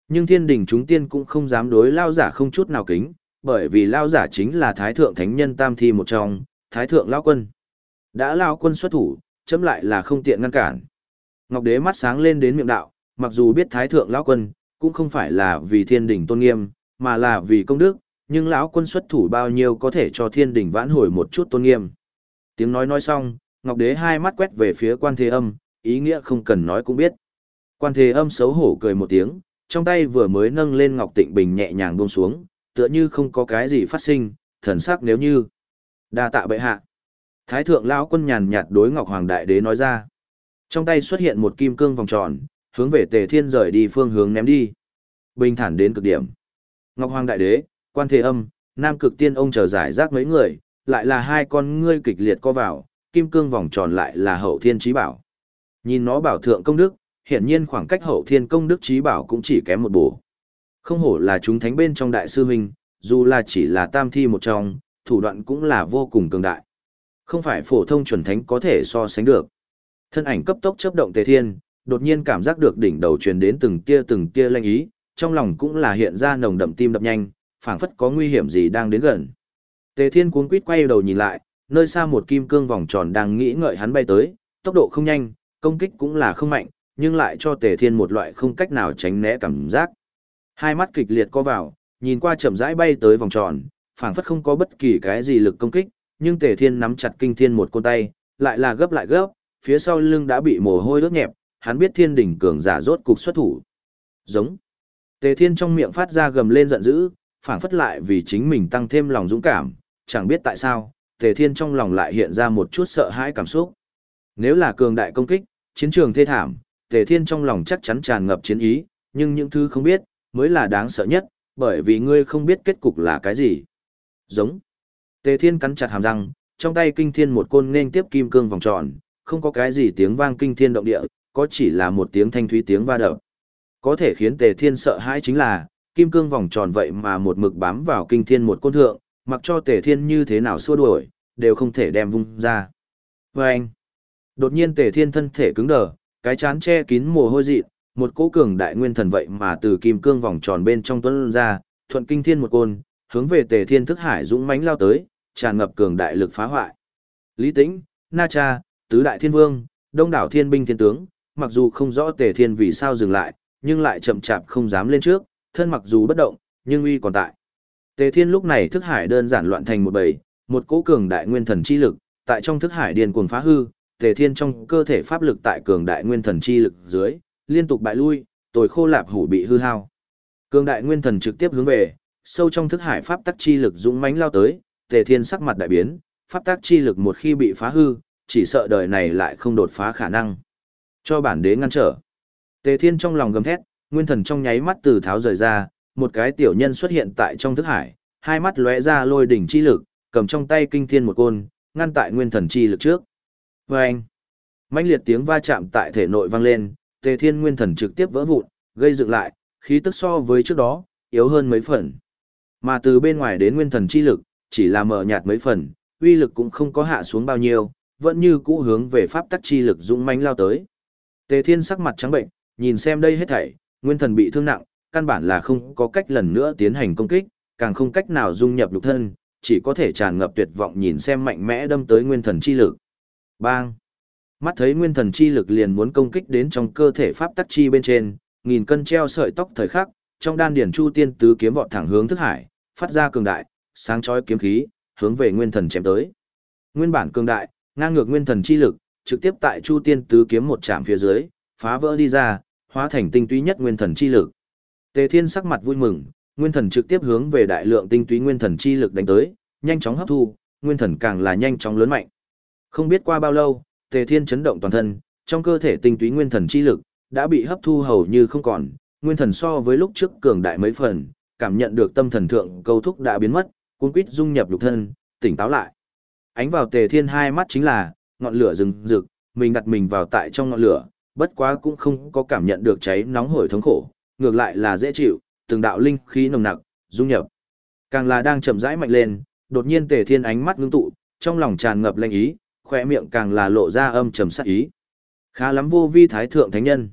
Nhưng thiên đình chúng tiên cũng không dám đối lao giả không chút nào kính, bởi vì lao giả chính là thái thượng thánh nhân tam thi một trong, thái thượng lao quân. Đã lao quân xuất thủ, chấm lại là không tiện ngăn cản. Ngọc đế mắt sáng lên đến miệng đạo, mặc dù biết thái thượng lão quân, cũng không phải là vì thiên đình tôn nghiêm, mà là vì công đức, nhưng lão quân xuất thủ bao nhiêu có thể cho thiên đình vãn hồi một chút tôn nghiêm. Tiếng nói nói xong, Ngọc đế hai mắt quét về phía quan thế âm, ý nghĩa không cần nói cũng biết. Quan thế âm xấu hổ cười một tiếng, trong tay vừa mới nâng lên Ngọc Tịnh Bình nhẹ nhàng buông xuống, tựa như không có cái gì phát sinh, thần sắc nếu như. đa tạ bệ hạ. Thái thượng lão quân nhàn nhạt đối Ngọc Hoàng Đại Đế nói ra. Trong tay xuất hiện một kim cương vòng tròn, hướng về Tề Thiên rời đi phương hướng ném đi. Bình thản đến cực điểm. Ngọc Hoàng Đại Đế, Quan Thế Âm, Nam Cực Tiên ông chờ giải rác mấy người, lại là hai con ngươi kịch liệt co vào, kim cương vòng tròn lại là hậu thiên trí bảo. Nhìn nó bảo thượng công đức, hiển nhiên khoảng cách hậu thiên công đức trí bảo cũng chỉ kém một bổ. Không hổ là chúng thánh bên trong đại sư huynh, dù là chỉ là tam thi một trong, thủ đoạn cũng là vô cùng cường đại. Không phải phổ thông chuẩn thánh có thể so sánh được. Thân ảnh cấp tốc chớp động tề thiên, đột nhiên cảm giác được đỉnh đầu truyền đến từng tia từng tia lanh ý, trong lòng cũng là hiện ra nồng đậm tim đập nhanh, phảng phất có nguy hiểm gì đang đến gần. Tề thiên cuống quýt quay đầu nhìn lại, nơi xa một kim cương vòng tròn đang nghĩ ngợi hắn bay tới, tốc độ không nhanh, công kích cũng là không mạnh, nhưng lại cho tề thiên một loại không cách nào tránh né cảm giác. Hai mắt kịch liệt co vào, nhìn qua chậm rãi bay tới vòng tròn, phảng phất không có bất kỳ cái gì lực công kích, nhưng tề thiên nắm chặt kinh thiên một côn tay, lại là gấp lại gấp, phía sau lưng đã bị mồ hôi ướt nhẹp, hắn biết thiên đỉnh cường giả rốt cục xuất thủ. Giống. Tề thiên trong miệng phát ra gầm lên giận dữ, phảng phất lại vì chính mình tăng thêm lòng dũng cảm, chẳng biết tại sao, tề thiên trong lòng lại hiện ra một chút sợ hãi cảm xúc. Nếu là cường đại công kích, chiến trường thê thảm, tề thiên trong lòng chắc chắn tràn ngập chiến ý, nhưng những thứ không biết, mới là đáng sợ nhất, bởi vì ngươi không biết kết cục là cái gì. Giống. Tề thiên cắn chặt hàm răng, trong tay kinh thiên một côn nên tiếp kim cương vòng tròn, không có cái gì tiếng vang kinh thiên động địa, có chỉ là một tiếng thanh thúy tiếng va đập. Có thể khiến tề thiên sợ hãi chính là, kim cương vòng tròn vậy mà một mực bám vào kinh thiên một côn thượng, mặc cho tề thiên như thế nào xua đuổi, đều không thể đem vung ra. Và anh, đột nhiên tề thiên thân thể cứng đờ, cái chán che kín mồ hôi dị, một cỗ cường đại nguyên thần vậy mà từ kim cương vòng tròn bên trong tuấn ra, thuận kinh thiên một côn, hướng về tề thiên thức hải dũng mãnh lao tới, tràn ngập cường đại lực phá hoại. Lý Tĩnh, Na Cha, tứ đại thiên vương, đông đảo thiên binh thiên tướng, mặc dù không rõ tề thiên vì sao dừng lại, nhưng lại chậm chạp không dám lên trước, thân mặc dù bất động, nhưng uy còn tại. Tề thiên lúc này thức hải đơn giản loạn thành một bầy, một cỗ cường đại nguyên thần chi lực, tại trong thức hải điên cuồng phá hư, tề thiên trong cơ thể pháp lực tại cường đại nguyên thần chi lực dưới, liên tục bại lui, tồi khô lạp hủ bị hư hao. Cường đại nguyên thần trực tiếp hướng về, sâu trong thức hải pháp tắc chi lực dũng mãnh lao tới, tề thiên sắc mặt đại biến, pháp tắc chi lực một khi bị phá hư, chỉ sợ đời này lại không đột phá khả năng. Cho bản đế ngăn trở. Tề Thiên trong lòng gầm thét, nguyên thần trong nháy mắt từ tháo rời ra, một cái tiểu nhân xuất hiện tại trong thức hải, hai mắt lóe ra lôi đỉnh chi lực, cầm trong tay kinh thiên một côn, ngăn tại nguyên thần chi lực trước. Vâng! mãnh liệt tiếng va chạm tại thể nội vang lên, Tề Thiên nguyên thần trực tiếp vỡ vụn, gây dựng lại, khí tức so với trước đó, yếu hơn mấy phần. Mà từ bên ngoài đến nguyên thần chi lực, chỉ là mở nhạt mấy phần, uy lực cũng không có hạ xuống bao nhiêu, vẫn như cũ hướng về pháp tắc chi lực dũng mãnh lao tới. Tề Thiên sắc mặt trắng bệnh, nhìn xem đây hết thảy, nguyên thần bị thương nặng, căn bản là không có cách lần nữa tiến hành công kích, càng không cách nào dung nhập lục thân, chỉ có thể tràn ngập tuyệt vọng nhìn xem mạnh mẽ đâm tới nguyên thần chi lực. Bang! Mắt thấy nguyên thần chi lực liền muốn công kích đến trong cơ thể pháp tắc chi bên trên, nghìn cân treo sợi tóc thời khắc, trong đan điển chu tiên tứ kiếm vọt thẳng hướng thức hải, phát ra cường đại, sáng chói kiếm khí, hướng về nguyên thần chém tới. Nguyên bản cường đại, ngang ngược nguyên thần chi lực, trực tiếp tại Chu Tiên tứ kiếm một chạm phía dưới, phá vỡ đi ra, hóa thành tinh túy nhất nguyên thần chi lực. Tề Thiên sắc mặt vui mừng, nguyên thần trực tiếp hướng về đại lượng tinh túy nguyên thần chi lực đánh tới, nhanh chóng hấp thu, nguyên thần càng là nhanh chóng lớn mạnh. Không biết qua bao lâu, Tề Thiên chấn động toàn thân, trong cơ thể tinh túy nguyên thần chi lực đã bị hấp thu hầu như không còn, nguyên thần so với lúc trước cường đại mấy phần, cảm nhận được tâm thần thượng câu thúc đã biến mất, cuốn quýt dung nhập lục thân, tỉnh táo lại. Ánh vào tề thiên hai mắt chính là, ngọn lửa rừng rực, mình đặt mình vào tại trong ngọn lửa, bất quá cũng không có cảm nhận được cháy nóng hổi thống khổ, ngược lại là dễ chịu, từng đạo linh khí nồng nặc, dung nhập. Càng là đang chậm rãi mạnh lên, đột nhiên Tề Thiên ánh mắt ngưng tụ, trong lòng tràn ngập lanh ý, khỏe miệng càng là lộ ra âm trầm sát ý. Khá lắm vô vi thái thượng thánh nhân.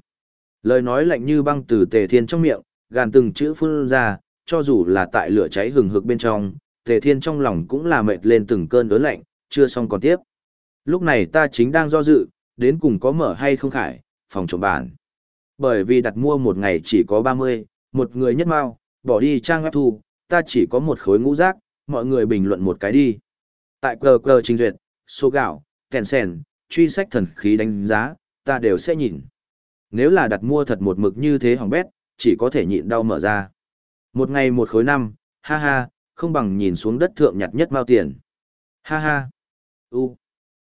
Lời nói lạnh như băng từ Tề Thiên trong miệng, gàn từng chữ phun ra, cho dù là tại lửa cháy hừng hực bên trong, Tề Thiên trong lòng cũng là mệt lên từng cơn đớn lạnh, chưa xong còn tiếp. Lúc này ta chính đang do dự, đến cùng có mở hay không khải, phòng trộm bản. Bởi vì đặt mua một ngày chỉ có 30, một người nhất mao, bỏ đi trang web thu, ta chỉ có một khối ngũ rác, mọi người bình luận một cái đi. Tại cờ cờ trình duyệt, số gạo, kèn sèn, truy sách thần khí đánh giá, ta đều sẽ nhìn. Nếu là đặt mua thật một mực như thế hỏng bét, chỉ có thể nhịn đau mở ra. Một ngày một khối năm, ha ha, không bằng nhìn xuống đất thượng nhặt nhất mao tiền. Ha ha. U.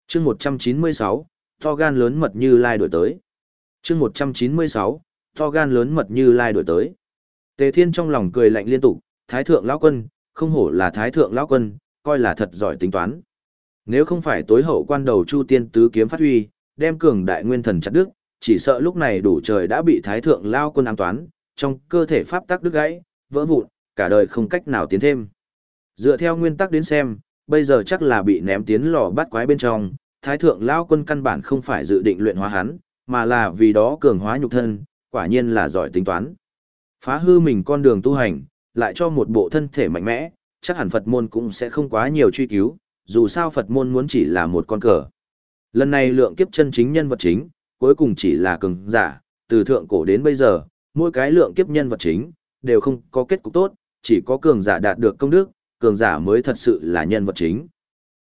Chương 196, to gan lớn mật như lai đổi tới. Chương 196, to gan lớn mật như lai đổi tới. Tề Thiên trong lòng cười lạnh liên tục, Thái thượng lão quân, không hổ là Thái thượng lão quân, coi là thật giỏi tính toán. Nếu không phải tối hậu quan đầu Chu Tiên tứ kiếm phát huy, đem cường đại nguyên thần chặt đứt, chỉ sợ lúc này đủ trời đã bị Thái thượng lão quân an toán, trong cơ thể pháp tắc đứt gãy, vỡ vụn, cả đời không cách nào tiến thêm. Dựa theo nguyên tắc đến xem, bây giờ chắc là bị ném tiến lò bắt quái bên trong, thái thượng lao quân căn bản không phải dự định luyện hóa hắn, mà là vì đó cường hóa nhục thân, quả nhiên là giỏi tính toán. Phá hư mình con đường tu hành, lại cho một bộ thân thể mạnh mẽ, chắc hẳn Phật môn cũng sẽ không quá nhiều truy cứu, dù sao Phật môn muốn chỉ là một con cờ. Lần này lượng kiếp chân chính nhân vật chính, cuối cùng chỉ là cường giả, từ thượng cổ đến bây giờ, mỗi cái lượng kiếp nhân vật chính, đều không có kết cục tốt, chỉ có cường giả đạt được công đức, cường giả mới thật sự là nhân vật chính.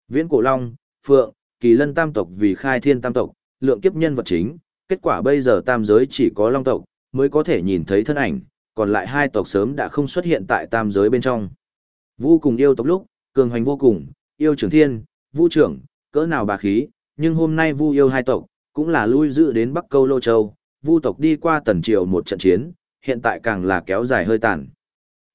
Viễn cổ long, phượng, kỳ lân tam tộc vì khai thiên tam tộc, lượng kiếp nhân vật chính, kết quả bây giờ tam giới chỉ có long tộc, mới có thể nhìn thấy thân ảnh, còn lại hai tộc sớm đã không xuất hiện tại tam giới bên trong. Vô cùng yêu tộc lúc, cường hoành vô cùng, yêu trưởng thiên, vu trưởng, cỡ nào bà khí, nhưng hôm nay vu yêu hai tộc, cũng là lui dự đến Bắc Câu Lô Châu, vu tộc đi qua tần triều một trận chiến, hiện tại càng là kéo dài hơi tàn.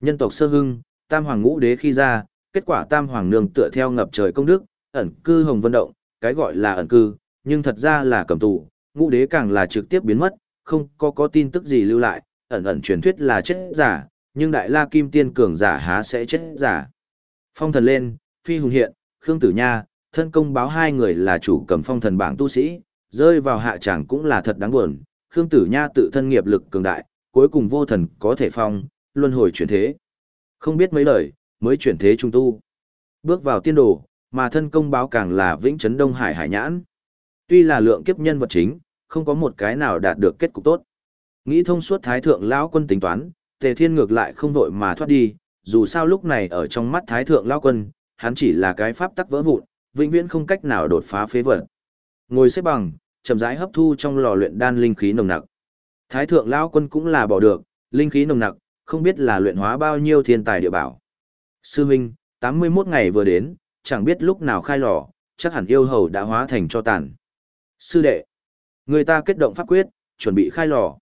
Nhân tộc sơ hưng, tam hoàng ngũ đế khi ra, kết quả tam hoàng nương tựa theo ngập trời công đức, ẩn cư hồng vân động, cái gọi là ẩn cư, nhưng thật ra là cầm tù, ngũ đế càng là trực tiếp biến mất, không có có tin tức gì lưu lại, ẩn ẩn truyền thuyết là chết giả, nhưng đại la kim tiên cường giả há sẽ chết giả. Phong thần lên, phi hùng hiện, Khương Tử Nha, thân công báo hai người là chủ cầm phong thần bảng tu sĩ, rơi vào hạ tràng cũng là thật đáng buồn, Khương Tử Nha tự thân nghiệp lực cường đại, cuối cùng vô thần có thể phong, luân hồi chuyển thế. Không biết mấy lời, mới chuyển thế trung tu. Bước vào tiên đồ, mà thân công báo càng là vĩnh trấn Đông Hải hải nhãn. Tuy là lượng kiếp nhân vật chính, không có một cái nào đạt được kết cục tốt. Nghĩ thông suốt thái thượng lão quân tính toán, Tề Thiên ngược lại không vội mà thoát đi, dù sao lúc này ở trong mắt thái thượng lão quân, hắn chỉ là cái pháp tắc vỡ vụn, vĩnh viễn không cách nào đột phá phế vật. Ngồi xếp bằng, chậm rãi hấp thu trong lò luyện đan linh khí nồng nặc. Thái thượng lão quân cũng là bỏ được, linh khí nồng nặc, không biết là luyện hóa bao nhiêu thiên tài địa bảo. Sư huynh, 81 ngày vừa đến, chẳng biết lúc nào khai lò, chắc hẳn yêu hầu đã hóa thành cho tàn. Sư đệ, người ta kết động pháp quyết, chuẩn bị khai lò.